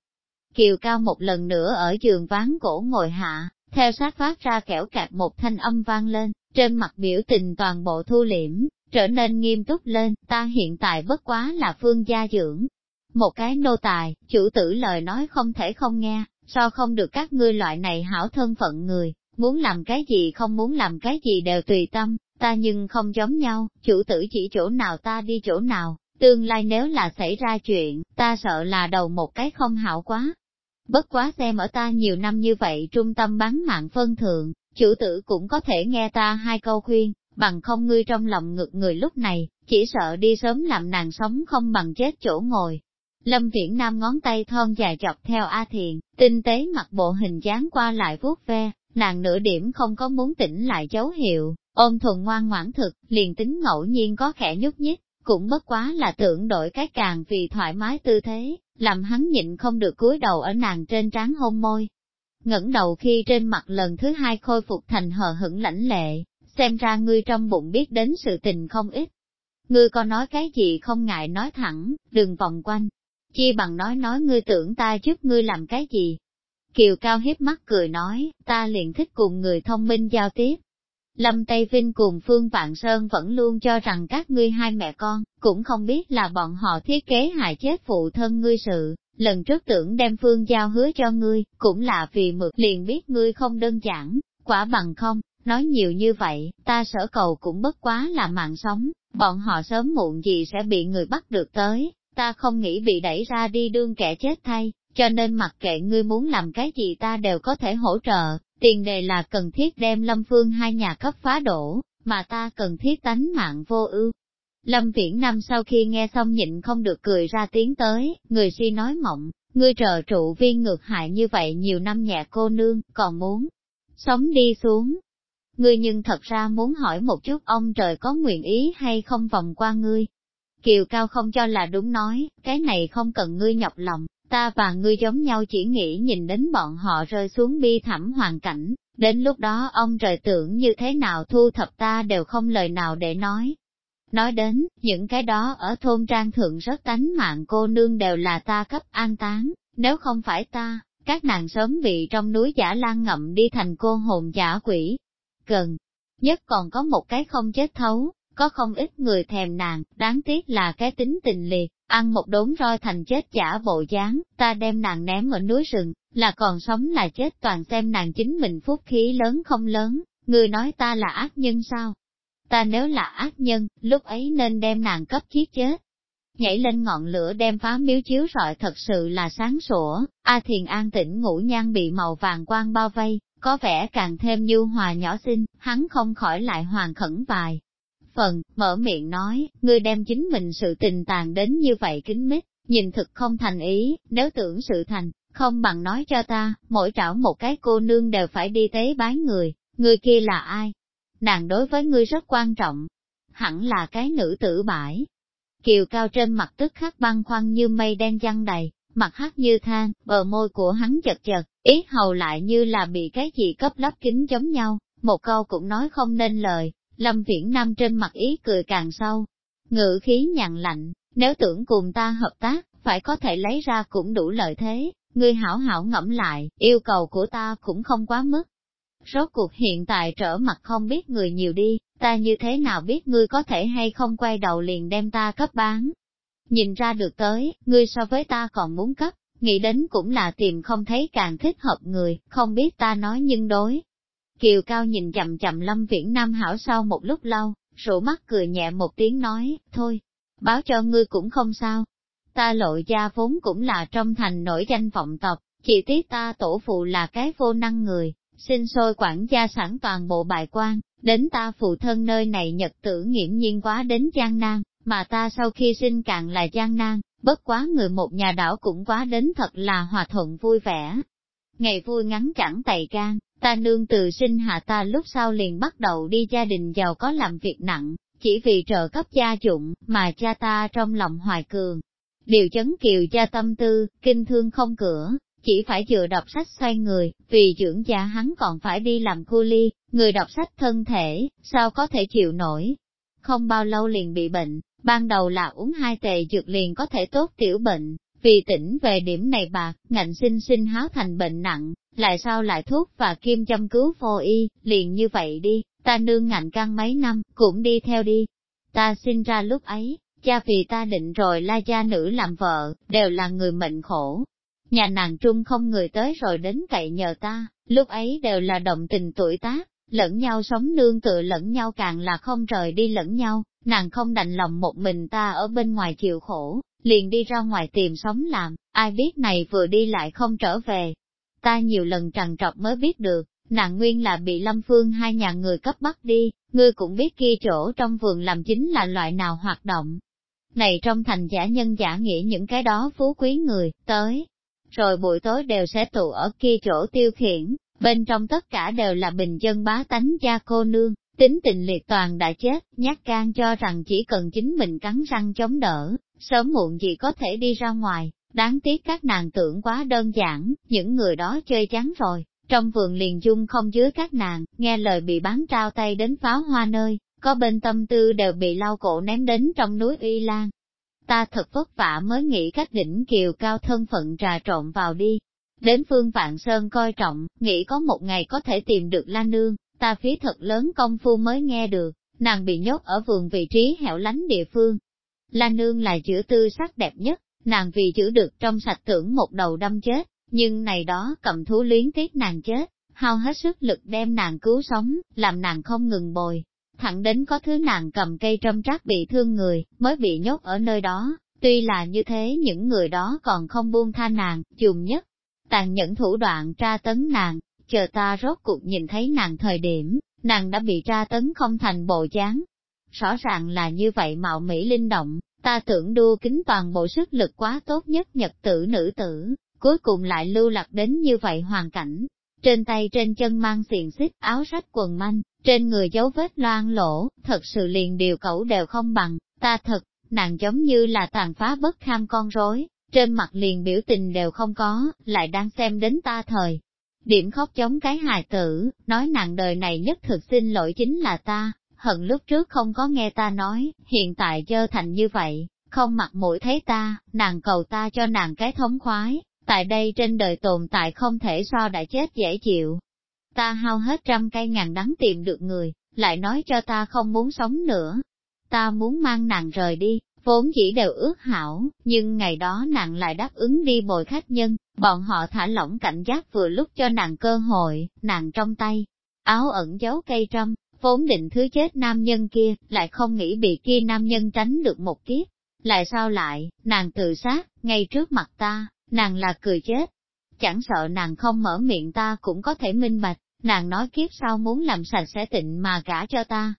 Kiều Cao một lần nữa ở giường ván cổ ngồi hạ, theo sát phát ra kẻo kẹt một thanh âm vang lên, trên mặt biểu tình toàn bộ thu liễm, trở nên nghiêm túc lên, ta hiện tại bất quá là phương gia dưỡng. Một cái nô tài, chủ tử lời nói không thể không nghe, so không được các ngươi loại này hảo thân phận người, muốn làm cái gì không muốn làm cái gì đều tùy tâm, ta nhưng không giống nhau, chủ tử chỉ chỗ nào ta đi chỗ nào, tương lai nếu là xảy ra chuyện, ta sợ là đầu một cái không hảo quá. Bất quá xem ở ta nhiều năm như vậy trung tâm bán mạng phân thượng, chủ tử cũng có thể nghe ta hai câu khuyên, bằng không ngươi trong lòng ngực người lúc này, chỉ sợ đi sớm làm nàng sống không bằng chết chỗ ngồi. Lâm Viễn Nam ngón tay thon dài chọc theo A Thiện, tinh tế mặt bộ hình dáng qua lại vuốt ve, nàng nửa điểm không có muốn tỉnh lại dấu hiệu, ôm thuần ngoan ngoãn thực, liền tính ngẫu nhiên có khẽ nhúc nhích, cũng bất quá là tưởng đổi cái càng vì thoải mái tư thế, làm hắn nhịn không được cúi đầu ở nàng trên trán hôn môi. ngẩng đầu khi trên mặt lần thứ hai khôi phục thành hờ hững lãnh lệ, xem ra ngươi trong bụng biết đến sự tình không ít. Ngươi có nói cái gì không ngại nói thẳng, đừng vòng quanh, chi bằng nói nói ngươi tưởng ta giúp ngươi làm cái gì, Kiều Cao hiếp mắt cười nói, ta liền thích cùng người thông minh giao tiếp. Lâm Tây Vinh cùng Phương Vạn Sơn vẫn luôn cho rằng các ngươi hai mẹ con, cũng không biết là bọn họ thiết kế hại chết phụ thân ngươi sự, lần trước tưởng đem Phương giao hứa cho ngươi, cũng là vì mực liền biết ngươi không đơn giản, quả bằng không, nói nhiều như vậy, ta sở cầu cũng bất quá là mạng sống, bọn họ sớm muộn gì sẽ bị người bắt được tới, ta không nghĩ bị đẩy ra đi đương kẻ chết thay, cho nên mặc kệ ngươi muốn làm cái gì ta đều có thể hỗ trợ, tiền đề là cần thiết đem Lâm Phương hai nhà cấp phá đổ, mà ta cần thiết tánh mạng vô ưu. Lâm Viễn Nam sau khi nghe xong nhịn không được cười ra tiếng tới, người si nói mộng, ngươi trợ trụ viên ngược hại như vậy nhiều năm nhẹ cô nương, còn muốn sống đi xuống. Ngươi nhưng thật ra muốn hỏi một chút ông trời có nguyện ý hay không vòng qua ngươi. Kiều Cao không cho là đúng nói, cái này không cần ngươi nhọc lòng, ta và ngươi giống nhau chỉ nghĩ nhìn đến bọn họ rơi xuống bi thảm hoàn cảnh, đến lúc đó ông trời tưởng như thế nào thu thập ta đều không lời nào để nói. Nói đến, những cái đó ở thôn trang thượng rất tánh mạng cô nương đều là ta cấp an táng, nếu không phải ta, các nàng sớm bị trong núi giả lan ngậm đi thành cô hồn giả quỷ. Gần, nhất còn có một cái không chết thấu, có không ít người thèm nàng, đáng tiếc là cái tính tình liệt, ăn một đốn roi thành chết giả bộ dáng, ta đem nàng ném ở núi rừng, là còn sống là chết toàn xem nàng chính mình phúc khí lớn không lớn, người nói ta là ác nhân sao? Ta nếu là ác nhân, lúc ấy nên đem nàng cấp chiếc chết. Nhảy lên ngọn lửa đem phá miếu chiếu rọi thật sự là sáng sủa, A Thiền an tĩnh ngủ nhan bị màu vàng quang bao vây, có vẻ càng thêm nhu hòa nhỏ xinh, hắn không khỏi lại hoàng khẩn vài phần, mở miệng nói, ngươi đem chính mình sự tình tàn đến như vậy kính mít, nhìn thực không thành ý, nếu tưởng sự thành, không bằng nói cho ta, mỗi trảo một cái cô nương đều phải đi tế bái người, người kia là ai? Nàng đối với ngươi rất quan trọng, hẳn là cái nữ tử bãi. Kiều cao trên mặt tức khắc băng khoăn như mây đen giăng đầy, mặt hát như than, bờ môi của hắn chật chật, ý hầu lại như là bị cái gì cấp lấp kính giống nhau, một câu cũng nói không nên lời, Lâm Viễn Nam trên mặt ý cười càng sâu. Ngự khí nhàn lạnh, nếu tưởng cùng ta hợp tác, phải có thể lấy ra cũng đủ lợi thế, ngươi hảo hảo ngẫm lại, yêu cầu của ta cũng không quá mức. Rốt cuộc hiện tại trở mặt không biết người nhiều đi, ta như thế nào biết ngươi có thể hay không quay đầu liền đem ta cấp bán. Nhìn ra được tới, ngươi so với ta còn muốn cấp, nghĩ đến cũng là tìm không thấy càng thích hợp người, không biết ta nói nhưng đối. Kiều Cao nhìn chậm chậm Lâm Viễn Nam hảo sau một lúc lâu, rủ mắt cười nhẹ một tiếng nói, thôi, báo cho ngươi cũng không sao. Ta lộ gia vốn cũng là trong thành nổi danh vọng tộc, chỉ tiếc ta tổ phụ là cái vô năng người, xin sôi quản gia sẵn toàn bộ bài quan, đến ta phụ thân nơi này nhật tử nghiễm nhiên quá đến gian nan, mà ta sau khi sinh càng là gian nan, bất quá người một nhà đảo cũng quá đến thật là hòa thuận vui vẻ, ngày vui ngắn chẳng tày gan, ta nương từ sinh hạ ta lúc sau liền bắt đầu đi gia đình giàu có làm việc nặng, chỉ vì trợ cấp gia dụng mà cha ta trong lòng hoài cường. Điều chấn kiều cha tâm tư, kinh thương không cửa, chỉ phải dựa đọc sách xoay người, vì dưỡng cha hắn còn phải đi làm cu ly, người đọc sách thân thể, sao có thể chịu nổi. Không bao lâu liền bị bệnh, ban đầu là uống hai tề dược liền có thể tốt tiểu bệnh, vì tỉnh về điểm này bà ngạnh sinh sinh háo thành bệnh nặng, lại sao lại thuốc và kim châm cứu phô y, liền như vậy đi, ta nương ngạnh căng mấy năm, cũng đi theo đi. Ta sinh ra lúc ấy, cha vì ta định rồi la gia nữ làm vợ, đều là người mệnh khổ. Nhà nàng trung không người tới rồi đến cậy nhờ ta, lúc ấy đều là động tình tuổi tác, lẫn nhau sống nương tựa lẫn nhau càng là không rời đi lẫn nhau, nàng không đành lòng một mình ta ở bên ngoài chịu khổ, liền đi ra ngoài tìm sống làm, ai biết này vừa đi lại không trở về. Ta nhiều lần trằn trọc mới biết được, nạn nguyên là bị lâm phương hai nhà người cấp bắt đi, ngươi cũng biết kia chỗ trong vườn làm chính là loại nào hoạt động. Này trong thành giả nhân giả nghĩa những cái đó phú quý người, tới, rồi buổi tối đều sẽ tụ ở kia chỗ tiêu khiển, bên trong tất cả đều là bình dân bá tánh gia cô nương, tính tình liệt toàn đã chết, nhát can cho rằng chỉ cần chính mình cắn răng chống đỡ, sớm muộn gì có thể đi ra ngoài, đáng tiếc các nàng tưởng quá đơn giản, những người đó chơi chán rồi, trong vườn liền dung không dưới các nàng, nghe lời bị bán trao tay đến pháo hoa nơi, có bên tâm tư đều bị lau cổ ném đến trong núi Uy Lan. Ta thật vất vả mới nghĩ cách đỉnh kiều cao thân phận trà trộn vào đi. Đến phương Vạn Sơn coi trọng, nghĩ có một ngày có thể tìm được La Nương, ta phí thật lớn công phu mới nghe được, nàng bị nhốt ở vườn vị trí hẻo lánh địa phương, La Nương là chữ tư sắc đẹp nhất, nàng vì chữ được trong sạch tưởng một đầu đâm chết, nhưng này đó cầm thú luyến tiếc nàng chết, hao hết sức lực đem nàng cứu sống, làm nàng không ngừng bồi. Thẳng đến có thứ nàng cầm cây trâm trác bị thương người, mới bị nhốt ở nơi đó, tuy là như thế những người đó còn không buông tha nàng, dùng nhất. Tàn nhẫn thủ đoạn tra tấn nàng, chờ ta rốt cuộc nhìn thấy nàng thời điểm, nàng đã bị tra tấn không thành bộ dáng, rõ ràng là như vậy mạo mỹ linh động, ta tưởng đua kính toàn bộ sức lực quá tốt nhất nhật tử nữ tử, cuối cùng lại lưu lạc đến như vậy hoàn cảnh. Trên tay trên chân mang xiềng xích áo rách quần manh, trên người dấu vết loang lỗ, thật sự liền điều cẩu đều không bằng, ta thật, nàng giống như là tàn phá bất kham con rối, trên mặt liền biểu tình đều không có, lại đang xem đến ta thời. Điểm khóc chống cái hài tử, nói nàng đời này nhất thực xin lỗi chính là ta, hận lúc trước không có nghe ta nói, hiện tại dơ thành như vậy, không mặt mũi thấy ta, nàng cầu ta cho nàng cái thống khoái, tại đây trên đời tồn tại không thể so đã chết dễ chịu. Ta hao hết trăm cây ngàn đắng tìm được người, lại nói cho ta không muốn sống nữa. Ta muốn mang nàng rời đi, vốn chỉ đều ước hảo, nhưng ngày đó nàng lại đáp ứng đi bồi khách nhân, bọn họ thả lỏng cảnh giác vừa lúc cho nàng cơ hội, nàng trong tay, áo ẩn giấu cây trăm, vốn định thứ chết nam nhân kia, lại không nghĩ bị kia nam nhân tránh được một kiếp. Lại sao lại, nàng tự sát, ngay trước mặt ta, nàng là cười chết. Chẳng sợ nàng không mở miệng ta cũng có thể minh bạch, nàng nói kiếp sau muốn làm sạch sẽ tịnh mà gả cho ta.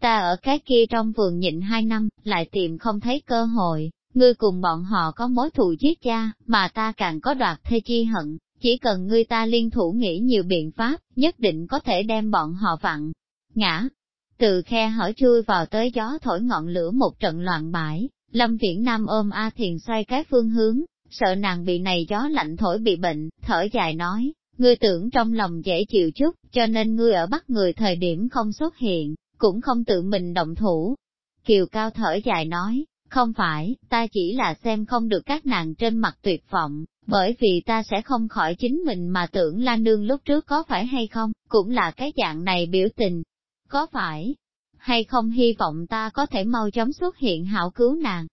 Ta ở cái kia trong vườn nhịn hai năm, lại tìm không thấy cơ hội, ngươi cùng bọn họ có mối thù giết cha, mà ta càng có đoạt thê chi hận, chỉ cần ngươi ta liên thủ nghĩ nhiều biện pháp, nhất định có thể đem bọn họ vặn, ngã. Từ khe hở chui vào tới gió thổi ngọn lửa một trận loạn bãi, Lâm Viễn Nam ôm A Thiền xoay cái phương hướng, sợ nàng bị này gió lạnh thổi bị bệnh, thở dài nói, ngươi tưởng trong lòng dễ chịu chút, cho nên ngươi ở bắt người thời điểm không xuất hiện, cũng không tự mình động thủ. Kiều Cao thở dài nói, không phải, ta chỉ là xem không được các nàng trên mặt tuyệt vọng, bởi vì ta sẽ không khỏi chính mình mà tưởng Lan Nương lúc trước có phải hay không, cũng là cái dạng này biểu tình có phải hay không hy vọng ta có thể mau chóng xuất hiện hảo cứu nàng.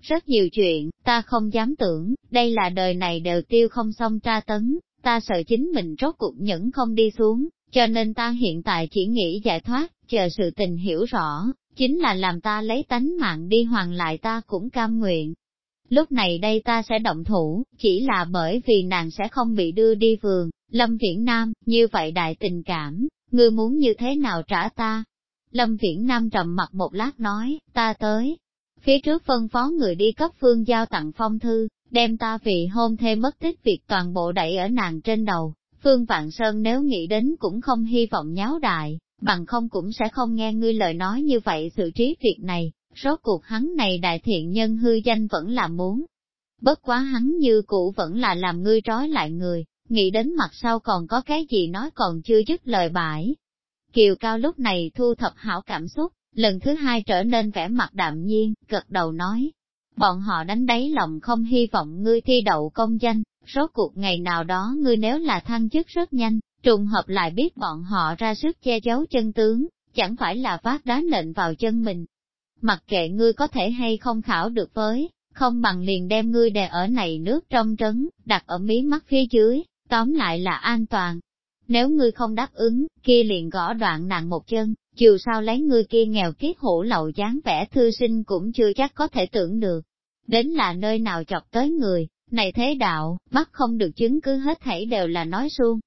Rất nhiều chuyện, ta không dám tưởng, đây là đời này đều tiêu không xong tra tấn, ta sợ chính mình rốt cuộc nhẫn không đi xuống, cho nên ta hiện tại chỉ nghĩ giải thoát, chờ sự tình hiểu rõ, chính là làm ta lấy tánh mạng đi hoàn lại ta cũng cam nguyện. Lúc này đây ta sẽ động thủ, chỉ là bởi vì nàng sẽ không bị đưa đi vườn, Lâm Viễn Nam, như vậy đại tình cảm, ngươi muốn như thế nào trả ta? Lâm Viễn Nam trầm mặt một lát nói, ta tới. Phía trước phân phó người đi cấp phương giao tặng phong thư, đem ta vì hôn thê mất tích việc toàn bộ đẩy ở nàng trên đầu. Phương Vạn Sơn nếu nghĩ đến cũng không hy vọng nháo đại, bằng không cũng sẽ không nghe ngươi lời nói như vậy sự trí việc này, Số cuộc hắn này đại thiện nhân hư danh vẫn là muốn. Bất quá hắn như cũ vẫn là làm ngươi trói lại người, nghĩ đến mặt sau còn có cái gì nói còn chưa dứt lời bãi. Kiều Cao lúc này thu thập hảo cảm xúc, lần thứ hai trở nên vẻ mặt đạm nhiên, gật đầu nói. Bọn họ đánh đáy lòng không hy vọng ngươi thi đậu công danh, rốt cuộc ngày nào đó ngươi nếu là thăng chức rất nhanh, trùng hợp lại biết bọn họ ra sức che giấu chân tướng, chẳng phải là vác đá nện vào chân mình. Mặc kệ ngươi có thể hay không khảo được với, không bằng liền đem ngươi đè ở này nước trong trấn, đặt ở mí mắt phía dưới, tóm lại là an toàn. Nếu ngươi không đáp ứng, kia liền gõ đoạn nặng một chân, chiều sau lấy ngươi kia nghèo kiết hổ lậu dáng vẻ thư sinh cũng chưa chắc có thể tưởng được. Đến là nơi nào chọc tới người, này thế đạo, bắt không được chứng cứ hết thảy đều là nói suông.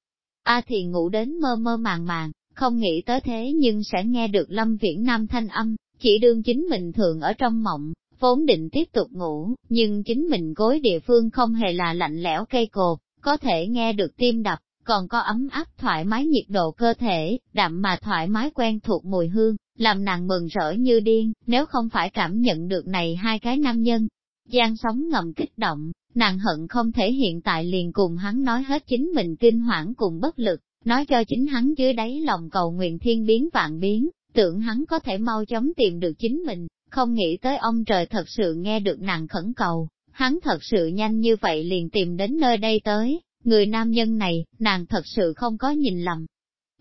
A à thì ngủ đến mơ mơ màng màng, không nghĩ tới thế nhưng sẽ nghe được lâm viễn nam thanh âm, chỉ đương chính mình thường ở trong mộng, vốn định tiếp tục ngủ, nhưng chính mình gối địa phương không hề là lạnh lẽo cây cột, có thể nghe được tim đập, còn có ấm áp thoải mái nhiệt độ cơ thể, đậm mà thoải mái quen thuộc mùi hương, làm nàng mừng rỡ như điên, nếu không phải cảm nhận được này hai cái nam nhân. Giang sóng ngầm kích động, nàng hận không thể hiện tại liền cùng hắn nói hết chính mình kinh hoảng cùng bất lực, nói cho chính hắn dưới đáy lòng cầu nguyện thiên biến vạn biến, tưởng hắn có thể mau chóng tìm được chính mình, không nghĩ tới ông trời thật sự nghe được nàng khẩn cầu, Hắn thật sự nhanh như vậy liền tìm đến nơi đây tới, người nam nhân này, nàng thật sự không có nhìn lầm.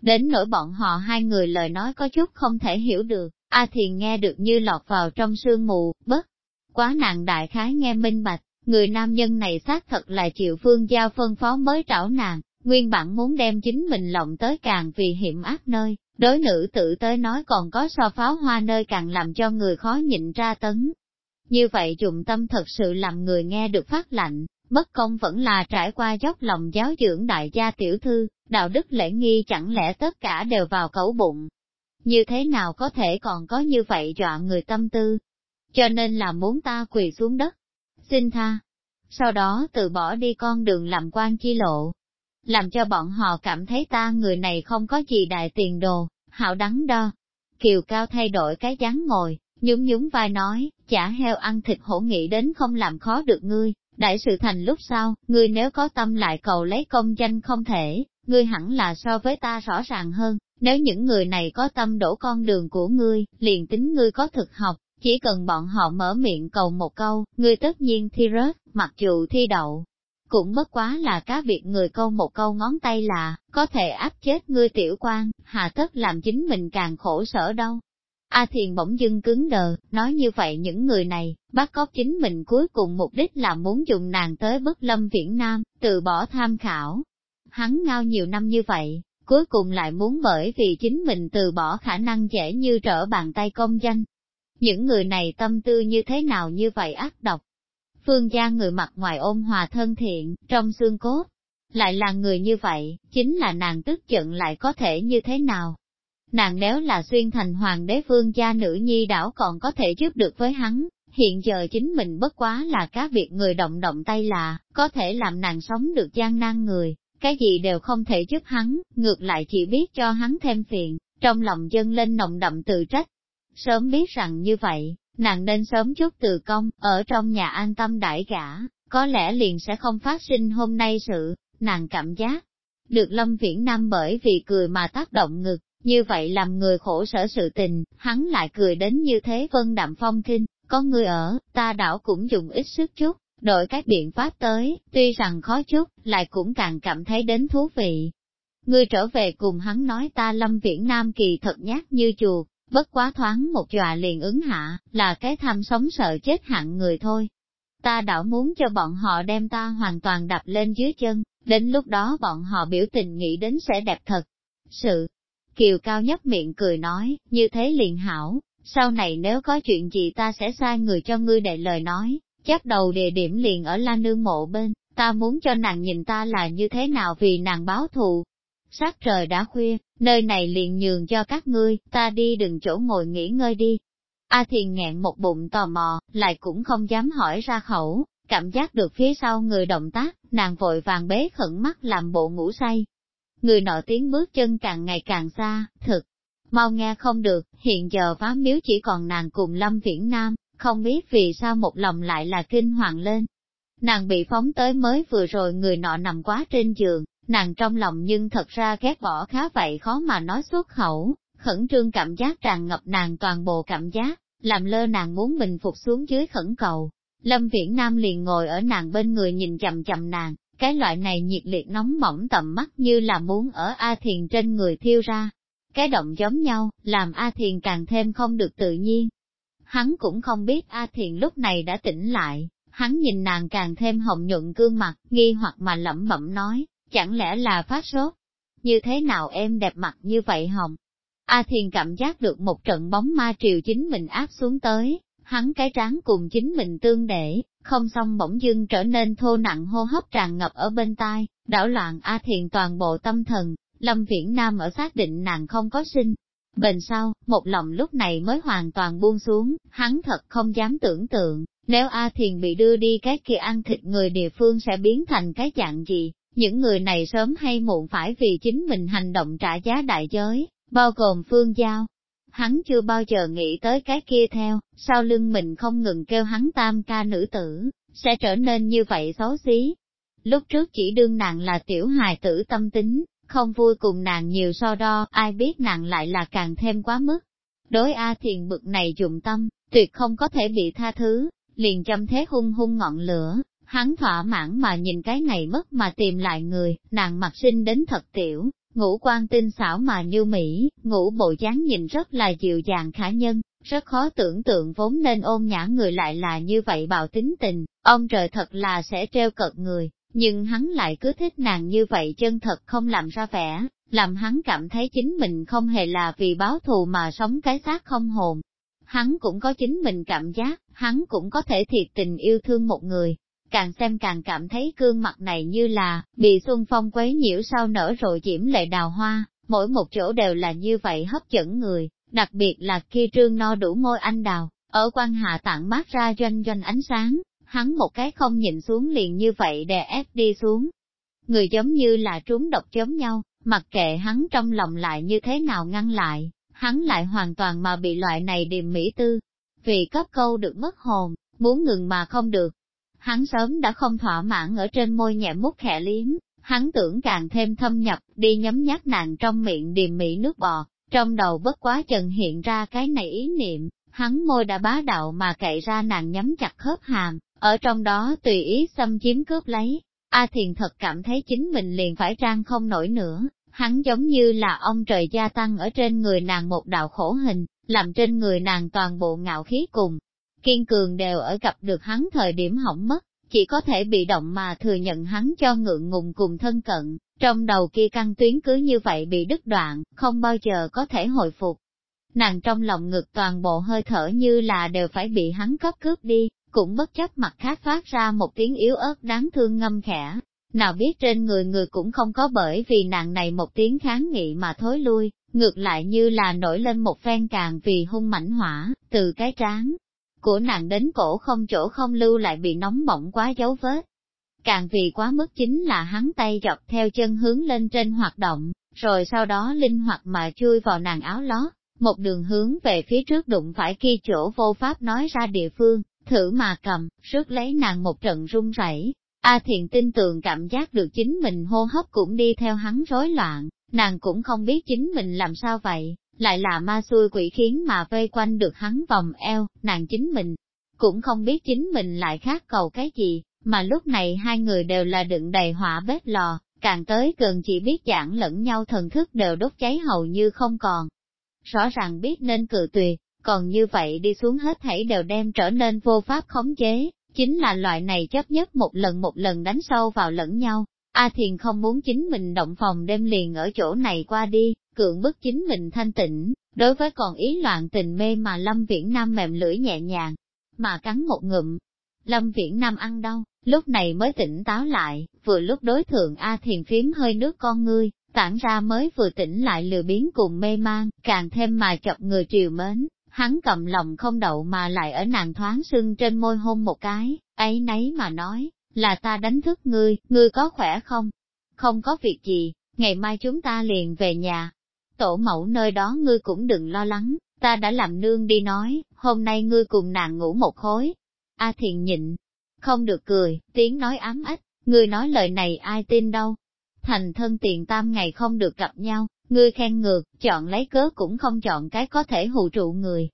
Đến nỗi bọn họ hai người lời nói có chút không thể hiểu được, A Thiền nghe được như lọt vào trong sương mù, bất. Quá nàng đại khái nghe minh bạch, người nam nhân này xác thật là chịu phương giao phân phó mới trảo nàng, nguyên bản muốn đem chính mình lộng tới càng vì hiểm ác nơi, đối nữ tự tới nói còn có so pháo hoa nơi càng làm cho người khó nhịn ra tấn. Như vậy dụng tâm thật sự làm người nghe được phát lạnh, bất công vẫn là trải qua dốc lòng giáo dưỡng đại gia tiểu thư, đạo đức lễ nghi chẳng lẽ tất cả đều vào cẩu bụng. Như thế nào có thể còn có như vậy dọa người tâm tư? Cho nên là muốn ta quỳ xuống đất, xin tha, sau đó từ bỏ đi con đường làm quan chi lộ. Làm cho bọn họ cảm thấy ta người này không có gì đại tiền đồ, hảo đắng đo. Kiều Cao thay đổi cái dáng ngồi, nhún nhún vai nói, chả heo ăn thịt hổ nghĩ đến không làm khó được ngươi, đại sự thành lúc sau, ngươi nếu có tâm lại cầu lấy công danh không thể, ngươi hẳn là so với ta rõ ràng hơn, nếu những người này có tâm đổ con đường của ngươi, liền tính ngươi có thực học, chỉ cần bọn họ mở miệng cầu một câu, ngươi tất nhiên thi rớt, mặc dù thi đậu. Cũng bất quá là cá biệt người câu một câu ngón tay là, có thể áp chết ngươi tiểu quan, hà tất làm chính mình càng khổ sở đâu. A Thiền bỗng dưng cứng đờ, nói như vậy những người này, bắt cóc chính mình cuối cùng mục đích là muốn dùng nàng tới bất lâm viễn nam, từ bỏ tham khảo. Hắn ngao nhiều năm như vậy, cuối cùng lại muốn bởi vì chính mình từ bỏ khả năng dễ như trở bàn tay công danh. Những người này tâm tư như thế nào như vậy ác độc. Phương gia người mặt ngoài ôn hòa thân thiện, trong xương cốt, lại là người như vậy, chính là nàng tức giận lại có thể như thế nào nàng nếu là xuyên thành hoàng đế vương gia nữ nhi đảo còn có thể giúp được với hắn, hiện giờ chính mình bất quá là cá việc người động động tay là, có thể làm nàng sống được gian nan người, cái gì đều không thể giúp hắn, ngược lại chỉ biết cho hắn thêm phiền, trong lòng dân lên nồng đậm tự trách. Sớm biết rằng như vậy, nàng nên sớm chút từ công, ở trong nhà an tâm đại gã, có lẽ liền sẽ không phát sinh hôm nay sự, nàng cảm giác. Được Lâm Viễn Nam bởi vì cười mà tác động ngực, như vậy làm người khổ sở sự tình, hắn lại cười đến như thế vân đạm phong kinh, có người ở, ta đảo cũng dùng ít sức chút, đổi các biện pháp tới, tuy rằng khó chút, lại cũng càng cảm thấy đến thú vị. Ngươi trở về cùng hắn nói ta lâm viễn nam kỳ thật nhát như chuột, bất quá thoáng một dọa liền ứng hạ, là cái tham sống sợ chết hạng người thôi. Ta đảo muốn cho bọn họ đem ta hoàn toàn đạp lên dưới chân, đến lúc đó bọn họ biểu tình nghĩ đến sẽ đẹp thật. Sự, Kiều Cao nhấp miệng cười nói, như thế liền hảo, sau này nếu có chuyện gì ta sẽ sai người cho ngươi đệ lời nói, chắc đầu địa điểm liền ở la nương mộ bên, ta muốn cho nàng nhìn ta là như thế nào vì nàng báo thù. Sát trời đã khuya, nơi này liền nhường cho các ngươi, ta đi đừng chỗ ngồi nghỉ ngơi đi. A thiền nghẹn một bụng tò mò, lại cũng không dám hỏi ra khẩu, cảm giác được phía sau người động tác, nàng vội vàng bế khẩn mắt làm bộ ngủ say, người nọ tiếng bước chân càng ngày càng xa, thực. Mau nghe không được, hiện giờ phá miếu chỉ còn nàng cùng Lâm Viễn Nam, không biết vì sao một lòng lại là kinh hoàng lên. Nàng bị phóng tới mới vừa rồi người nọ nằm quá trên giường, nàng trong lòng nhưng thật ra ghét bỏ khá vậy khó mà nói xuất khẩu, khẩn trương cảm giác tràn ngập nàng toàn bộ cảm giác, làm lơ nàng muốn mình phục xuống dưới khẩn cầu. Lâm Viễn Nam liền ngồi ở nàng bên người nhìn chầm chầm nàng, cái loại này nhiệt liệt nóng mỏng tầm mắt như là muốn ở A Thiền trên người thiêu ra. Cái động giống nhau, làm A Thiền càng thêm không được tự nhiên. Hắn cũng không biết A Thiền lúc này đã tỉnh lại, hắn nhìn nàng càng thêm hồng nhuận gương mặt, nghi hoặc mà lẩm bẩm nói, chẳng lẽ là phát sốt? Như thế nào em đẹp mặt như vậy hồng? A Thiền cảm giác được một trận bóng ma triều chính mình áp xuống tới, hắn cái trán cùng chính mình tương để, không xong bỗng dưng trở nên thô nặng hô hấp tràn ngập ở bên tai, đảo loạn A Thiền toàn bộ tâm thần, Lâm Viễn Nam ở xác định nàng không có sinh. Bên sau, một lòng lúc này mới hoàn toàn buông xuống, hắn thật không dám tưởng tượng, nếu A Thiền bị đưa đi cái kia ăn thịt người địa phương sẽ biến thành cái dạng gì, những người này sớm hay muộn phải vì chính mình hành động trả giá đại giới, bao gồm phương giao, hắn chưa bao giờ nghĩ tới cái kia theo, sau lưng mình không ngừng kêu hắn tam ca nữ tử, sẽ trở nên như vậy xấu xí. Lúc trước chỉ đương nàng là tiểu hài tử tâm tính, không vui cùng nàng nhiều so đo, ai biết nàng lại là càng thêm quá mức. Đối A thiền bực này dụng tâm, tuyệt không có thể bị tha thứ, liền châm thế hung hung ngọn lửa, hắn thỏa mãn mà nhìn cái này mất mà tìm lại người, nàng mặc sinh đến thật tiểu, Ngũ quan tinh xảo mà như Mỹ, ngũ bộ dáng nhìn rất là dịu dàng khả nhân, rất khó tưởng tượng vốn nên ôn nhã người lại là như vậy bạo tính tình, ông trời thật là sẽ treo cợt người, nhưng hắn lại cứ thích nàng như vậy chân thật không làm ra vẻ, làm hắn cảm thấy chính mình không hề là vì báo thù mà sống cái xác không hồn. Hắn cũng có chính mình cảm giác, hắn cũng có thể thiệt tình yêu thương một người, càng xem càng cảm thấy gương mặt này như là, bị xuân phong quấy nhiễu sau nở rồi diễm lệ đào hoa, mỗi một chỗ đều là như vậy hấp dẫn người, đặc biệt là khi trương no đủ môi anh đào, ở quan hạ tặng mát ra doanh doanh ánh sáng, hắn một cái không nhìn xuống liền như vậy đè ép đi xuống. Người giống như là trúng độc giống nhau, mặc kệ hắn trong lòng lại như thế nào ngăn lại, hắn lại hoàn toàn mà bị loại này điềm mỹ tư. Vì cấp câu được mất hồn, muốn ngừng mà không được, hắn sớm đã không thỏa mãn ở trên môi nhẹ mút khẽ liếm, hắn tưởng càng thêm thâm nhập, đi nhấm nhát nàng trong miệng điềm mỹ nước bò. trong đầu bất quá trần hiện ra cái này ý niệm, hắn môi đã bá đạo mà cậy ra nàng nhắm chặt khớp hàm, ở trong đó tùy ý xâm chiếm cướp lấy. A thiền thật cảm thấy chính mình liền phải trang không nổi nữa, hắn giống như là ông trời gia tăng ở trên người nàng một đạo khổ hình, làm trên người nàng toàn bộ ngạo khí cùng, kiên cường đều ở gặp được hắn thời điểm hỏng mất, chỉ có thể bị động mà thừa nhận hắn cho ngượng ngùng cùng thân cận, trong đầu kia căn tuyến cứ như vậy bị đứt đoạn, không bao giờ có thể hồi phục. Nàng trong lòng ngực toàn bộ hơi thở như là đều phải bị hắn cấp cướp đi, cũng bất chấp mặt khác phát ra một tiếng yếu ớt đáng thương ngâm khẽ. Nào biết trên người người cũng không có bởi vì nàng này một tiếng kháng nghị mà thối lui, ngược lại như là nổi lên một phen càng vì hung mảnh hỏa, từ cái trán, của nàng đến cổ không chỗ không lưu lại bị nóng bỏng quá dấu vết. Càng vì quá mức chính là hắn tay dọc theo chân hướng lên trên hoạt động, rồi sau đó linh hoạt mà chui vào nàng áo lót, một đường hướng về phía trước đụng phải khi chỗ vô pháp nói ra địa phương, thử mà cầm, rước lấy nàng một trận run rẩy. A à thiện tin tưởng cảm giác được chính mình hô hấp cũng đi theo hắn rối loạn, nàng cũng không biết chính mình làm sao vậy, lại là ma xui quỷ khiến mà vây quanh được hắn vòng eo, nàng chính mình. Cũng không biết chính mình lại khác cầu cái gì, mà lúc này hai người đều là đựng đầy hỏa bếp lò, càng tới gần chỉ biết giảng lẫn nhau thần thức đều đốt cháy hầu như không còn. Rõ ràng biết nên cự tuyệt, còn như vậy đi xuống hết thảy đều đem trở nên vô pháp khống chế, chính là loại này chấp nhất một lần một lần đánh sâu vào lẫn nhau, A Thiền không muốn chính mình động phòng đêm liền ở chỗ này qua đi, cưỡng bức chính mình thanh tịnh, đối với còn ý loạn tình mê mà Lâm Viễn Nam mềm lưỡi nhẹ nhàng, mà cắn một ngụm. Lâm Viễn Nam ăn đâu? lúc này mới tỉnh táo lại, vừa lúc đối thượng A Thiền phím hơi nước con ngươi, tản ra mới vừa tỉnh lại lừa biến cùng mê mang, càng thêm mà chọc người triều mến, hắn cầm lòng không đậu mà lại ở nàng thoáng sưng trên môi hôn một cái, ấy nấy mà nói, là ta đánh thức ngươi, ngươi có khỏe không? Không có việc gì, ngày mai chúng ta liền về nhà. Tổ mẫu nơi đó ngươi cũng đừng lo lắng, ta đã làm nương đi nói, hôm nay ngươi cùng nàng ngủ một khối. A à thiền nhịn, không được cười, tiếng nói ám ếch, ngươi nói lời này ai tin đâu. Thành thân tiền tam ngày không được gặp nhau, ngươi khen ngược, chọn lấy cớ cũng không chọn cái có thể hù trụ người,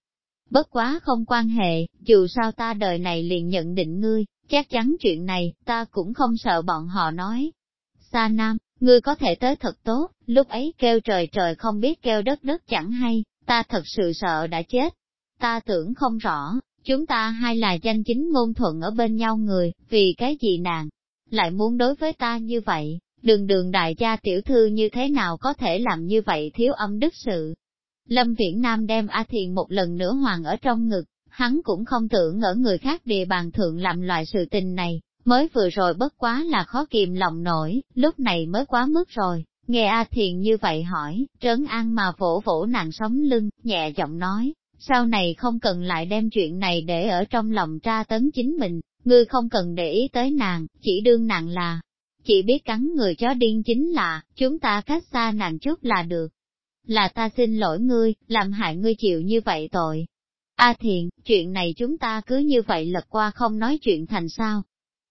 Bất quá không quan hệ, dù sao ta đời này liền nhận định ngươi, chắc chắn chuyện này, ta cũng không sợ bọn họ nói. Sa Nam, ngươi có thể tới thật tốt, lúc ấy kêu trời trời không biết kêu đất đất chẳng hay, ta thật sự sợ đã chết. Ta tưởng không rõ, chúng ta hai là danh chính ngôn thuận ở bên nhau người, vì cái gì nàng lại muốn đối với ta như vậy, đường đường đại gia tiểu thư như thế nào có thể làm như vậy thiếu âm đức sự, Lâm Viễn Nam đem A Thiền một lần nữa hoàng ở trong ngực, hắn cũng không tưởng ở người khác địa bàn thượng làm loại sự tình này, mới vừa rồi bất quá là khó kìm lòng nổi, lúc này mới quá mức rồi. Nghe A Thiền như vậy hỏi, trấn an mà vỗ vỗ nàng sống lưng, nhẹ giọng nói, sau này không cần lại đem chuyện này để ở trong lòng tra tấn chính mình, ngươi không cần để ý tới nàng, chỉ đương nàng là, chỉ biết cắn người chó điên chính là, chúng ta cách xa nàng chút là được là ta xin lỗi ngươi, làm hại ngươi chịu như vậy tội. A à thiện, chuyện này chúng ta cứ như vậy lật qua không nói chuyện thành sao.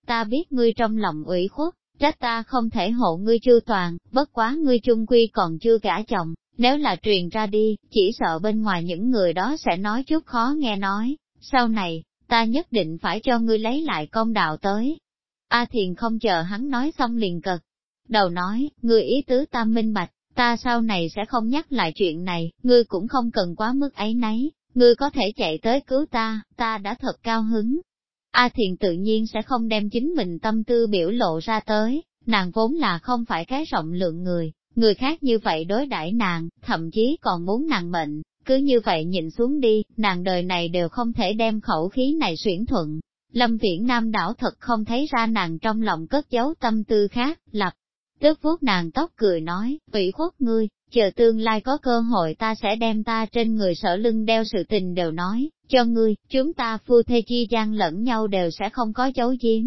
Ta biết ngươi trong lòng ủy khuất, trách ta không thể hộ ngươi chư toàn, bất quá ngươi chung quy còn chưa gả chồng, nếu là truyền ra đi, chỉ sợ bên ngoài những người đó sẽ nói chút khó nghe nói, sau này, ta nhất định phải cho ngươi lấy lại công đạo tới. A thiền không chờ hắn nói xong liền cật đầu nói, ngươi ý tứ ta minh bạch, ta sau này sẽ không nhắc lại chuyện này, ngươi cũng không cần quá mức ấy nấy, ngươi có thể chạy tới cứu ta, ta đã thật cao hứng. A Thiền tự nhiên sẽ không đem chính mình tâm tư biểu lộ ra tới, nàng vốn là không phải cái rộng lượng người, người khác như vậy đối đãi nàng, thậm chí còn muốn nàng mệnh, cứ như vậy nhìn xuống đi, nàng đời này đều không thể đem khẩu khí này xuyển thuận. Lâm Viễn Nam đảo thật không thấy ra nàng trong lòng cất giấu tâm tư khác, lập Tức vuốt nàng tóc cười nói, ủy khuất ngươi, chờ tương lai có cơ hội ta sẽ đem ta trên người sở lưng đeo sự tình đều nói, cho ngươi, chúng ta phu thê chi gian lẫn nhau đều sẽ không có dấu giếm.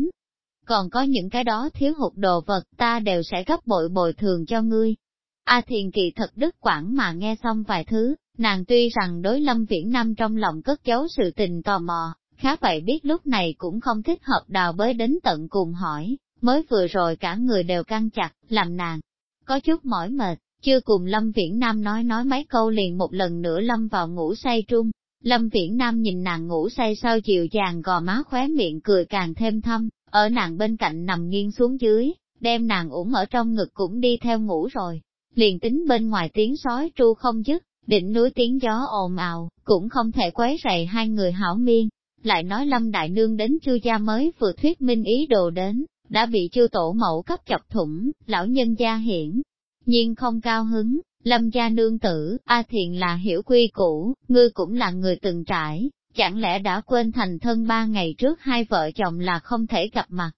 Còn có những cái đó thiếu hụt đồ vật ta đều sẽ gấp bội bồi thường cho ngươi. A thiền kỳ thật đức quảng mà nghe xong vài thứ, nàng tuy rằng đối lâm viễn nam trong lòng cất giấu sự tình tò mò, khá vậy biết lúc này cũng không thích hợp đào bới đến tận cùng hỏi, mới vừa rồi cả người đều căng chặt, làm nàng, có chút mỏi mệt, chưa cùng Lâm Viễn Nam nói nói mấy câu liền một lần nữa Lâm vào ngủ say trung. Lâm Viễn Nam nhìn nàng ngủ say sau chiều chàng gò má khóe miệng cười càng thêm thâm, ở nàng bên cạnh nằm nghiêng xuống dưới, đem nàng ủng ở trong ngực cũng đi theo ngủ rồi. Liền tính bên ngoài tiếng sói tru không dứt, đỉnh núi tiếng gió ồn ào, cũng không thể quấy rầy hai người hảo miên. Lại nói Lâm Đại Nương đến chư gia mới vừa thuyết minh ý đồ đến, đã bị chư tổ mẫu cấp chọc thủng, lão nhân gia hiển. Nhưng không cao hứng, lâm gia nương tử, A Thiện là hiểu quy cũ, ngươi cũng là người từng trải, chẳng lẽ đã quên thành thân ba ngày trước hai vợ chồng là không thể gặp mặt.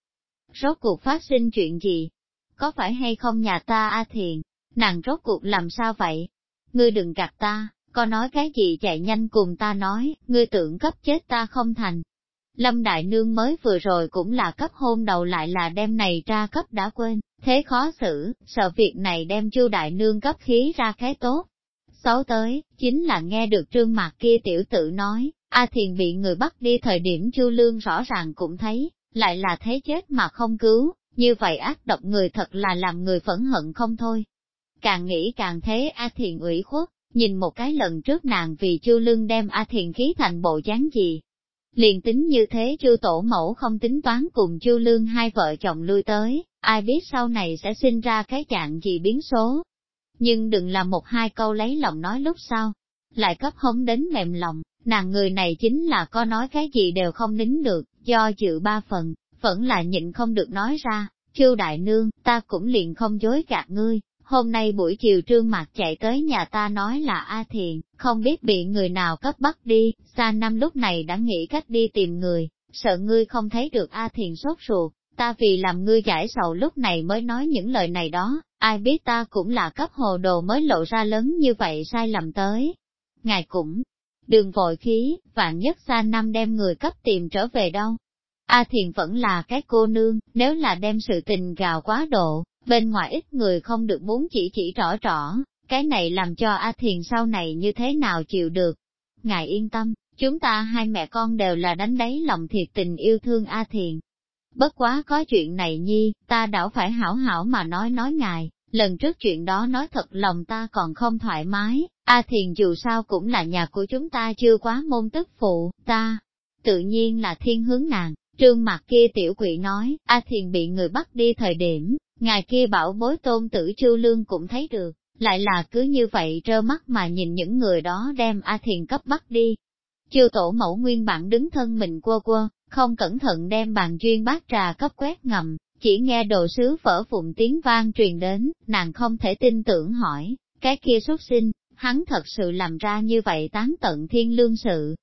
Rốt cuộc phát sinh chuyện gì? Có phải hay không nhà ta A Thiện? Nàng rốt cuộc làm sao vậy? Ngươi đừng gặp ta, có nói cái gì chạy nhanh cùng ta nói, ngươi tưởng cấp chết ta không thành. Lâm Đại Nương mới vừa rồi cũng là cấp hôn đầu lại là đem này ra cấp đã quên, thế khó xử, sợ việc này đem Chu Đại Nương cấp khí ra cái tốt. Xấu tới, chính là nghe được trương mặt kia tiểu tử nói, A Thiền bị người bắt đi thời điểm Chu Lương rõ ràng cũng thấy, lại là thấy chết mà không cứu, như vậy ác độc người thật là làm người phẫn hận không thôi. Càng nghĩ càng thế A Thiền ủy khuất, nhìn một cái lần trước nàng vì Chu Lương đem A Thiền khí thành bộ dáng gì, Liền tính như thế chư tổ mẫu không tính toán cùng chư lương hai vợ chồng lui tới, ai biết sau này sẽ sinh ra cái dạng gì biến số. Nhưng đừng làm một hai câu lấy lòng nói lúc sau, lại cấp hống đến mềm lòng, nàng người này chính là có nói cái gì đều không nín được, do dự ba phần, vẫn là nhịn không được nói ra, chư đại nương, ta cũng liền không dối gạt ngươi, hôm nay buổi chiều trương mặt chạy tới nhà ta nói là A Thiền, không biết bị người nào cấp bắt đi, Sa năm lúc này đã nghĩ cách đi tìm người, sợ ngươi không thấy được A Thiền sốt ruột, ta vì làm ngươi giải sầu lúc này mới nói những lời này đó, ai biết ta cũng là cấp hồ đồ mới lộ ra lớn như vậy sai lầm tới. Ngài cũng, đừng vội khí, vạn nhất Sa năm đem người cấp tìm trở về đâu. A Thiền vẫn là cái cô nương, nếu là đem sự tình gào quá độ, bên ngoài ít người không được muốn chỉ chỉ rõ rõ, cái này làm cho A Thiền sau này như thế nào chịu được. Ngài yên tâm, chúng ta hai mẹ con đều là đánh đáy lòng thiệt tình yêu thương A Thiền. Bất quá có chuyện này nhi, ta đảo phải hảo hảo mà nói nói ngài, lần trước chuyện đó nói thật lòng ta còn không thoải mái, A Thiền dù sao cũng là nhà của chúng ta chưa quá môn tức phụ, ta, tự nhiên là thiên hướng nàng. Trương mặt kia tiểu quỷ nói, A Thiền bị người bắt đi thời điểm, ngài kia bảo bối tôn tử Chu Lương cũng thấy được, lại là cứ như vậy trơ mắt mà nhìn những người đó đem A Thiền cấp bắt đi. Chiêu tổ mẫu nguyên bản đứng thân mình quơ quơ, không cẩn thận đem bàn duyên bát trà cấp quét ngầm, chỉ nghe đồ sứ phở phụng tiếng vang truyền đến, nàng không thể tin tưởng hỏi, cái kia xuất sinh, hắn thật sự làm ra như vậy tán tận thiên lương sự.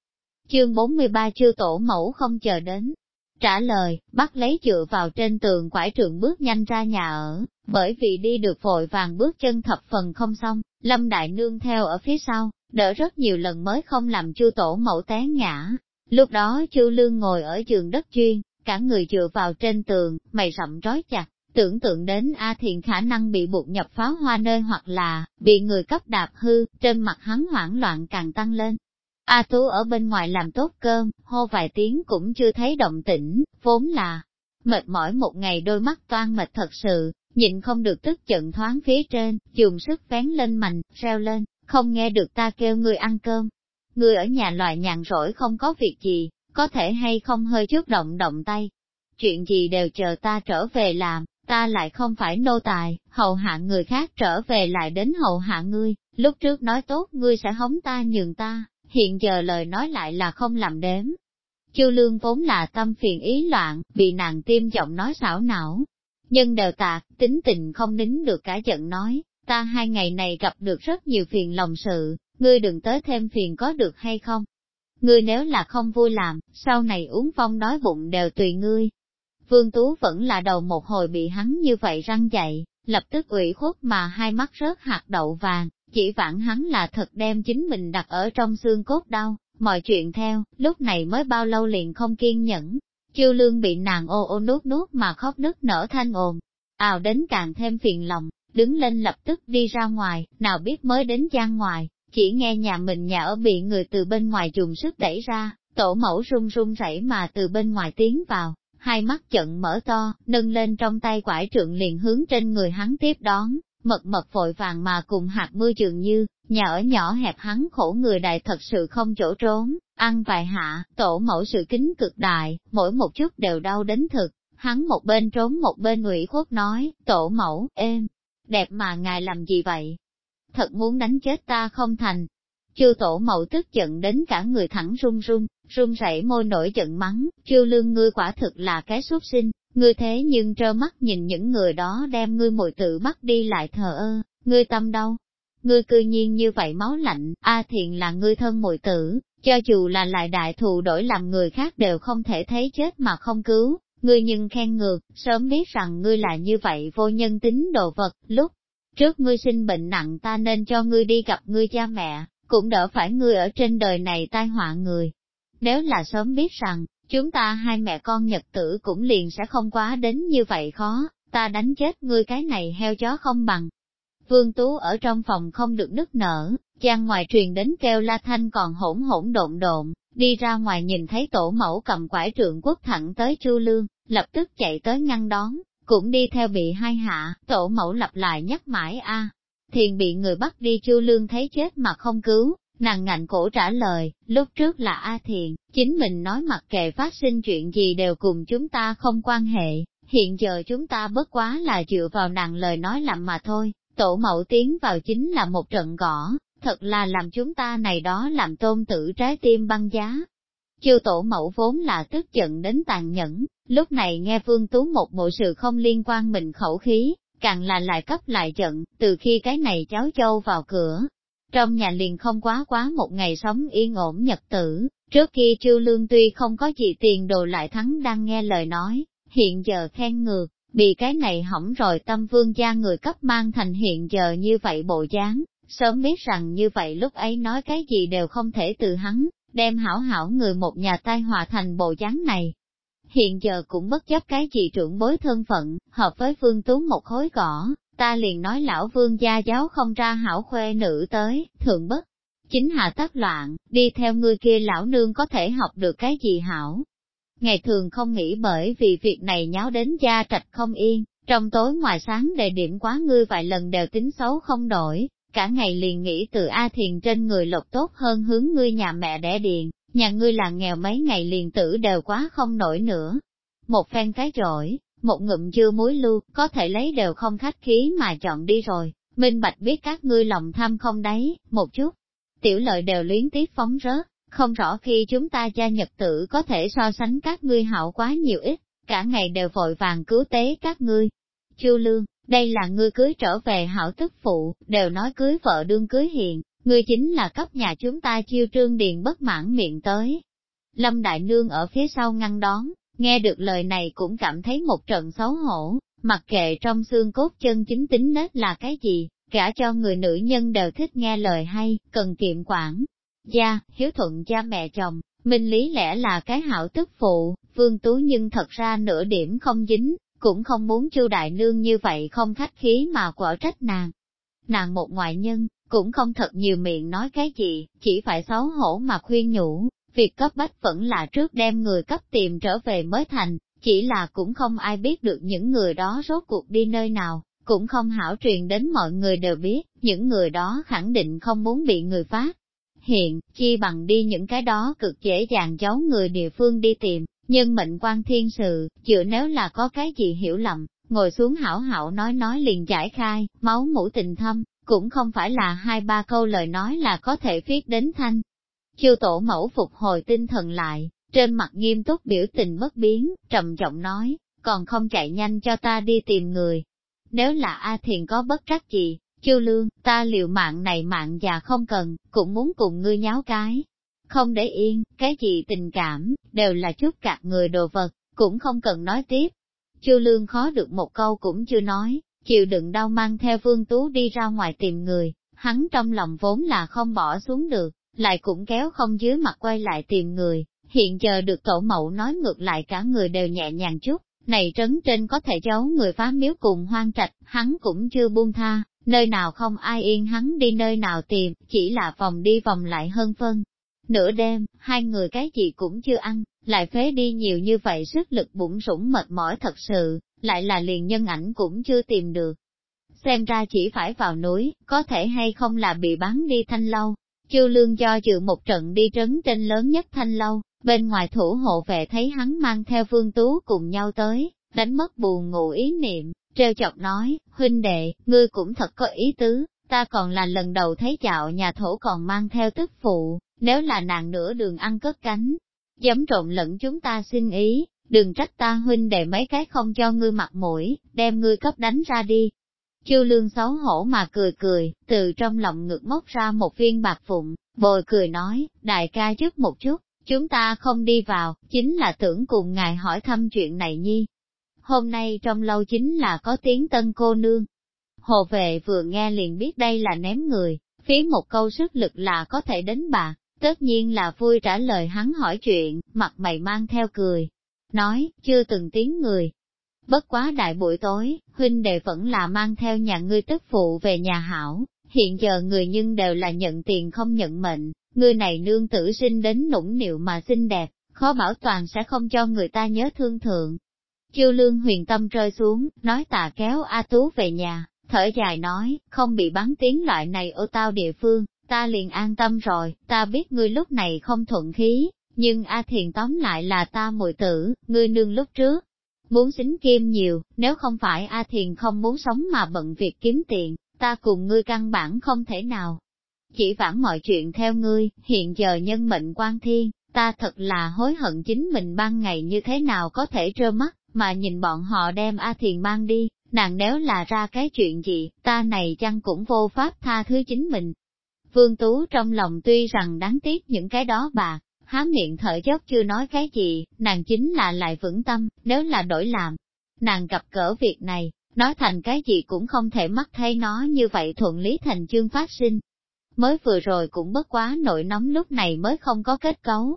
Chương 43 chưa tổ mẫu không chờ đến, Trả lời, bắt lấy dựa vào trên tường quải trượng bước nhanh ra nhà ở, bởi vì đi được vội vàng bước chân thập phần không xong, Lâm Đại Nương theo ở phía sau, đỡ rất nhiều lần mới không làm chu tổ mẫu té ngã. Lúc đó chu lương ngồi ở trường đất chuyên, cả người dựa vào trên tường, mày rậm rối chặt, tưởng tượng đến A Thiện khả năng bị buộc nhập pháo hoa nơi hoặc là bị người cấp đạp hư, trên mặt hắn hoảng loạn càng tăng lên, A Tú ở bên ngoài làm tốt cơm, hô vài tiếng cũng chưa thấy động tĩnh, vốn là mệt mỏi một ngày đôi mắt toan mệt thật sự, nhịn không được tức giận thoáng phía trên, dùng sức vén lên mạnh, reo lên, không nghe được ta kêu người ăn cơm. Người ở nhà loài nhàn rỗi không có việc gì, có thể hay không hơi trước động động tay. Chuyện gì đều chờ ta trở về làm, ta lại không phải nô tài, hầu hạ người khác trở về lại đến hầu hạ ngươi, lúc trước nói tốt ngươi sẽ hống ta nhường ta, hiện giờ lời nói lại là không làm đếm. Chu Lương vốn là tâm phiền ý loạn, bị nàng tiêm giọng nói xảo não. nhân đều tạc, tính tình không nín được cả giận nói, ta hai ngày này gặp được rất nhiều phiền lòng sự, ngươi đừng tới thêm phiền có được hay không? Ngươi nếu là không vui làm, sau này uống phong đói bụng đều tùy ngươi. Vương Tú vẫn là đầu một hồi bị hắn như vậy răng dậy, lập tức ủy khuất mà hai mắt rớt hạt đậu vàng. Chỉ vạn hắn là thật đem chính mình đặt ở trong xương cốt đau, mọi chuyện theo, lúc này mới bao lâu liền không kiên nhẫn. Chiêu lương bị nàng ô ô nuốt nuốt mà khóc nức nở thanh ồn, ào đến càng thêm phiền lòng, đứng lên lập tức đi ra ngoài, nào biết mới đến gian ngoài, chỉ nghe nhà mình nhà ở bị người từ bên ngoài dùng sức đẩy ra, tổ mẫu run run rẩy mà từ bên ngoài tiến vào, hai mắt trận mở to, nâng lên trong tay quải trượng liền hướng trên người hắn tiếp đón mật mật vội vàng mà cùng hạt mưa dường như, nhà ở nhỏ hẹp hắn khổ người đại thật sự không chỗ trốn, ăn vài hạ, tổ mẫu sự kính cực đại, mỗi một chút đều đau đến thực, hắn một bên trốn một bên ủy khuất nói, tổ mẫu, êm, đẹp mà ngài làm gì vậy? Thật muốn đánh chết ta không thành. Chư tổ mẫu tức giận đến cả người thẳng run run, run rẩy môi nổi giận mắng, chư lương ngươi quả thực là cái xuất sinh, Ngươi thế nhưng trơ mắt nhìn những người đó đem ngươi mùi tự bắt đi lại thờ ơ, ngươi tâm đâu? Ngươi cư nhiên như vậy máu lạnh, A Thiện là ngươi thân mùi tử, cho dù là lại đại thù đổi làm người khác đều không thể thấy chết mà không cứu, ngươi nhưng khen ngược, sớm biết rằng ngươi là như vậy vô nhân tính đồ vật, lúc trước ngươi sinh bệnh nặng ta nên cho ngươi đi gặp ngươi cha mẹ, cũng đỡ phải ngươi ở trên đời này tai họa người. Nếu là sớm biết rằng, chúng ta hai mẹ con nhật tử cũng liền sẽ không quá đến như vậy khó, ta đánh chết ngươi cái này heo chó không bằng. Vương Tú ở trong phòng không được nứt nở, chàng ngoài truyền đến kêu la thanh còn hỗn hỗn độn độn, đi ra ngoài nhìn thấy tổ mẫu cầm quải trượng quốc thẳng tới Chu Lương, lập tức chạy tới ngăn đón, cũng đi theo bị hai hạ, tổ mẫu lặp lại nhắc mãi a. Thiền bị người bắt đi Chu Lương thấy chết mà không cứu, Nàng ngạnh cổ trả lời, lúc trước là A Thiện, chính mình nói mặc kệ phát sinh chuyện gì đều cùng chúng ta không quan hệ, hiện giờ chúng ta bất quá là dựa vào nàng lời nói lầm mà thôi, tổ mẫu tiến vào chính là một trận gõ, thật là làm chúng ta này đó làm tôn tử trái tim băng giá. Chiêu tổ mẫu vốn là tức giận đến tàn nhẫn, lúc này nghe Vương Tú một bộ sự không liên quan mình khẩu khí, càng là lại cấp lại giận, từ khi cái này cháu châu vào cửa, trong nhà liền không quá quá một ngày sống yên ổn nhật tử, trước kia Trư Lương tuy không có gì tiền đồ lại thắng đang nghe lời nói, hiện giờ khen ngược, bị cái này hỏng rồi tâm vương gia người cấp mang thành hiện giờ như vậy bộ dáng, sớm biết rằng như vậy lúc ấy nói cái gì đều không thể từ hắn, đem hảo hảo người một nhà tai hòa thành bộ dáng này. Hiện giờ cũng bất chấp cái gì trưởng bối thân phận, hợp với phương tú một khối cỏ, ta liền nói lão vương gia giáo không ra hảo khuê nữ tới, thượng bất. Chính hạ tất loạn, đi theo ngươi kia lão nương có thể học được cái gì hảo. Ngày thường không nghĩ bởi vì việc này nháo đến gia trạch không yên, trong tối ngoài sáng đề điểm quá ngươi vài lần đều tính xấu không đổi, cả ngày liền nghĩ từ A Thiền trên người lộc tốt hơn hướng ngươi nhà mẹ đẻ điền, nhà ngươi là nghèo mấy ngày liền tử đều quá không nổi nữa. Một phen cái rỗi, một ngụm dưa muối lưu, có thể lấy đều không khách khí mà chọn đi rồi, minh bạch biết các ngươi lòng tham không đấy, một chút. Tiểu lợi đều luyến tiếc phóng rớt, không rõ khi chúng ta gia nhật tử có thể so sánh các ngươi hảo quá nhiều ít, cả ngày đều vội vàng cứu tế các ngươi. Chu lương, đây là ngươi cưới trở về hảo tức phụ, đều nói cưới vợ đương cưới hiện, ngươi chính là cấp nhà chúng ta chiêu trương điền bất mãn miệng tới. Lâm Đại Nương ở phía sau ngăn đón, Nghe được lời này cũng cảm thấy một trận xấu hổ, mặc kệ trong xương cốt chân chính tính nết là cái gì, cả cho người nữ nhân đều thích nghe lời hay, cần kiệm quản. Gia, hiếu thuận cha mẹ chồng, minh lý lẽ là cái hảo tức phụ, vương tú nhưng thật ra nửa điểm không dính, cũng không muốn chu đại nương như vậy không khách khí mà quở trách nàng. Nàng một ngoại nhân, cũng không thật nhiều miệng nói cái gì, chỉ phải xấu hổ mà khuyên nhủ, việc cấp bách vẫn là trước đem người cấp tìm trở về mới thành, chỉ là cũng không ai biết được những người đó rốt cuộc đi nơi nào, cũng không hảo truyền đến mọi người đều biết, những người đó khẳng định không muốn bị người phát. Hiện, chi bằng đi những cái đó cực dễ dàng giấu người địa phương đi tìm, nhưng mệnh quan thiên sự, chữa nếu là có cái gì hiểu lầm, ngồi xuống hảo hảo nói nói liền giải khai, máu mũ tình thâm, cũng không phải là hai ba câu lời nói là có thể viết đến thanh, Chiêu tổ mẫu phục hồi tinh thần lại, trên mặt nghiêm túc biểu tình bất biến, trầm giọng nói, còn không chạy nhanh cho ta đi tìm người. Nếu là A Thiền có bất trắc gì, chiêu lương, ta liều mạng này mạng già không cần, cũng muốn cùng ngươi nháo cái. Không để yên, cái gì tình cảm, đều là chút cạc người đồ vật, cũng không cần nói tiếp. Chiêu lương khó được một câu cũng chưa nói, chịu đựng đau mang theo vương tú đi ra ngoài tìm người, hắn trong lòng vốn là không bỏ xuống được, lại cũng kéo không dưới mặt quay lại tìm người, hiện giờ được tổ mẫu nói ngược lại cả người đều nhẹ nhàng chút, này trấn trên có thể giấu người phá miếu cùng hoang trạch, hắn cũng chưa buông tha, nơi nào không ai yên hắn đi nơi nào tìm, chỉ là vòng đi vòng lại hơn phân. Nửa đêm, hai người cái gì cũng chưa ăn, lại phế đi nhiều như vậy sức lực bụng sủng mệt mỏi thật sự, lại là liền nhân ảnh cũng chưa tìm được. Xem ra chỉ phải vào núi, có thể hay không là bị bán đi thanh lâu, Chu Lương cho dự một trận đi trấn trên lớn nhất thanh lâu, bên ngoài thủ hộ vệ thấy hắn mang theo Vương Tú cùng nhau tới, đánh mất buồn ngủ ý niệm, treo chọc nói, huynh đệ, ngươi cũng thật có ý tứ, ta còn là lần đầu thấy chạo nhà thổ còn mang theo tức phụ, nếu là nàng nửa đường ăn cất cánh, dám trộn lẫn chúng ta xin ý, đừng trách ta huynh đệ mấy cái không cho ngươi mặt mũi, đem ngươi cấp đánh ra đi, Chư lương xấu hổ mà cười cười, từ trong lòng ngực móc ra một viên bạc phụng, vội cười nói, đại ca trước một chút, chúng ta không đi vào, chính là tưởng cùng ngài hỏi thăm chuyện này nhi. Hôm nay trong lâu chính là có tiếng tân cô nương. Hồ vệ vừa nghe liền biết đây là ném người, phí một câu sức lực là có thể đến bà, tất nhiên là vui trả lời hắn hỏi chuyện, mặt mày mang theo cười. Nói, chưa từng tiếng người, Bất quá đại buổi tối, huynh đệ vẫn là mang theo nhà ngươi tức phụ về nhà hảo, hiện giờ người nhưng đều là nhận tiền không nhận mệnh, người này nương tử sinh đến nũng nịu mà xinh đẹp, khó bảo toàn sẽ không cho người ta nhớ thương thượng. Chiêu lương huyền tâm rơi xuống, nói tà kéo A Tú về nhà, thở dài nói, không bị bắn tiếng loại này ở tao địa phương, ta liền an tâm rồi, ta biết ngươi lúc này không thuận khí, nhưng A Thiền tóm lại là ta muội tử, ngươi nương lúc trước, Muốn xính kim nhiều, nếu không phải A Thiền không muốn sống mà bận việc kiếm tiền, ta cùng ngươi căn bản không thể nào. Chỉ vãn mọi chuyện theo ngươi, hiện giờ nhân mệnh quan thiên, ta thật là hối hận chính mình ban ngày như thế nào có thể trơ mắt, mà nhìn bọn họ đem A Thiền mang đi, nàng nếu là ra cái chuyện gì, ta này chăng cũng vô pháp tha thứ chính mình. Vương Tú trong lòng tuy rằng đáng tiếc những cái đó bà, há miệng thở dốc chưa nói cái gì, nàng chính là lại vững tâm, nếu là đổi làm. Nàng gặp cỡ việc này, nói thành cái gì cũng không thể mắc thấy nó như vậy thuận lý thành chương phát sinh. Mới vừa rồi cũng bất quá nội nóng lúc này mới không có kết cấu.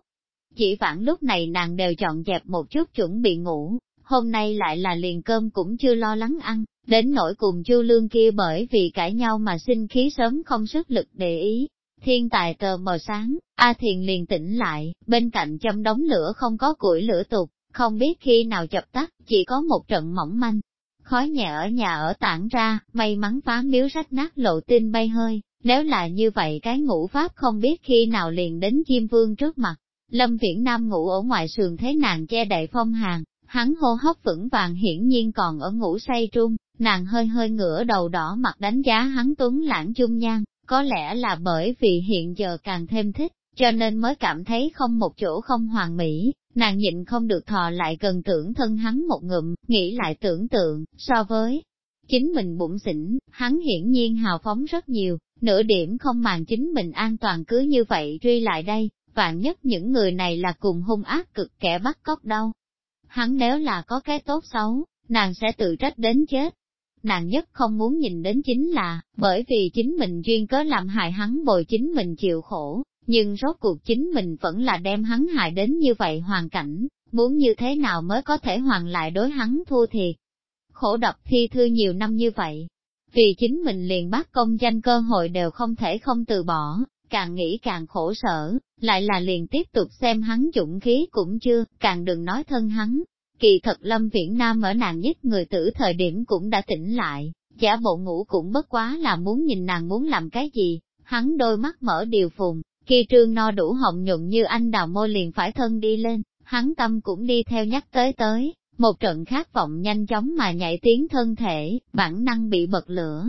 Chỉ vãn lúc này nàng đều chọn dẹp một chút chuẩn bị ngủ, hôm nay lại là liền cơm cũng chưa lo lắng ăn, đến nỗi cùng chu lương kia bởi vì cãi nhau mà sinh khí sớm không sức lực để ý, Thiên tài tờ mờ sáng, A Thiền liền tỉnh lại, bên cạnh châm đống lửa không có củi lửa tục, không biết khi nào chập tắt, chỉ có một trận mỏng manh. Khói nhẹ ở nhà ở tản ra, may mắn phá miếu rách nát lộ tin bay hơi, nếu là như vậy cái ngũ pháp không biết khi nào liền đến chim vương trước mặt. Lâm Viễn Nam ngủ ở ngoài sườn thế nàng che đậy phong hàng, hắn hô hấp vững vàng hiển nhiên còn ở ngủ say trung, nàng hơi hơi ngửa đầu đỏ mặt đánh giá hắn tuấn lãng chung nhan, có lẽ là bởi vì hiện giờ càng thêm thích, cho nên mới cảm thấy không một chỗ không hoàn mỹ, nàng nhịn không được thò lại gần tưởng thân hắn một ngụm, nghĩ lại tưởng tượng, so với chính mình bụng xỉn, hắn hiển nhiên hào phóng rất nhiều, nửa điểm không màng chính mình an toàn cứ như vậy truy lại đây, vạn nhất những người này là cùng hung ác cực kẻ bắt cóc đâu. Hắn nếu là có cái tốt xấu, nàng sẽ tự trách đến chết, nàng nhất không muốn nhìn đến chính là, bởi vì chính mình duyên cớ làm hại hắn bồi chính mình chịu khổ, nhưng rốt cuộc chính mình vẫn là đem hắn hại đến như vậy hoàn cảnh, muốn như thế nào mới có thể hoàn lại đối hắn thua thiệt. Khổ đọc thi thư nhiều năm như vậy, vì chính mình liền bắt công danh cơ hội đều không thể không từ bỏ, càng nghĩ càng khổ sở, lại là liền tiếp tục xem hắn dũng khí cũng chưa, càng đừng nói thân hắn, Kỳ thật Lâm Viễn Nam ở nàng nhất người tử thời điểm cũng đã tỉnh lại, giả bộ ngủ cũng bất quá là muốn nhìn nàng muốn làm cái gì, hắn đôi mắt mở điều phùng, Kỳ trương no đủ họng nhuận như anh đào môi liền phải thân đi lên, hắn tâm cũng đi theo nhắc tới tới, một trận khát vọng nhanh chóng mà nhảy tiếng thân thể, bản năng bị bật lửa.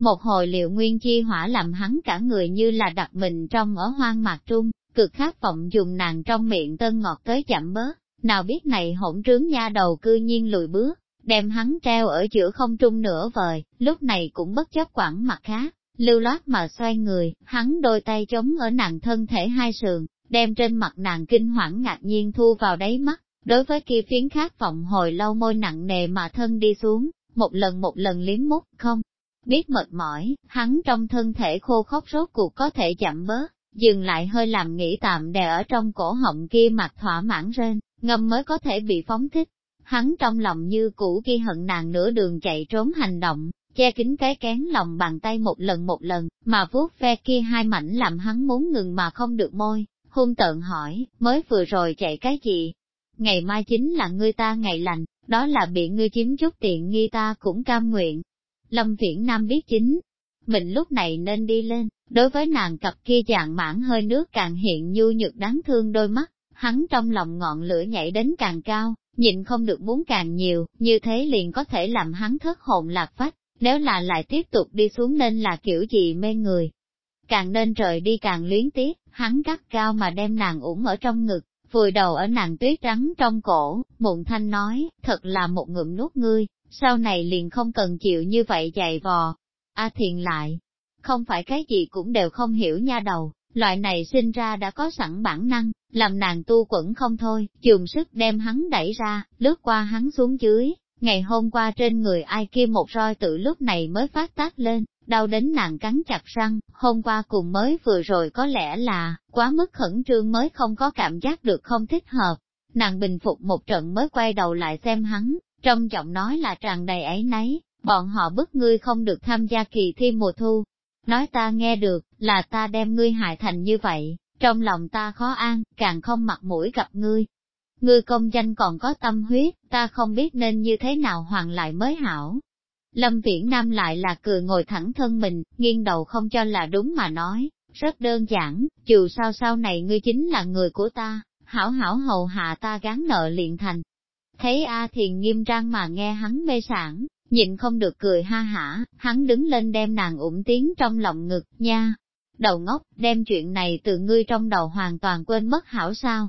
Một hồi liệu nguyên chi hỏa làm hắn cả người như là đặt mình trong ở hoang mạc trung, cực khát vọng dùng nàng trong miệng tân ngọt tới chậm bớt, nào biết này hỗn trướng nha đầu cư nhiên lùi bước, đem hắn treo ở giữa không trung nửa vời, lúc này cũng bất chấp quảng mặt khác, lưu loát mà xoay người, hắn đôi tay chống ở nàng thân thể hai sườn, đem trên mặt nàng kinh hoảng ngạc nhiên thu vào đáy mắt, đối với kia phiến khát vọng hồi lâu môi nặng nề mà thân đi xuống, một lần một lần liếm mút, không, biết mệt mỏi, hắn trong thân thể khô khóc rốt cuộc có thể chậm bớt, dừng lại hơi làm nghĩ tạm đè ở trong cổ họng kia mặt thỏa mãn rên, Ngâm mới có thể bị phóng thích. Hắn trong lòng như cũ khi hận nàng nửa đường chạy trốn hành động, che kín cái kén lòng bàn tay một lần một lần, mà vuốt ve kia hai mảnh làm hắn muốn ngừng mà không được môi, hung tợn hỏi, mới vừa rồi chạy cái gì? Ngày mai chính là ngươi ta ngày lành, đó là bị ngươi chiếm chút tiện nghi ta cũng cam nguyện. Lâm Viễn Nam biết chính, mình lúc này nên đi lên, đối với nàng cặp kia dạng mãn hơi nước càng hiện nhu nhược đáng thương đôi mắt, hắn trong lòng ngọn lửa nhảy đến càng cao, nhịn không được muốn càng nhiều, như thế liền có thể làm hắn thất hồn lạc phách, nếu là lại tiếp tục đi xuống nên là kiểu gì mê người. Càng nên trời đi càng luyến tiếc, hắn gắt cao mà đem nàng ủng ở trong ngực, vùi đầu ở nàng tuyết trắng trong cổ, mụn thanh nói, thật là một ngụm nuốt ngươi, sau này liền không cần chịu như vậy dày vò. A à thiền lại, không phải cái gì cũng đều không hiểu nha đầu, loại này sinh ra đã có sẵn bản năng, làm nàng tu quẩn không thôi, dùng sức đem hắn đẩy ra, lướt qua hắn xuống dưới, ngày hôm qua trên người ai kia một roi tự lúc này mới phát tác lên, đau đến nàng cắn chặt răng, hôm qua cùng mới vừa rồi có lẽ là, quá mức khẩn trương mới không có cảm giác được không thích hợp. Nàng bình phục một trận mới quay đầu lại xem hắn, trong giọng nói là tràn đầy ấy nấy, bọn họ bức ngươi không được tham gia kỳ thi mùa thu. Nói ta nghe được, là ta đem ngươi hại thành như vậy, trong lòng ta khó an, càng không mặt mũi gặp ngươi. Ngươi công danh còn có tâm huyết, ta không biết nên như thế nào hoàn lại mới hảo. Lâm Viễn Nam lại là cười ngồi thẳng thân mình, nghiêng đầu không cho là đúng mà nói, rất đơn giản, dù sao sau này ngươi chính là người của ta, hảo hảo hầu hạ ta gán nợ liền thành. Thấy A Thiền nghiêm trang mà nghe hắn mê sản, nhịn không được cười ha hả, hắn đứng lên đem nàng ủng tiếng trong lòng ngực, nha, đầu ngốc, đem chuyện này từ ngươi trong đầu hoàn toàn quên mất hảo sao.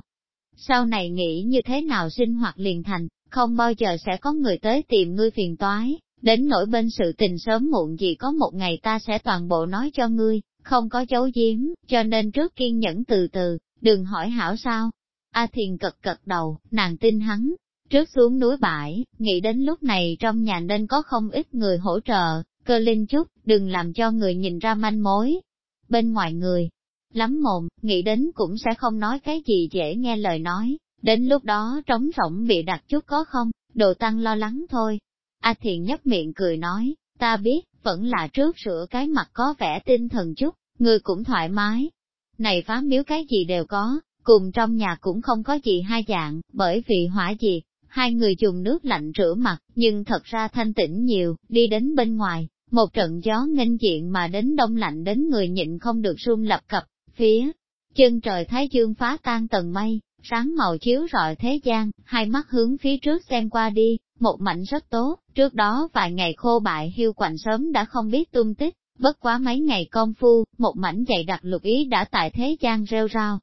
Sau này nghĩ như thế nào sinh hoạt liền thành, không bao giờ sẽ có người tới tìm ngươi phiền toái, đến nỗi bên sự tình sớm muộn gì có một ngày ta sẽ toàn bộ nói cho ngươi, không có giấu giếm, cho nên trước kiên nhẫn từ từ, đừng hỏi hảo sao. A Thiền cật cật đầu, nàng tin hắn, trước xuống núi bãi, nghĩ đến lúc này trong nhà nên có không ít người hỗ trợ, cơ linh chút, đừng làm cho người nhìn ra manh mối, bên ngoài người. Lắm mồm, nghĩ đến cũng sẽ không nói cái gì dễ nghe lời nói, đến lúc đó trống rỗng bị đặt chút có không, đồ tăng lo lắng thôi. A thiện nhấp miệng cười nói, ta biết, vẫn là trước sửa cái mặt có vẻ tinh thần chút, người cũng thoải mái. Này phá miếu cái gì đều có, cùng trong nhà cũng không có gì hai dạng, bởi vì hỏa gì hai người dùng nước lạnh rửa mặt, nhưng thật ra thanh tĩnh nhiều, đi đến bên ngoài, một trận gió nghênh diện mà đến đông lạnh đến người nhịn không được run lập cập, phía chân trời thái dương phá tan tầng mây, sáng màu chiếu rọi thế gian, hai mắt hướng phía trước xem qua đi, một mảnh rất tốt, trước đó vài ngày khô bại hiu quạnh sớm đã không biết tung tích, bất quá mấy ngày công phu, một mảnh dày đặc lục ý đã tại thế gian rêu rao.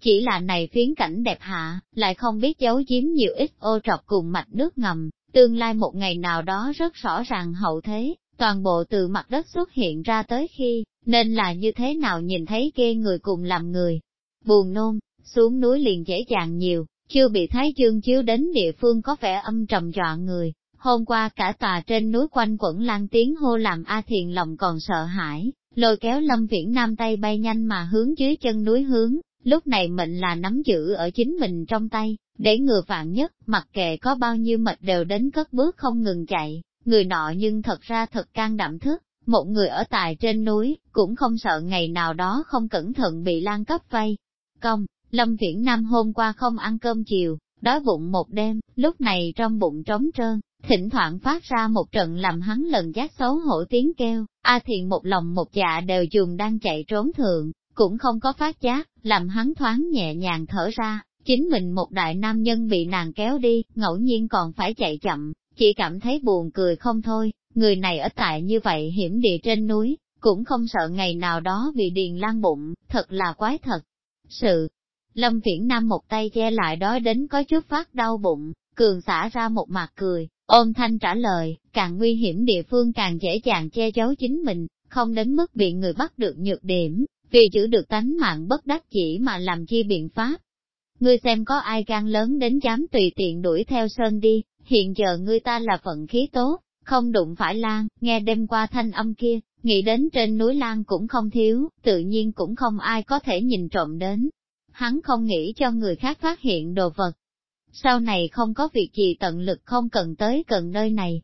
Chỉ là này phiến cảnh đẹp hạ, lại không biết giấu giếm nhiều ít ô trọc cùng mạch nước ngầm, tương lai một ngày nào đó rất rõ ràng hậu thế, toàn bộ từ mặt đất xuất hiện ra tới khi, nên là như thế nào nhìn thấy kia người cùng làm người. Buồn nôn, xuống núi liền dễ dàng nhiều, chưa bị Thái Dương chiếu đến địa phương có vẻ âm trầm dọa người. Hôm qua cả tòa trên núi quanh quẩn lan tiếng hô làm A Thiền lòng còn sợ hãi, lôi kéo Lâm Viễn Nam tay bay nhanh mà hướng dưới chân núi hướng, lúc này mệnh là nắm giữ ở chính mình trong tay, để ngừa vạn nhất, mặc kệ có bao nhiêu mệt đều đến cất bước không ngừng chạy. Người nọ nhưng thật ra thật can đảm thức, một người ở tại trên núi, cũng không sợ ngày nào đó không cẩn thận bị lan cấp vay. Công, Lâm Viễn Nam hôm qua không ăn cơm chiều, đói bụng một đêm, lúc này trong bụng trống trơn, thỉnh thoảng phát ra một trận làm hắn lần giác xấu hổ tiếng kêu, A à Thiền một lòng một dạ đều dùng đang chạy trốn thượng, cũng không có phát giác, làm hắn thoáng nhẹ nhàng thở ra, chính mình một đại nam nhân bị nàng kéo đi, ngẫu nhiên còn phải chạy chậm, chỉ cảm thấy buồn cười không thôi, người này ở tại như vậy hiểm địa trên núi, cũng không sợ ngày nào đó bị điền lan bụng, thật là quái thật. Sự, Lâm Viễn Nam một tay che lại đó đến có chút phát đau bụng, cường xả ra một mặt cười, ôm thanh trả lời, càng nguy hiểm địa phương càng dễ dàng che giấu chính mình, không đến mức bị người bắt được nhược điểm, vì giữ được tánh mạng bất đắc chỉ mà làm chi biện pháp, ngươi xem có ai gan lớn đến dám tùy tiện đuổi theo sơn đi, hiện giờ ngươi ta là vận khí tốt, không đụng phải Lan, nghe đêm qua thanh âm kia, nghĩ đến trên núi Lan cũng không thiếu, tự nhiên cũng không ai có thể nhìn trộm đến. Hắn không nghĩ cho người khác phát hiện đồ vật. Sau này không có việc gì tận lực không cần tới gần nơi này.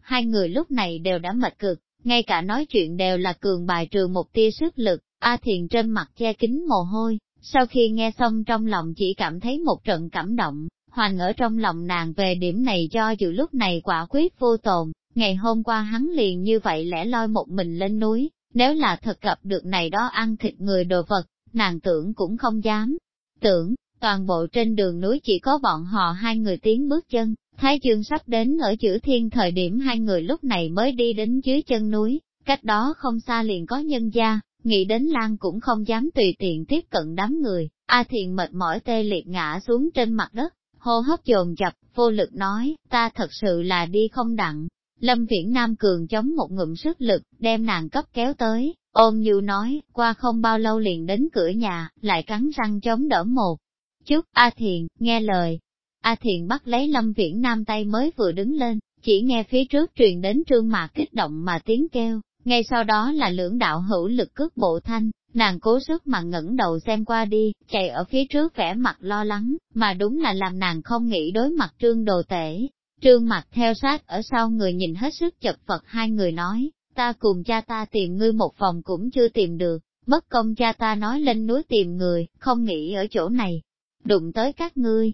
Hai người lúc này đều đã mệt cực, ngay cả nói chuyện đều là cường bài trừ một tia sức lực, A Thiền trên mặt che kính mồ hôi, sau khi nghe xong trong lòng chỉ cảm thấy một trận cảm động, hoàng ở trong lòng nàng về điểm này do dự lúc này quả quyết vô tồn, ngày hôm qua hắn liền như vậy lẻ loi một mình lên núi, nếu là thật gặp được này đó ăn thịt người đồ vật, nàng tưởng cũng không dám. Tưởng, toàn bộ trên đường núi chỉ có bọn họ hai người tiến bước chân, Thái Dương sắp đến ở chữ thiên thời điểm hai người lúc này mới đi đến dưới chân núi, cách đó không xa liền có nhân gia, nghĩ đến Lan cũng không dám tùy tiện tiếp cận đám người, A Thiền mệt mỏi tê liệt ngã xuống trên mặt đất, hô hấp dồn dập, vô lực nói, ta thật sự là đi không đặng. Lâm Viễn Nam Cường chống một ngụm sức lực, đem nàng cấp kéo tới, ôm như nói, qua không bao lâu liền đến cửa nhà, lại cắn răng chống đỡ một. Chúc A Thiền, nghe lời. A Thiền bắt lấy Lâm Viễn Nam tay mới vừa đứng lên, chỉ nghe phía trước truyền đến trương mạc kích động mà tiếng kêu, ngay sau đó là lưỡng đạo hữu lực cướp bộ thanh, nàng cố sức mà ngẩng đầu xem qua đi, chạy ở phía trước vẻ mặt lo lắng, mà đúng là làm nàng không nghĩ đối mặt trương đồ tể. Trương mặt theo sát ở sau người nhìn hết sức chật vật hai người nói, ta cùng cha ta tìm ngươi một phòng cũng chưa tìm được, bất công cha ta nói lên núi tìm người, không nghĩ ở chỗ này. Đụng tới các ngươi,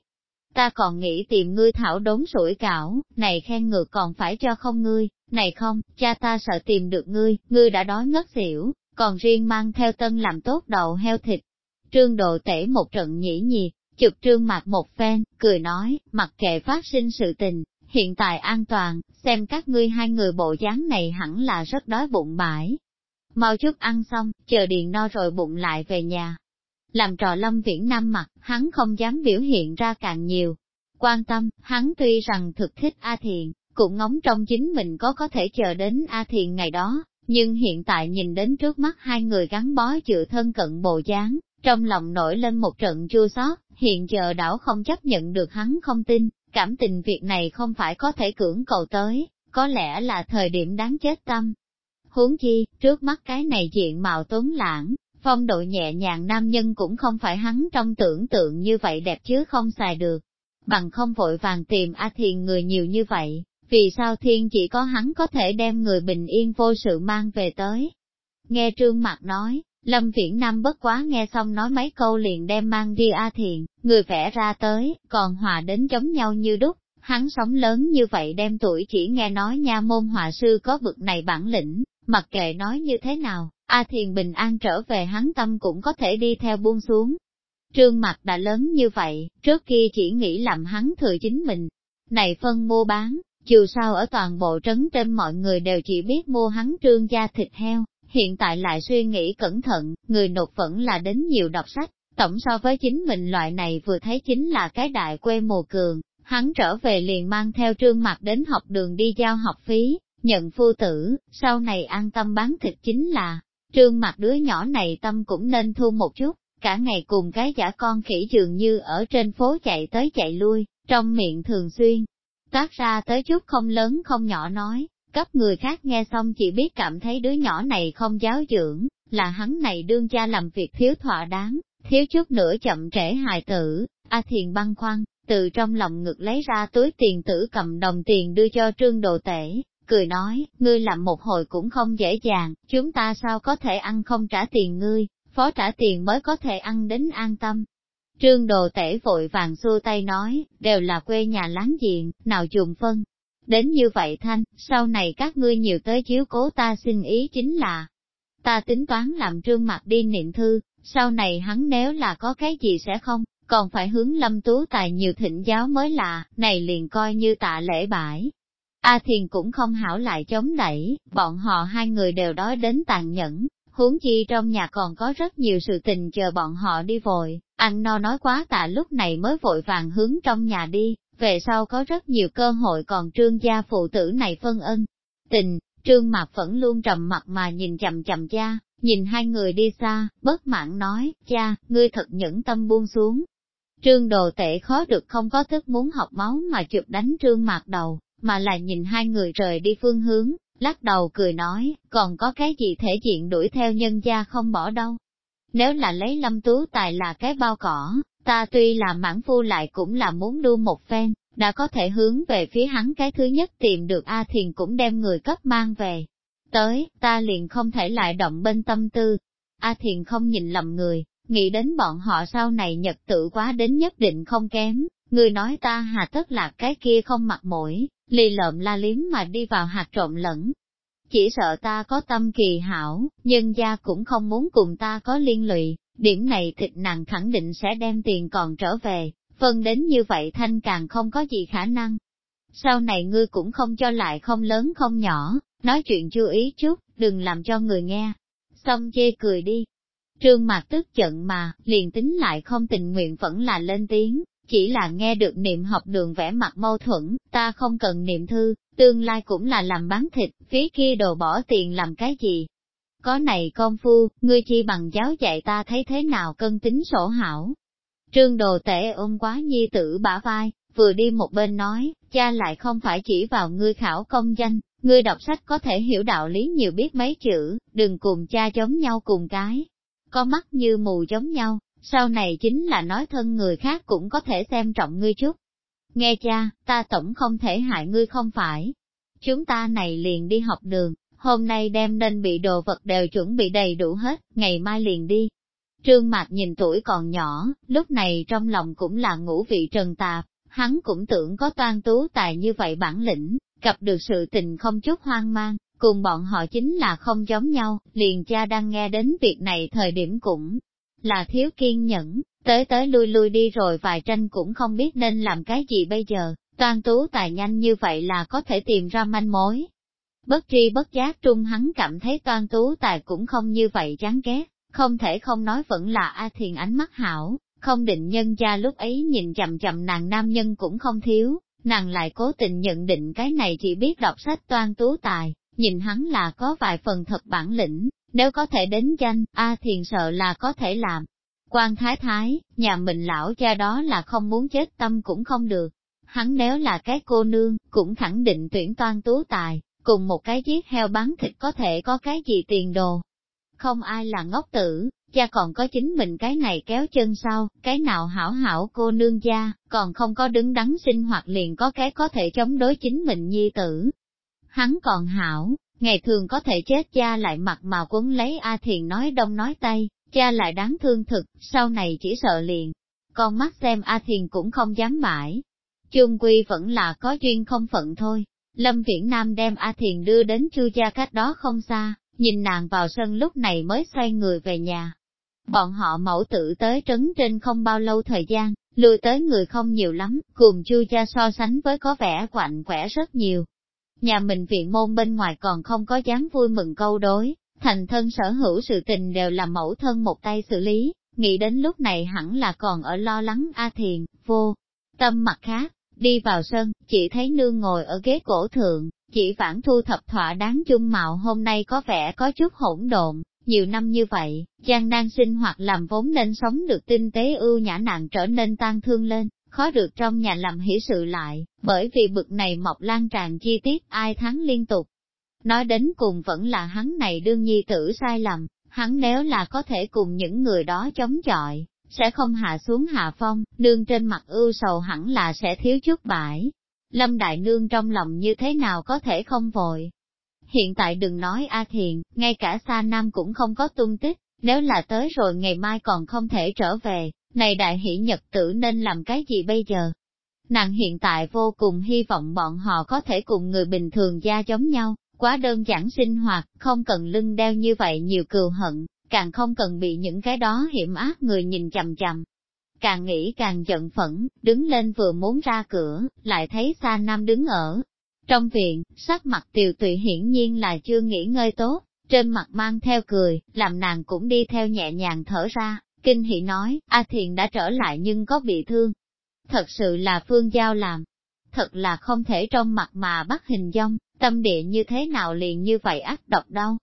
ta còn nghĩ tìm ngươi thảo đốn sủi cảo, này khen ngược còn phải cho không ngươi, này không, cha ta sợ tìm được ngươi, ngươi đã đói ngất xỉu, còn riêng mang theo tân làm tốt đậu heo thịt. Trương đồ tể một trận nhĩ nhiệt, chụp trương mặt một phen, cười nói, mặc kệ phát sinh sự tình, hiện tại an toàn, xem các ngươi hai người bộ dáng này hẳn là rất đói bụng bãi. Mau chút ăn xong, chờ điện no rồi bụng lại về nhà, làm trò Lâm Viễn Nam mặt, hắn không dám biểu hiện ra càng nhiều. Quan tâm, hắn tuy rằng thực thích A Thiền, cũng ngóng trong chính mình có có thể chờ đến A Thiền ngày đó, nhưng hiện tại nhìn đến trước mắt hai người gắn bó chữa thân cận bộ dáng, trong lòng nổi lên một trận chua xót, hiện giờ đảo không chấp nhận được hắn không tin, cảm tình việc này không phải có thể cưỡng cầu tới, có lẽ là thời điểm đáng chết tâm. Huống chi, trước mắt cái này diện mạo tốn lãng, phong độ nhẹ nhàng nam nhân cũng không phải hắn trong tưởng tượng như vậy đẹp chứ không xài được. Bằng không vội vàng tìm A Thiền người nhiều như vậy, vì sao Thiên chỉ có hắn có thể đem người bình yên vô sự mang về tới. Nghe Trương mặc nói, Lâm Viễn Nam bất quá nghe xong nói mấy câu liền đem mang đi A Thiền, người vẽ ra tới, còn hòa đến giống nhau như đúc. Hắn sống lớn như vậy đem tuổi chỉ nghe nói nha môn hòa sư có vực này bản lĩnh, mặc kệ nói như thế nào, A Thiền bình an trở về hắn tâm cũng có thể đi theo buông xuống. Trương mặt đã lớn như vậy, trước kia chỉ nghĩ làm hắn thừa chính mình. Này phân mua bán, chiều sau ở toàn bộ trấn trên mọi người đều chỉ biết mua hắn trương gia thịt heo, hiện tại lại suy nghĩ cẩn thận, người nộp vẫn là đến nhiều đọc sách, tổng so với chính mình loại này vừa thấy chính là cái đại quê mùa cường, hắn trở về liền mang theo trương mặt đến học đường đi giao học phí, nhận phu tử, sau này an tâm bán thịt chính là, Trương mặt đứa nhỏ này tâm cũng nên thu một chút, cả ngày cùng cái giả con khỉ dường như ở trên phố chạy tới chạy lui, trong miệng thường xuyên. Toát ra tới chút không lớn không nhỏ nói, cấp người khác nghe xong chỉ biết cảm thấy đứa nhỏ này không giáo dưỡng, là hắn này đương cha làm việc thiếu thỏa đáng, thiếu chút nữa chậm trễ hài tử, A Thiền băng khoăn, từ trong lòng ngực lấy ra túi tiền tử cầm đồng tiền đưa cho trương đồ tể, cười nói, ngươi làm một hồi cũng không dễ dàng, chúng ta sao có thể ăn không trả tiền ngươi, phó trả tiền mới có thể ăn đến an tâm. Trương đồ tể vội vàng xua tay nói, đều là quê nhà láng giềng, nào dùng phân. Đến như vậy thanh, sau này các ngươi nhiều tới chiếu cố ta xin ý chính là, ta tính toán làm trương mặt đi niệm thư, sau này hắn nếu là có cái gì sẽ không, còn phải hướng lâm tú tài nhiều thịnh giáo mới là, này liền coi như tạ lễ bãi. A Thiền cũng không hảo lại chống đẩy, bọn họ hai người đều đói đến tàn nhẫn, huống chi trong nhà còn có rất nhiều sự tình chờ bọn họ đi vội, ăn no nói quá tạ lúc này mới vội vàng hướng trong nhà đi, về sau có rất nhiều cơ hội còn trương gia phụ tử này phân ân. Tình, trương mặt vẫn luôn trầm mặt mà nhìn chầm chầm cha, nhìn hai người đi xa, bất mãn nói, cha, ngươi thật nhẫn tâm buông xuống. Trương đồ tệ khó được không có thức muốn học máu mà chụp đánh trương mặt đầu, mà là nhìn hai người rời đi phương hướng, lắc đầu cười nói, còn có cái gì thể diện đuổi theo nhân gia không bỏ đâu. Nếu là lấy lâm tú tài là cái bao cỏ, ta tuy là mãn phu lại cũng là muốn đua một phen, đã có thể hướng về phía hắn cái thứ nhất tìm được A Thiền cũng đem người cấp mang về. Tới, ta liền không thể lại động bên tâm tư. A Thiền không nhìn lầm người, nghĩ đến bọn họ sau này nhật tự quá đến nhất định không kém, người nói ta hà tất là cái kia không mặc mũi, lì lợm la liếm mà đi vào hạt trộn lẫn. Chỉ sợ ta có tâm kỳ hảo, nhân gia cũng không muốn cùng ta có liên lụy, điểm này thịt nặng khẳng định sẽ đem tiền còn trở về, phân đến như vậy thanh càng không có gì khả năng. Sau này ngươi cũng không cho lại không lớn không nhỏ, nói chuyện chú ý chút, đừng làm cho người nghe. Xong chê cười đi. Trương Mạc tức giận mà, liền tính lại không tình nguyện vẫn là lên tiếng, chỉ là nghe được niệm học đường vẽ mặt mâu thuẫn, ta không cần niệm thư, tương lai cũng là làm bán thịt, phí kia đồ bỏ tiền làm cái gì. Có này công phu, ngươi chi bằng giáo dạy ta thấy thế nào cân tính sổ hảo. Trương đồ tể ôm quá nhi tử bả vai, vừa đi một bên nói, cha lại không phải chỉ vào ngươi khảo công danh, ngươi đọc sách có thể hiểu đạo lý nhiều biết mấy chữ, đừng cùng cha giống nhau cùng cái. Có mắt như mù giống nhau, sau này chính là nói thân người khác cũng có thể xem trọng ngươi chút. Nghe cha, ta tổng không thể hại ngươi không phải. Chúng ta này liền đi học đường, hôm nay đem nên bị đồ vật đều chuẩn bị đầy đủ hết, ngày mai liền đi. Trương Mạc nhìn tuổi còn nhỏ, lúc này trong lòng cũng là ngũ vị trần tạp, hắn cũng tưởng có toan tú tài như vậy bản lĩnh, gặp được sự tình không chút hoang mang, cùng bọn họ chính là không giống nhau, liền cha đang nghe đến việc này thời điểm cũng là thiếu kiên nhẫn, tới tới lui lui đi rồi vài tranh cũng không biết nên làm cái gì bây giờ, toan tú tài nhanh như vậy là có thể tìm ra manh mối. Bất tri bất giác trung hắn cảm thấy toan tú tài cũng không như vậy chán ghét, không thể không nói vẫn là A Thiền ánh mắt hảo, không định nhân gia lúc ấy nhìn chậm chậm nàng nam nhân cũng không thiếu, nàng lại cố tình nhận định cái này chỉ biết đọc sách toan tú tài, nhìn hắn là có vài phần thật bản lĩnh, nếu có thể đến danh, A Thiền sợ là có thể làm. quan thái thái, nhà mình lão cha đó là không muốn chết tâm cũng không được. Hắn nếu là cái cô nương, cũng khẳng định tuyển toan tú tài, cùng một cái chiếc heo bán thịt có thể có cái gì tiền đồ. Không ai là ngốc tử, cha còn có chính mình cái này kéo chân sau, cái nào hảo hảo cô nương gia, còn không có đứng đắn sinh hoạt liền có cái có thể chống đối chính mình nhi tử. Hắn còn hảo, ngày thường có thể chết cha lại mặt mà quấn lấy A Thiền nói đông nói tây, cha lại đáng thương thực, sau này chỉ sợ liền. Con mắt xem A Thiền cũng không dám mãi. Chung Quy vẫn là có duyên không phận thôi. Lâm Viễn Nam đem A Thiền đưa đến chu gia cách đó không xa, nhìn nàng vào sân lúc này mới xoay người về nhà. Bọn họ mẫu tử tới trấn trên không bao lâu thời gian, lùi tới người không nhiều lắm, cùng chu gia so sánh với có vẻ quạnh quẻ rất nhiều, nhà mình viện môn bên ngoài còn không có dám vui mừng câu đối, thành thân sở hữu sự tình đều là mẫu thân một tay xử lý, nghĩ đến lúc này hẳn là còn ở lo lắng A Thiền, vô. Tâm mặt khác, đi vào sân, chỉ thấy nương ngồi ở ghế cổ thượng, chỉ vãn thu thập thỏa đáng chung mạo hôm nay có vẻ có chút hỗn độn, nhiều năm như vậy, gian nan sinh hoạt làm vốn nên sống được tinh tế ưu nhã nàng trở nên tan thương lên, khó được trong nhà làm hỷ sự lại, bởi vì bực này mọc lan tràn chi tiết ai thắng liên tục. Nói đến cùng vẫn là hắn này đương nhi tử sai lầm, hắn nếu là có thể cùng những người đó chống chọi, sẽ không hạ xuống hạ phong, nương trên mặt ưu sầu hẳn là sẽ thiếu chút bãi. Lâm Đại Nương trong lòng như thế nào có thể không vội. Hiện tại đừng nói A Thiền, ngay cả Sa Nam cũng không có tung tích, nếu là tới rồi ngày mai còn không thể trở về, này đại hỷ nhật tử nên làm cái gì bây giờ? Nàng hiện tại vô cùng hy vọng bọn họ có thể cùng người bình thường gia giống nhau, quá đơn giản sinh hoạt, không cần lưng đeo như vậy nhiều cừu hận, càng không cần bị những cái đó hiểm ác người nhìn chằm chằm. Càng nghĩ càng giận phẫn, đứng lên vừa muốn ra cửa, lại thấy xa nam đứng ở. Trong viện, sắc mặt tiều tụy hiển nhiên là chưa nghỉ ngơi tốt, trên mặt mang theo cười, làm nàng cũng đi theo nhẹ nhàng thở ra, Kinh hỉ nói, A Thiền đã trở lại nhưng có bị thương. Thật sự là phương giao làm. Thật là không thể trong mặt mà bắt hình dong, tâm địa như thế nào liền như vậy ác độc đâu.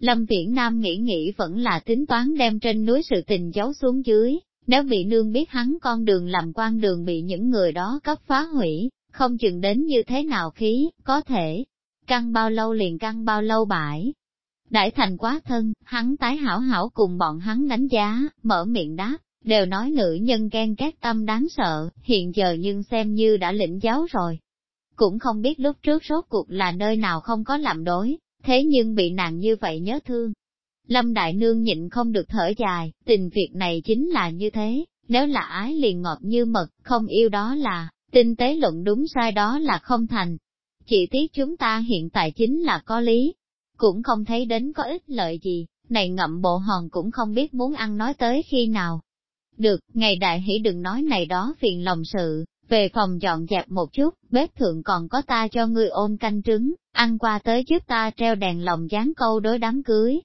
Lâm Viễn Nam nghĩ nghĩ vẫn là tính toán đem trên núi sự tình giấu xuống dưới, nếu bị nương biết hắn con đường làm quan đường bị những người đó cấp phá hủy, không chừng đến như thế nào khí, có thể. Căng bao lâu liền căng bao lâu bãi, Đại thành quá thân, hắn tái hảo hảo cùng bọn hắn đánh giá, mở miệng đáp, đều nói nữ nhân ghen các tâm đáng sợ, hiện giờ nhưng xem như đã lĩnh giáo rồi. Cũng không biết lúc trước rốt cuộc là nơi nào không có làm đối, thế nhưng bị nàng như vậy nhớ thương. Lâm Đại Nương nhịn không được thở dài, tình việc này chính là như thế, nếu là ái liền ngọt như mật, không yêu đó là, tinh tế luận đúng sai đó là không thành. Chỉ tiếc chúng ta hiện tại chính là có lý, cũng không thấy đến có ích lợi gì, này ngậm bộ hòn cũng không biết muốn ăn nói tới khi nào. Được, ngày đại hỷ đừng nói này đó phiền lòng sự, về phòng dọn dẹp một chút, bếp thượng còn có ta cho ngươi ôm canh trứng, ăn qua tới giúp ta treo đèn lồng dán câu đối đám cưới.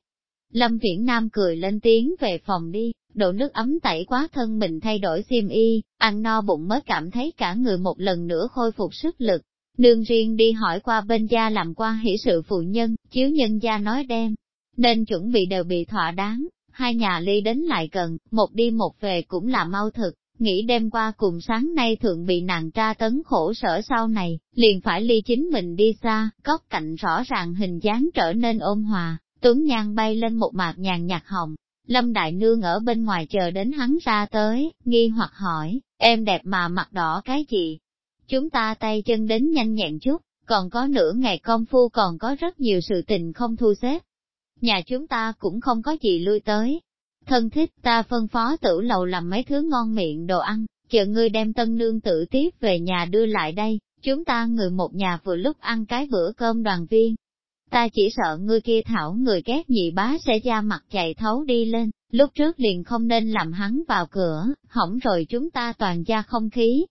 Lâm Viễn Nam cười lên tiếng về phòng đi, đổ nước ấm tẩy quá thân mình thay đổi xiêm y, ăn no bụng mới cảm thấy cả người một lần nữa khôi phục sức lực, Nương riêng đi hỏi qua bên gia làm quan hỷ sự phụ nhân, chiếu nhân gia nói đem, nên chuẩn bị đều bị thỏa đáng, hai nhà ly đến lại gần, một đi một về cũng là mau thực, nghĩ đêm qua cùng sáng nay thượng bị nàng tra tấn khổ sở sau này, liền phải ly chính mình đi xa, góc cạnh rõ ràng hình dáng trở nên ôn hòa, tuấn nhang bay lên một mạc nhàn nhạt hồng. Lâm Đại Nương ở bên ngoài chờ đến hắn ra tới, nghi hoặc hỏi, em đẹp mà mặt đỏ cái gì? Chúng ta tay chân đến nhanh nhẹn chút, còn có nửa ngày công phu còn có rất nhiều sự tình không thu xếp. Nhà chúng ta cũng không có gì lui tới. Thân thích ta phân phó tử lầu làm mấy thứ ngon miệng đồ ăn, chờ ngươi đem tân nương tử tiếp về nhà đưa lại đây, chúng ta người một nhà vừa lúc ăn cái bữa cơm đoàn viên. Ta chỉ sợ ngươi kia thảo người ghét nhị bá sẽ ra mặt chạy thấu đi lên, lúc trước liền không nên làm hắn vào cửa, hỏng rồi chúng ta toàn gia không khí.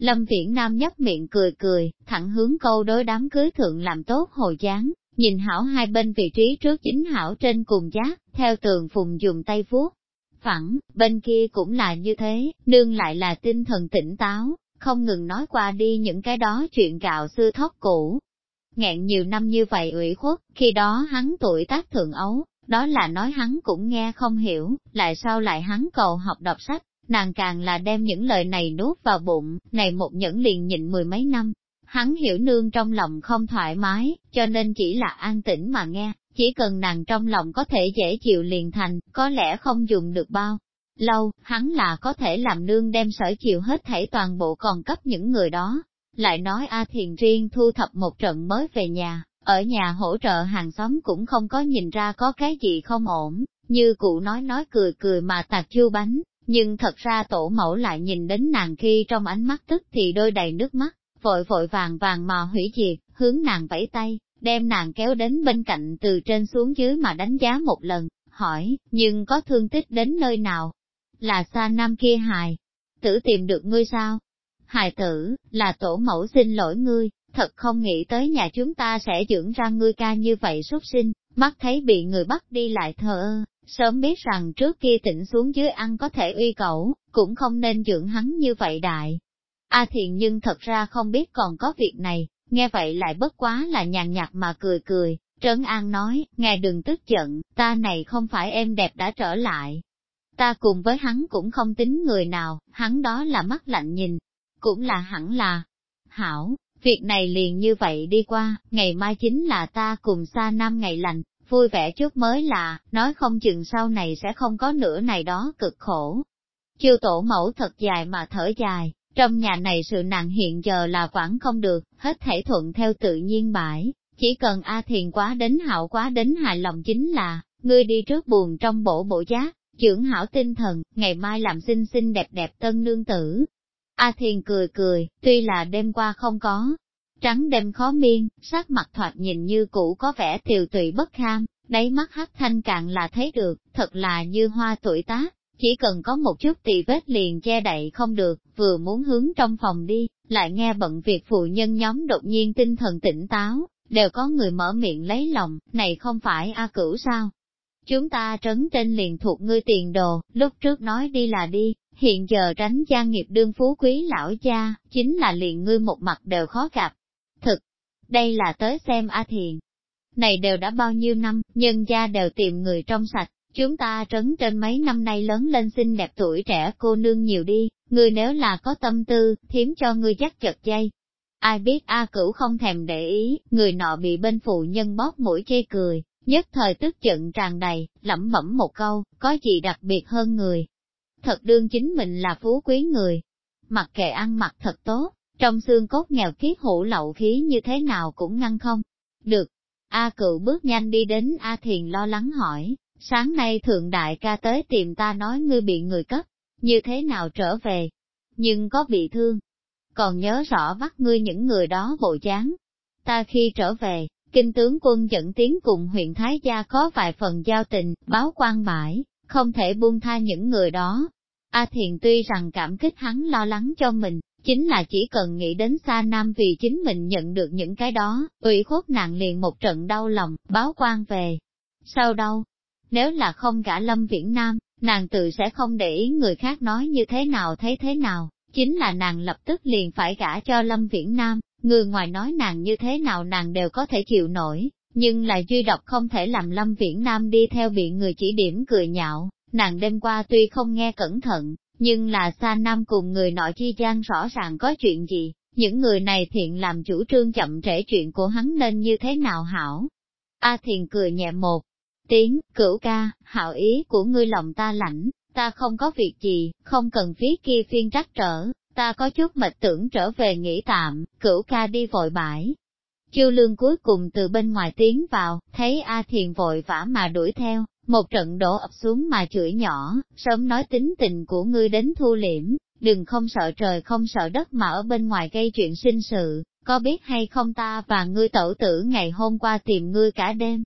Lâm Viễn Nam nhấp miệng cười cười, thẳng hướng câu đối đám cưới thượng làm tốt hồi dáng, nhìn hảo hai bên vị trí trước chính hảo trên cùng giác, theo tường phùng dùng tay vuốt. Phẳng, bên kia cũng là như thế, nương lại là tinh thần tỉnh táo, không ngừng nói qua đi những cái đó chuyện gạo xưa thóc cũ. Ngẹn nhiều năm như vậy ủy khuất, khi đó hắn tuổi tác thượng ấu, đó là nói hắn cũng nghe không hiểu, lại sao lại hắn cầu học đọc sách, Nàng càng là đem những lời này nuốt vào bụng, này một nhẫn liền nhịn mười mấy năm. Hắn hiểu nương trong lòng không thoải mái, cho nên chỉ là an tĩnh mà nghe, chỉ cần nàng trong lòng có thể dễ chịu liền thành, có lẽ không dùng được bao. Lâu, hắn là có thể làm nương đem sở chịu hết thảy toàn bộ còn cấp những người đó. Lại nói A Thiền riêng thu thập một trận mới về nhà, ở nhà hỗ trợ hàng xóm cũng không có nhìn ra có cái gì không ổn, như cụ nói nói cười cười mà tạc chiêu bánh, nhưng thật ra tổ mẫu lại nhìn đến nàng khi trong ánh mắt tức thì đôi đầy nước mắt, vội vội vàng vàng mà hủy diệt, hướng nàng vẫy tay, đem nàng kéo đến bên cạnh từ trên xuống dưới mà đánh giá một lần, hỏi, nhưng có thương tích đến nơi nào? Là xa nam kia hài, tử tìm được ngươi sao? Hài tử, là tổ mẫu xin lỗi ngươi, thật không nghĩ tới nhà chúng ta sẽ dưỡng ra ngươi ca như vậy xuất sinh, mắt thấy bị người bắt đi lại thờ ơ, sớm biết rằng trước kia tỉnh xuống dưới ăn có thể uy cẩu, cũng không nên dưỡng hắn như vậy đại. A à thiền nhưng thật ra không biết còn có việc này, nghe vậy lại bất quá là nhàn nhạt mà cười cười, trấn an nói, ngài đừng tức giận, ta này không phải em đẹp đã trở lại. Ta cùng với hắn cũng không tính người nào, hắn đó là mắt lạnh nhìn, cũng là hẳn là. Hảo, Việc này liền như vậy đi qua, ngày mai chính là ta cùng xa năm ngày lành, vui vẻ chút mới là, nói không chừng sau này sẽ không có nửa này đó cực khổ. Chiêu tổ mẫu thật dài mà thở dài, trong nhà này sự nặng hiện giờ là quản không được, hết thể thuận theo tự nhiên bãi, chỉ cần A thiền quá đến hạo quá đến hài lòng chính là, ngươi đi trước buồn trong bổ bộ giác, dưỡng hảo tinh thần, ngày mai làm xinh xinh đẹp đẹp tân nương tử, A Thiền cười cười, tuy là đêm qua không có. Trắng đêm khó miên, sắc mặt thoạt nhìn như cũ có vẻ tiều tụy bất kham, đáy mắt hắc thanh cạn là thấy được, thật là như hoa tuổi tá, chỉ cần có một chút tỳ vết liền che đậy không được, vừa muốn hướng trong phòng đi, lại nghe bận việc phụ nhân nhóm đột nhiên tinh thần tỉnh táo, đều có người mở miệng lấy lòng, này không phải A cửu sao? Chúng ta trấn trên liền thuộc ngươi tiền đồ, lúc trước nói đi là đi, Hiện giờ tránh gia nghiệp đương phú quý lão gia, chính là liền ngươi một mặt đều khó gặp. Thực, đây là tới xem A Thiền. Này đều đã bao nhiêu năm, nhân gia đều tìm người trong sạch, chúng ta trấn trên mấy năm nay lớn lên xinh đẹp tuổi trẻ cô nương nhiều đi, người nếu là có tâm tư, thiếm cho ngươi dắt chật dây. Ai biết A cửu không thèm để ý, người nọ bị bên phụ nhân bóp mũi chê cười, nhất thời tức giận tràn đầy, lẩm bẩm một câu, có gì đặc biệt hơn người, thật đương chính mình là phú quý người. Mặc kệ ăn mặc thật tốt, trong xương cốt nghèo kiết hủ lậu khí như thế nào cũng ngăn không. Được. A cựu bước nhanh đi đến A thiền lo lắng hỏi, sáng nay thượng đại ca tới tìm ta nói ngươi bị người cấp, như thế nào trở về, nhưng có bị thương. Còn nhớ rõ bắt ngươi những người đó bộ dáng. Ta khi trở về, kinh tướng quân dẫn tiến cùng huyện Thái Gia có vài phần giao tình, báo quan bãi, không thể buông tha những người đó. A Thiền tuy rằng cảm kích hắn lo lắng cho mình, chính là chỉ cần nghĩ đến xa Nam vì chính mình nhận được những cái đó, ủy khuất nàng liền một trận đau lòng, báo quan về. Sao đâu? Nếu là không gả Lâm Viễn Nam, nàng tự sẽ không để ý người khác nói như thế nào thấy thế nào, chính là nàng lập tức liền phải gả cho Lâm Viễn Nam, người ngoài nói nàng như thế nào nàng đều có thể chịu nổi, nhưng là duy độc không thể làm Lâm Viễn Nam đi theo bị người chỉ điểm cười nhạo, nàng đêm qua tuy không nghe cẩn thận, nhưng là xa Nam cùng người nội chi gian rõ ràng có chuyện gì, những người này thiện làm chủ trương chậm trễ chuyện của hắn nên như thế nào hảo. A Thiền cười nhẹ một. Tiếng, cửu ca, hảo ý của ngươi lòng ta lãnh, ta không có việc gì, không cần phí kia phiên trắc trở, ta có chút mệt tưởng trở về nghỉ tạm, cửu ca đi vội bãi, chiêu lương cuối cùng từ bên ngoài tiến vào, thấy A Thiền vội vã mà đuổi theo, một trận đổ ập xuống mà chửi nhỏ, sớm nói tính tình của ngươi đến thu liễm, đừng không sợ trời không sợ đất mà ở bên ngoài gây chuyện sinh sự, có biết hay không ta và ngươi tẩu tử ngày hôm qua tìm ngươi cả đêm.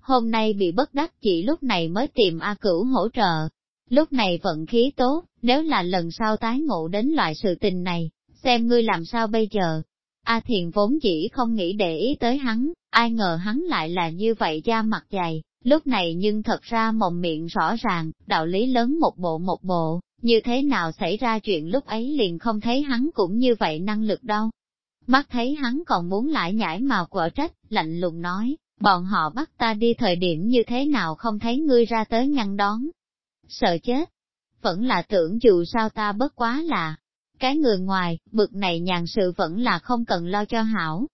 Hôm nay bị bất đắc chỉ lúc này mới tìm A Cửu hỗ trợ. Lúc này vận khí tốt, nếu là lần sau tái ngộ đến loại sự tình này, xem ngươi làm sao bây giờ, A Thiền vốn dĩ không nghĩ để ý tới hắn, ai ngờ hắn lại là như vậy da mặt dày, lúc này nhưng thật ra mồm miệng rõ ràng, đạo lý lớn một bộ một bộ, như thế nào xảy ra chuyện lúc ấy liền không thấy hắn cũng như vậy năng lực đâu. Mắt thấy hắn còn muốn lại nhảy mà quở trách, lạnh lùng nói, bọn họ bắt ta đi thời điểm như thế nào không thấy ngươi ra tới ngăn đón. Sợ chết, vẫn là tưởng dù sao ta bất quá là, cái người ngoài, bực này nhàn sự vẫn là không cần lo cho hảo.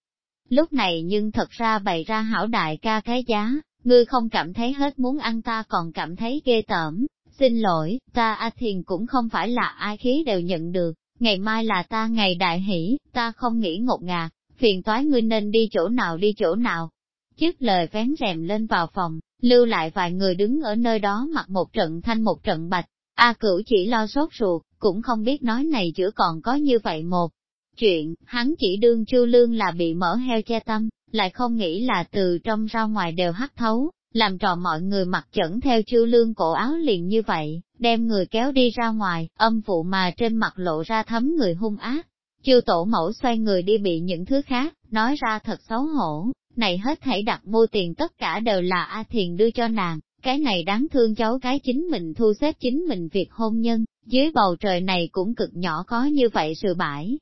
Lúc này nhưng thật ra bày ra hảo đại ca cái giá, ngươi không cảm thấy hết muốn ăn ta còn cảm thấy ghê tởm. Xin lỗi, ta A Thiền cũng không phải là ai khí đều nhận được, ngày mai là ta ngày đại hỷ, ta không nghĩ ngột ngạt, phiền toái ngươi nên đi chỗ nào đi chỗ nào. Trước lời vén rèm lên vào phòng, lưu lại vài người đứng ở nơi đó mặc một trận thanh một trận bạch, A cửu chỉ lo sốt ruột, cũng không biết nói này chữa còn có như vậy một chuyện, hắn chỉ đương chu lương là bị mở heo che tâm, lại không nghĩ là từ trong ra ngoài đều hắt thấu, làm trò mọi người mặc chẩn theo chu lương cổ áo liền như vậy, đem người kéo đi ra ngoài, âm phụ mà trên mặt lộ ra thấm người hung ác. Chư tổ mẫu xoay người đi bị những thứ khác, nói ra thật xấu hổ, này hết thảy đặt mua tiền tất cả đều là A Thiền đưa cho nàng, cái này đáng thương cháu cái chính mình thu xếp chính mình việc hôn nhân, dưới bầu trời này cũng cực nhỏ có như vậy sự bãi.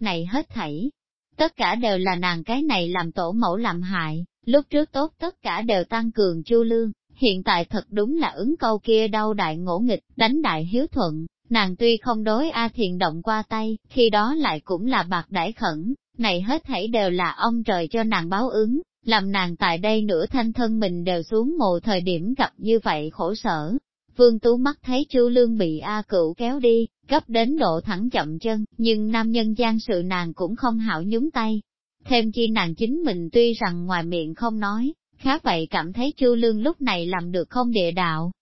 Này hết thảy, tất cả đều là nàng cái này làm tổ mẫu làm hại, lúc trước tốt tất cả đều tăng cường chu lương, hiện tại thật đúng là ứng câu kia đau đại ngỗ nghịch, đánh đại hiếu thuận, nàng tuy không đối A Thiền động qua tay, khi đó lại cũng là bạc đãi khẩn, này hết thảy đều là ông trời cho nàng báo ứng, làm nàng tại đây nửa thanh thân mình đều xuống mồ thời điểm gặp như vậy khổ sở. Vương Tú mắt thấy Chu Lương bị A Cửu kéo đi, gấp đến độ thẳng chậm chân, nhưng nam nhân gian sự nàng cũng không hảo nhúng tay. Thêm chi nàng chính mình tuy rằng ngoài miệng không nói, khá vậy cảm thấy Chu Lương lúc này làm được không địa đạo.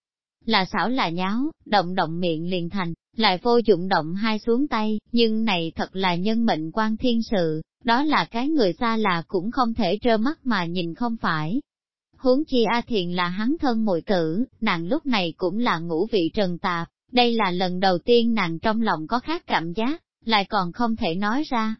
Là xảo là nháo, động động miệng liền thành, lại vô dụng động hai xuống tay, nhưng này thật là nhân mệnh quan thiên sự, đó là cái người xa là cũng không thể trơ mắt mà nhìn không phải. Huống chi A Thiền là hắn thân muội tử, nàng lúc này cũng là ngũ vị trần tạp, đây là lần đầu tiên nàng trong lòng có khác cảm giác, lại còn không thể nói ra.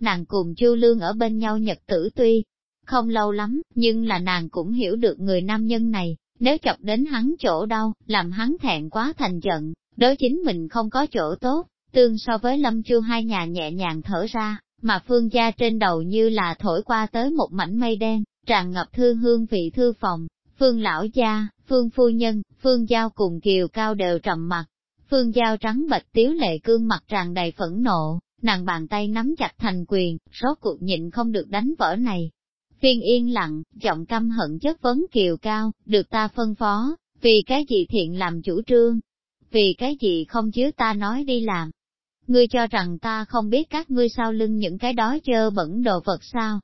Nàng cùng Chu Lương ở bên nhau nhật tử tuy, không lâu lắm, nhưng là nàng cũng hiểu được người nam nhân này, nếu chọc đến hắn chỗ đau, làm hắn thẹn quá thành giận, đối chính mình không có chỗ tốt, tương so với lâm chu hai nhà nhẹ nhàng thở ra, mà phương gia trên đầu như là thổi qua tới một mảnh mây đen, tràn ngập thư hương vị thư phòng, phương lão gia, phương phu nhân, phương giao cùng kiều cao đều trầm mặt. Phương Giao trắng bệch tiếu lệ cương mặt tràn đầy phẫn nộ, nàng bàn tay nắm chặt thành quyền, rốt cuộc nhịn không được đánh vỡ này. Phiên yên lặng, giọng căm hận chất vấn kiều cao, được ta phân phó, vì cái gì thiện làm chủ trương, vì cái gì không chứa ta nói đi làm. Ngươi cho rằng ta không biết các ngươi sau lưng những cái đó chơ bẩn đồ vật sao?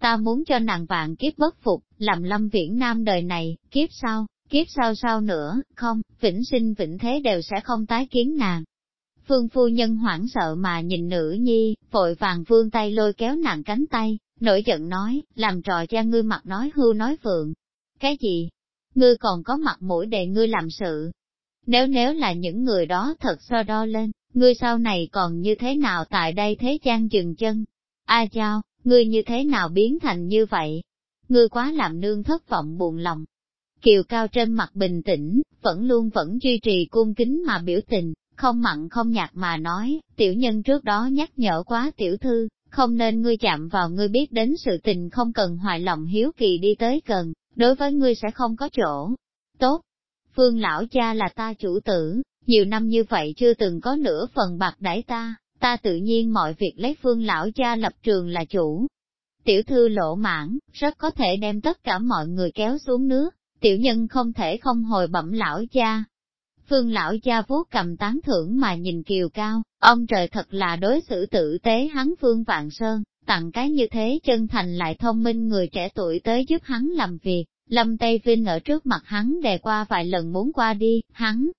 Ta muốn cho nàng vạn kiếp bất phục, làm lâm viễn nam đời này, kiếp sau, kiếp sau sau nữa, không, vĩnh sinh vĩnh thế đều sẽ không tái kiến nàng. Phương phu nhân hoảng sợ mà nhìn nữ nhi, vội vàng vương tay lôi kéo nàng cánh tay, nổi giận nói, làm trò cha ngươi mặt nói hư nói vượng. Cái gì? Ngươi còn có mặt mũi để ngươi làm sự. Nếu nếu là những người đó thật so đo lên, ngươi sau này còn như thế nào tại đây thế gian dừng chân? A à chao, ngươi như thế nào biến thành như vậy? Ngươi quá làm nương thất vọng buồn lòng. Kiều Cao trên mặt bình tĩnh, vẫn luôn vẫn duy trì cung kính mà biểu tình, không mặn không nhạt mà nói, tiểu nhân trước đó nhắc nhở quá tiểu thư, không nên ngươi chạm vào ngươi biết đến sự tình không cần hoài lòng hiếu kỳ đi tới cần, đối với ngươi sẽ không có chỗ. Tốt, phương lão cha là ta chủ tử, nhiều năm như vậy chưa từng có nửa phần bạc đãi ta, ta tự nhiên mọi việc lấy phương lão cha lập trường là chủ. Tiểu thư lộ mãn, rất có thể đem tất cả mọi người kéo xuống nước, tiểu nhân không thể không hồi bẩm lão cha. Phương lão cha vuốt cầm tán thưởng mà nhìn kiều cao, ông trời thật là đối xử tử tế hắn Phương Vạn Sơn, tặng cái như thế chân thành lại thông minh người trẻ tuổi tới giúp hắn làm việc. Lâm Tây Vinh ở trước mặt hắn đề qua vài lần muốn qua đi, hắn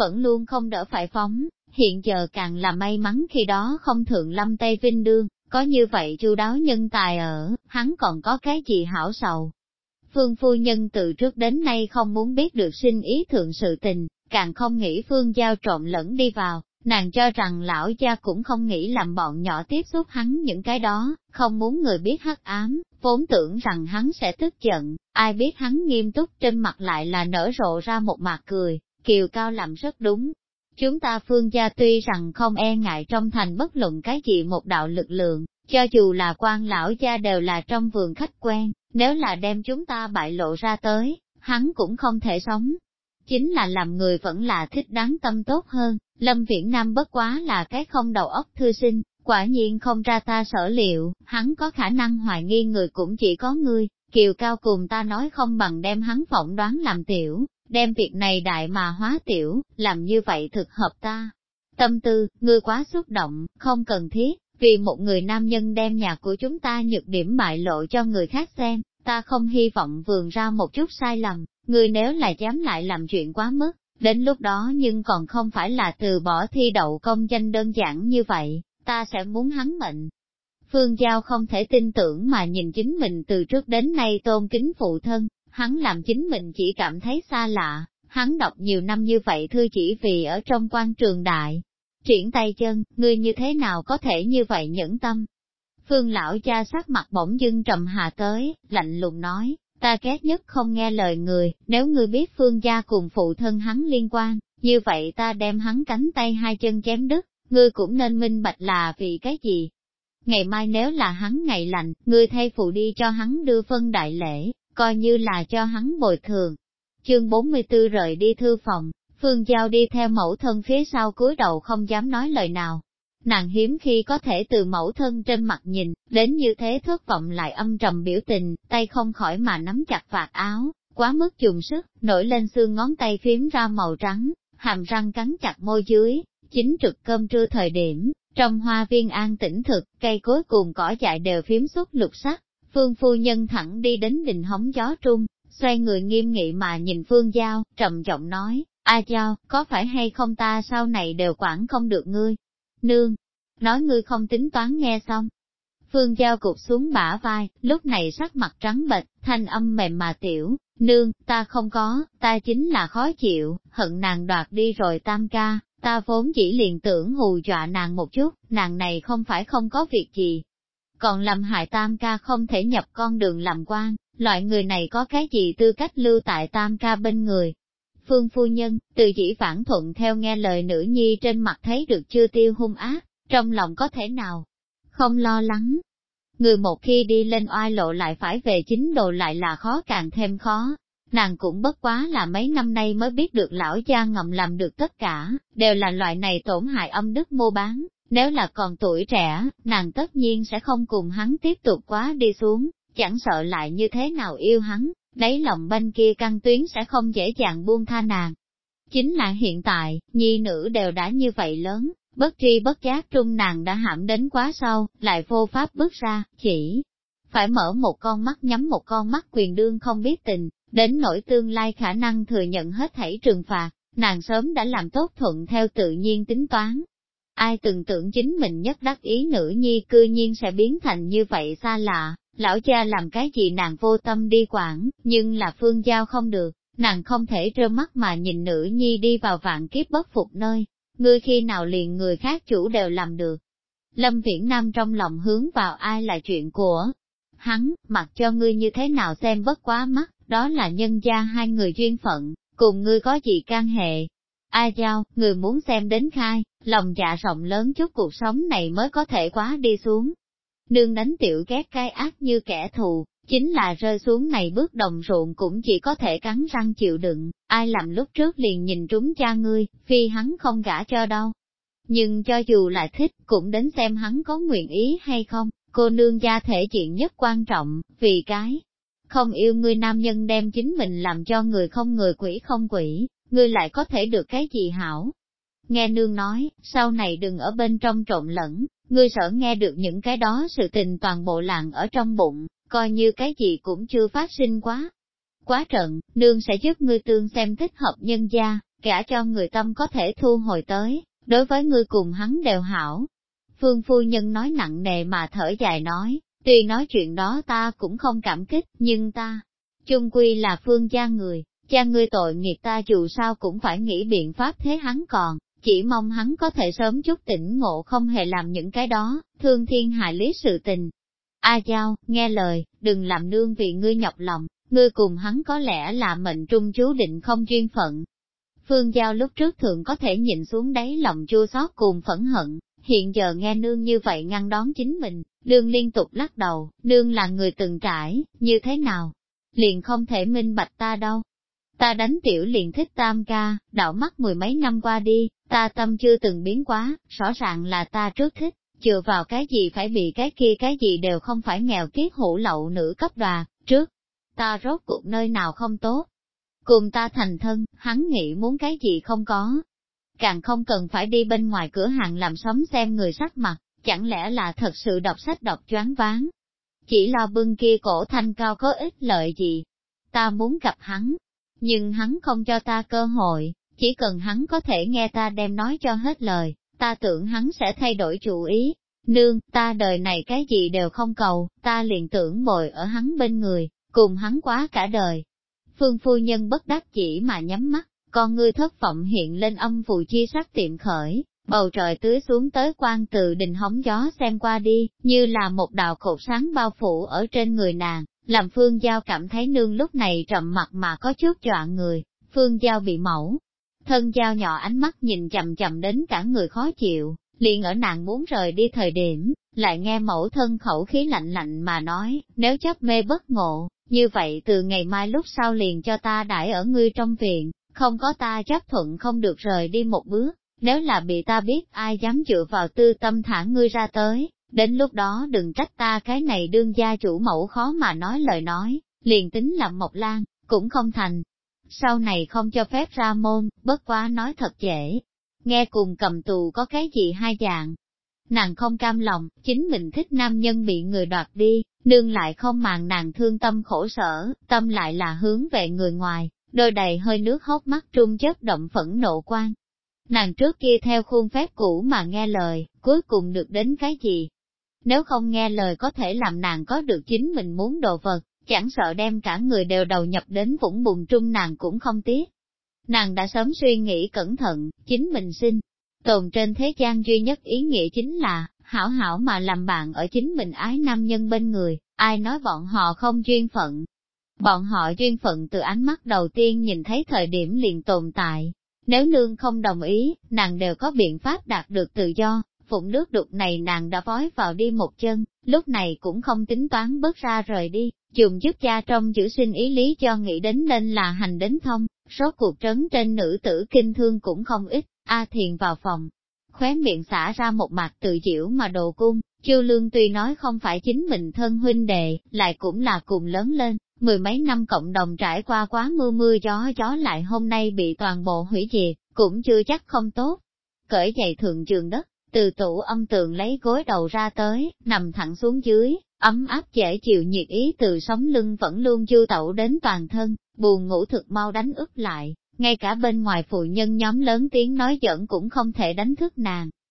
vẫn luôn không đỡ phải phóng, hiện giờ càng là may mắn khi đó không thượng lâm Tây Vinh Đương, có như vậy chu đáo nhân tài ở, hắn còn có cái gì hảo sầu. Phương phu nhân từ trước đến nay không muốn biết được sinh ý thượng sự tình, càng không nghĩ phương giao trộn lẫn đi vào, nàng cho rằng lão gia cũng không nghĩ làm bọn nhỏ tiếp xúc hắn những cái đó, không muốn người biết hắc ám, vốn tưởng rằng hắn sẽ tức giận, ai biết hắn nghiêm túc trên mặt lại là nở rộ ra một mặt cười, Kiều Cao làm rất đúng. Chúng ta phương gia tuy rằng không e ngại trong thành bất luận cái gì một đạo lực lượng, cho dù là quan lão gia đều là trong vườn khách quen, nếu là đem chúng ta bại lộ ra tới, hắn cũng không thể sống. Chính là làm người vẫn là thích đáng tâm tốt hơn, Lâm Viễn Nam bất quá là cái không đầu óc thư sinh, quả nhiên không ra ta sở liệu, hắn có khả năng hoài nghi người cũng chỉ có ngươi, kiều cao cùng ta nói không bằng đem hắn phỏng đoán làm tiểu, đem việc này đại mà hóa tiểu, làm như vậy thực hợp ta. Tâm tư, ngươi quá xúc động, không cần thiết, vì một người nam nhân đem nhà của chúng ta nhược điểm bại lộ cho người khác xem, ta không hy vọng vườn ra một chút sai lầm, ngươi nếu là dám lại làm chuyện quá mức, đến lúc đó nhưng còn không phải là từ bỏ thi đậu công danh đơn giản như vậy, ta sẽ muốn hắn mệnh. Phương Giao không thể tin tưởng mà nhìn chính mình từ trước đến nay tôn kính phụ thân, hắn làm chính mình chỉ cảm thấy xa lạ, hắn đọc nhiều năm như vậy thư chỉ vì ở trong quan trường đại. Triển tay chân, ngươi như thế nào có thể như vậy nhẫn tâm? Phương lão cha sắc mặt bỗng dưng trầm hà tới, lạnh lùng nói, ta ghét nhất không nghe lời người, nếu ngươi biết phương gia cùng phụ thân hắn liên quan, như vậy ta đem hắn cánh tay hai chân chém đứt, ngươi cũng nên minh bạch là vì cái gì. Ngày mai nếu là hắn ngày lành, ngươi thay phụ đi cho hắn đưa phân đại lễ, coi như là cho hắn bồi thường. Chương 44 rời đi thư phòng, Phương Giao đi theo mẫu thân phía sau cúi đầu không dám nói lời nào. Nàng hiếm khi có thể từ mẫu thân trên mặt nhìn, đến như thế thất vọng lại âm trầm biểu tình, tay không khỏi mà nắm chặt vạt áo, quá mức dùng sức, nổi lên xương ngón tay phím ra màu trắng, hàm răng cắn chặt môi dưới, chính trực cơm trưa thời điểm, trong hoa viên an tĩnh thực, cây cuối cùng cỏ dại đều phím xuất lục sắc, Phương phu nhân thẳng đi đến đình hóng gió trung, xoay người nghiêm nghị mà nhìn Phương Giao, trầm giọng nói, A Giao, có phải hay không ta sau này đều quản không được ngươi? Nương, nói ngươi không tính toán nghe xong. Phương Giao cụp xuống bả vai, lúc này sắc mặt trắng bệch, thanh âm mềm mà tiểu, nương, ta không có, ta chính là khó chịu, hận nàng đoạt đi rồi tam ca, ta vốn chỉ liền tưởng hù dọa nàng một chút, nàng này không phải không có việc gì, còn làm hại tam ca không thể nhập con đường làm quan, loại người này có cái gì tư cách lưu tại tam ca bên người. Phương phu nhân, từ chỉ phản thuận theo nghe lời nữ nhi trên mặt thấy được chưa tiêu hung ác, trong lòng có thể nào, không lo lắng. Người một khi đi lên oai lộ lại phải về chính đồ lại là khó càng thêm khó, nàng cũng bất quá là mấy năm nay mới biết được lão gia ngầm làm được tất cả, đều là loại này tổn hại âm đức mua bán, nếu là còn tuổi trẻ, nàng tất nhiên sẽ không cùng hắn tiếp tục quá đi xuống, chẳng sợ lại như thế nào yêu hắn, đáy lòng bên kia căng tuyến sẽ không dễ dàng buông tha nàng. Chính là hiện tại, nhi nữ đều đã như vậy lớn, bất tri bất giác trung nàng đã hãm đến quá sâu, lại vô pháp bước ra, chỉ phải mở một con mắt nhắm một con mắt quyền đương không biết tình, đến nỗi tương lai khả năng thừa nhận hết thảy trừng phạt, nàng sớm đã làm tốt thuận theo tự nhiên tính toán, ai từng tưởng chính mình nhất đắc ý nữ nhi cư nhiên sẽ biến thành như vậy xa lạ, lão cha làm cái gì nàng vô tâm đi quản, nhưng là phương giao không được, nàng không thể trơ mắt mà nhìn nữ nhi đi vào vạn kiếp bất phục nơi, ngươi khi nào liền người khác chủ đều làm được. Lâm Viễn Nam trong lòng hướng vào ai là chuyện của hắn, mặc cho ngươi như thế nào xem bất quá mắt, đó là nhân gia hai người duyên phận, cùng ngươi có gì can hệ. A Giao, người muốn xem đến khai, lòng dạ rộng lớn chút cuộc sống này mới có thể quá đi xuống. Nương đánh tiểu ghét cái ác như kẻ thù, chính là rơi xuống này bước đồng ruộng cũng chỉ có thể cắn răng chịu đựng, ai làm lúc trước liền nhìn trúng cha ngươi, phi hắn không gả cho đâu. Nhưng cho dù là thích, cũng đến xem hắn có nguyện ý hay không, cô nương gia thể chuyện nhất quan trọng, vì cái. Không yêu ngươi nam nhân đem chính mình làm cho người không người quỷ không quỷ, ngươi lại có thể được cái gì hảo, nghe nương nói, sau này đừng ở bên trong trộn lẫn, ngươi sợ nghe được những cái đó sự tình toàn bộ làng ở trong bụng, coi như cái gì cũng chưa phát sinh quá. Quá trận, nương sẽ giúp ngươi tương xem thích hợp nhân gia, cả cho người tâm có thể thu hồi tới, đối với ngươi cùng hắn đều hảo. Phương phu nhân nói nặng nề mà thở dài nói, tuy nói chuyện đó ta cũng không cảm kích, nhưng ta, chung quy là phương gia người, cha ngươi tội nghiệp ta dù sao cũng phải nghĩ biện pháp thế hắn còn, chỉ mong hắn có thể sớm chút tỉnh ngộ không hề làm những cái đó, thương thiên hại lý sự tình. A Giao, nghe lời, đừng làm nương vì ngươi nhọc lòng, ngươi cùng hắn có lẽ là mệnh trung chú định không duyên phận. Phương Giao lúc trước thường có thể nhìn xuống đáy lòng chua xót cùng phẫn hận, hiện giờ nghe nương như vậy ngăn đón chính mình, nương liên tục lắc đầu, nương là người từng trải, như thế nào? Liền không thể minh bạch ta đâu ta đánh tiểu liền thích tam ca, đạo mắt mười mấy năm qua đi, ta tâm chưa từng biến quá, rõ ràng là ta trước thích, chừa vào cái gì phải bị cái kia cái gì đều không phải nghèo kiết hủ lậu nữ cấp đoà, trước, ta rốt cuộc nơi nào không tốt. Cùng ta thành thân, hắn nghĩ muốn cái gì không có. Càng không cần phải đi bên ngoài cửa hàng làm sống xem người sắc mặt, chẳng lẽ là thật sự đọc sách đọc choáng váng. Chỉ lo bưng kia cổ thanh cao có ích lợi gì. Ta muốn gặp hắn, nhưng hắn không cho ta cơ hội, chỉ cần hắn có thể nghe ta đem nói cho hết lời, ta tưởng hắn sẽ thay đổi chủ ý. Nương, ta đời này cái gì đều không cầu, ta liền tưởng bồi ở hắn bên người, cùng hắn quá cả đời. Phương phu nhân bất đắc chỉ mà nhắm mắt, con ngươi thất vọng hiện lên âm phù chi sắc tiệm khởi, bầu trời tưới xuống tới quan từ đình hóng gió xem qua đi, như là một đạo cột sáng bao phủ ở trên người nàng, làm Phương Giao cảm thấy nương lúc này trầm mặt mà có chút dọa người, Phương Giao bị mẫu. Thân Giao nhỏ ánh mắt nhìn chầm chầm đến cả người khó chịu, liền ở nàng muốn rời đi thời điểm, lại nghe mẫu thân khẩu khí lạnh lạnh mà nói, nếu chấp mê bất ngộ, như vậy từ ngày mai lúc sau liền cho ta đãi ở ngươi trong viện, không có ta chấp thuận không được rời đi một bước, nếu là bị ta biết ai dám dựa vào tư tâm thả ngươi ra tới, Đến lúc đó đừng trách ta cái này đương gia chủ mẫu khó mà nói lời nói, liền tính làm Mộc Lan, cũng không thành. Sau này không cho phép ra môn, bất quá nói thật dễ. Nghe cùng cầm tù có cái gì hai dạng. Nàng không cam lòng, chính mình thích nam nhân bị người đoạt đi, nương lại không màng nàng thương tâm khổ sở, tâm lại là hướng về người ngoài, đôi đầy hơi nước hốc mắt trung chất động phẫn nộ quan. Nàng trước kia theo khuôn phép cũ mà nghe lời, cuối cùng được đến cái gì, nếu không nghe lời có thể làm nàng có được chính mình muốn đồ vật, chẳng sợ đem cả người đều đầu nhập đến vũng bùn trung nàng cũng không tiếc. Nàng đã sớm suy nghĩ cẩn thận, chính mình xin. Tồn trên thế gian duy nhất ý nghĩa chính là, hảo hảo mà làm bạn ở chính mình ái nam nhân bên người, ai nói bọn họ không duyên phận. Bọn họ duyên phận từ ánh mắt đầu tiên nhìn thấy thời điểm liền tồn tại. Nếu nương không đồng ý, nàng đều có biện pháp đạt được tự do phụng nước đục này nàng đã vói vào đi một chân, lúc này cũng không tính toán bước ra rời đi, dùng giúp cha trong giữ sinh ý lý cho nghĩ đến nên là hành đến thông, số cuộc trấn trên nữ tử kinh thương cũng không ít, A Thiền vào phòng, khóe miệng xả ra một mặt tự diễu mà đồ cung, Chu Lương tuy nói không phải chính mình thân huynh đệ, lại cũng là cùng lớn lên, mười mấy năm cộng đồng trải qua quá mưa mưa gió gió lại hôm nay bị toàn bộ hủy diệt, cũng chưa chắc không tốt. Cởi dậy thượng trường đất, từ tủ âm tường lấy gối đầu ra tới, nằm thẳng xuống dưới, ấm áp dễ chịu nhiệt ý từ sống lưng vẫn luôn dư tẩu đến toàn thân, buồn ngủ thực mau đánh ức lại, ngay cả bên ngoài phụ nhân nhóm lớn tiếng nói giỡn cũng không thể đánh thức nàng,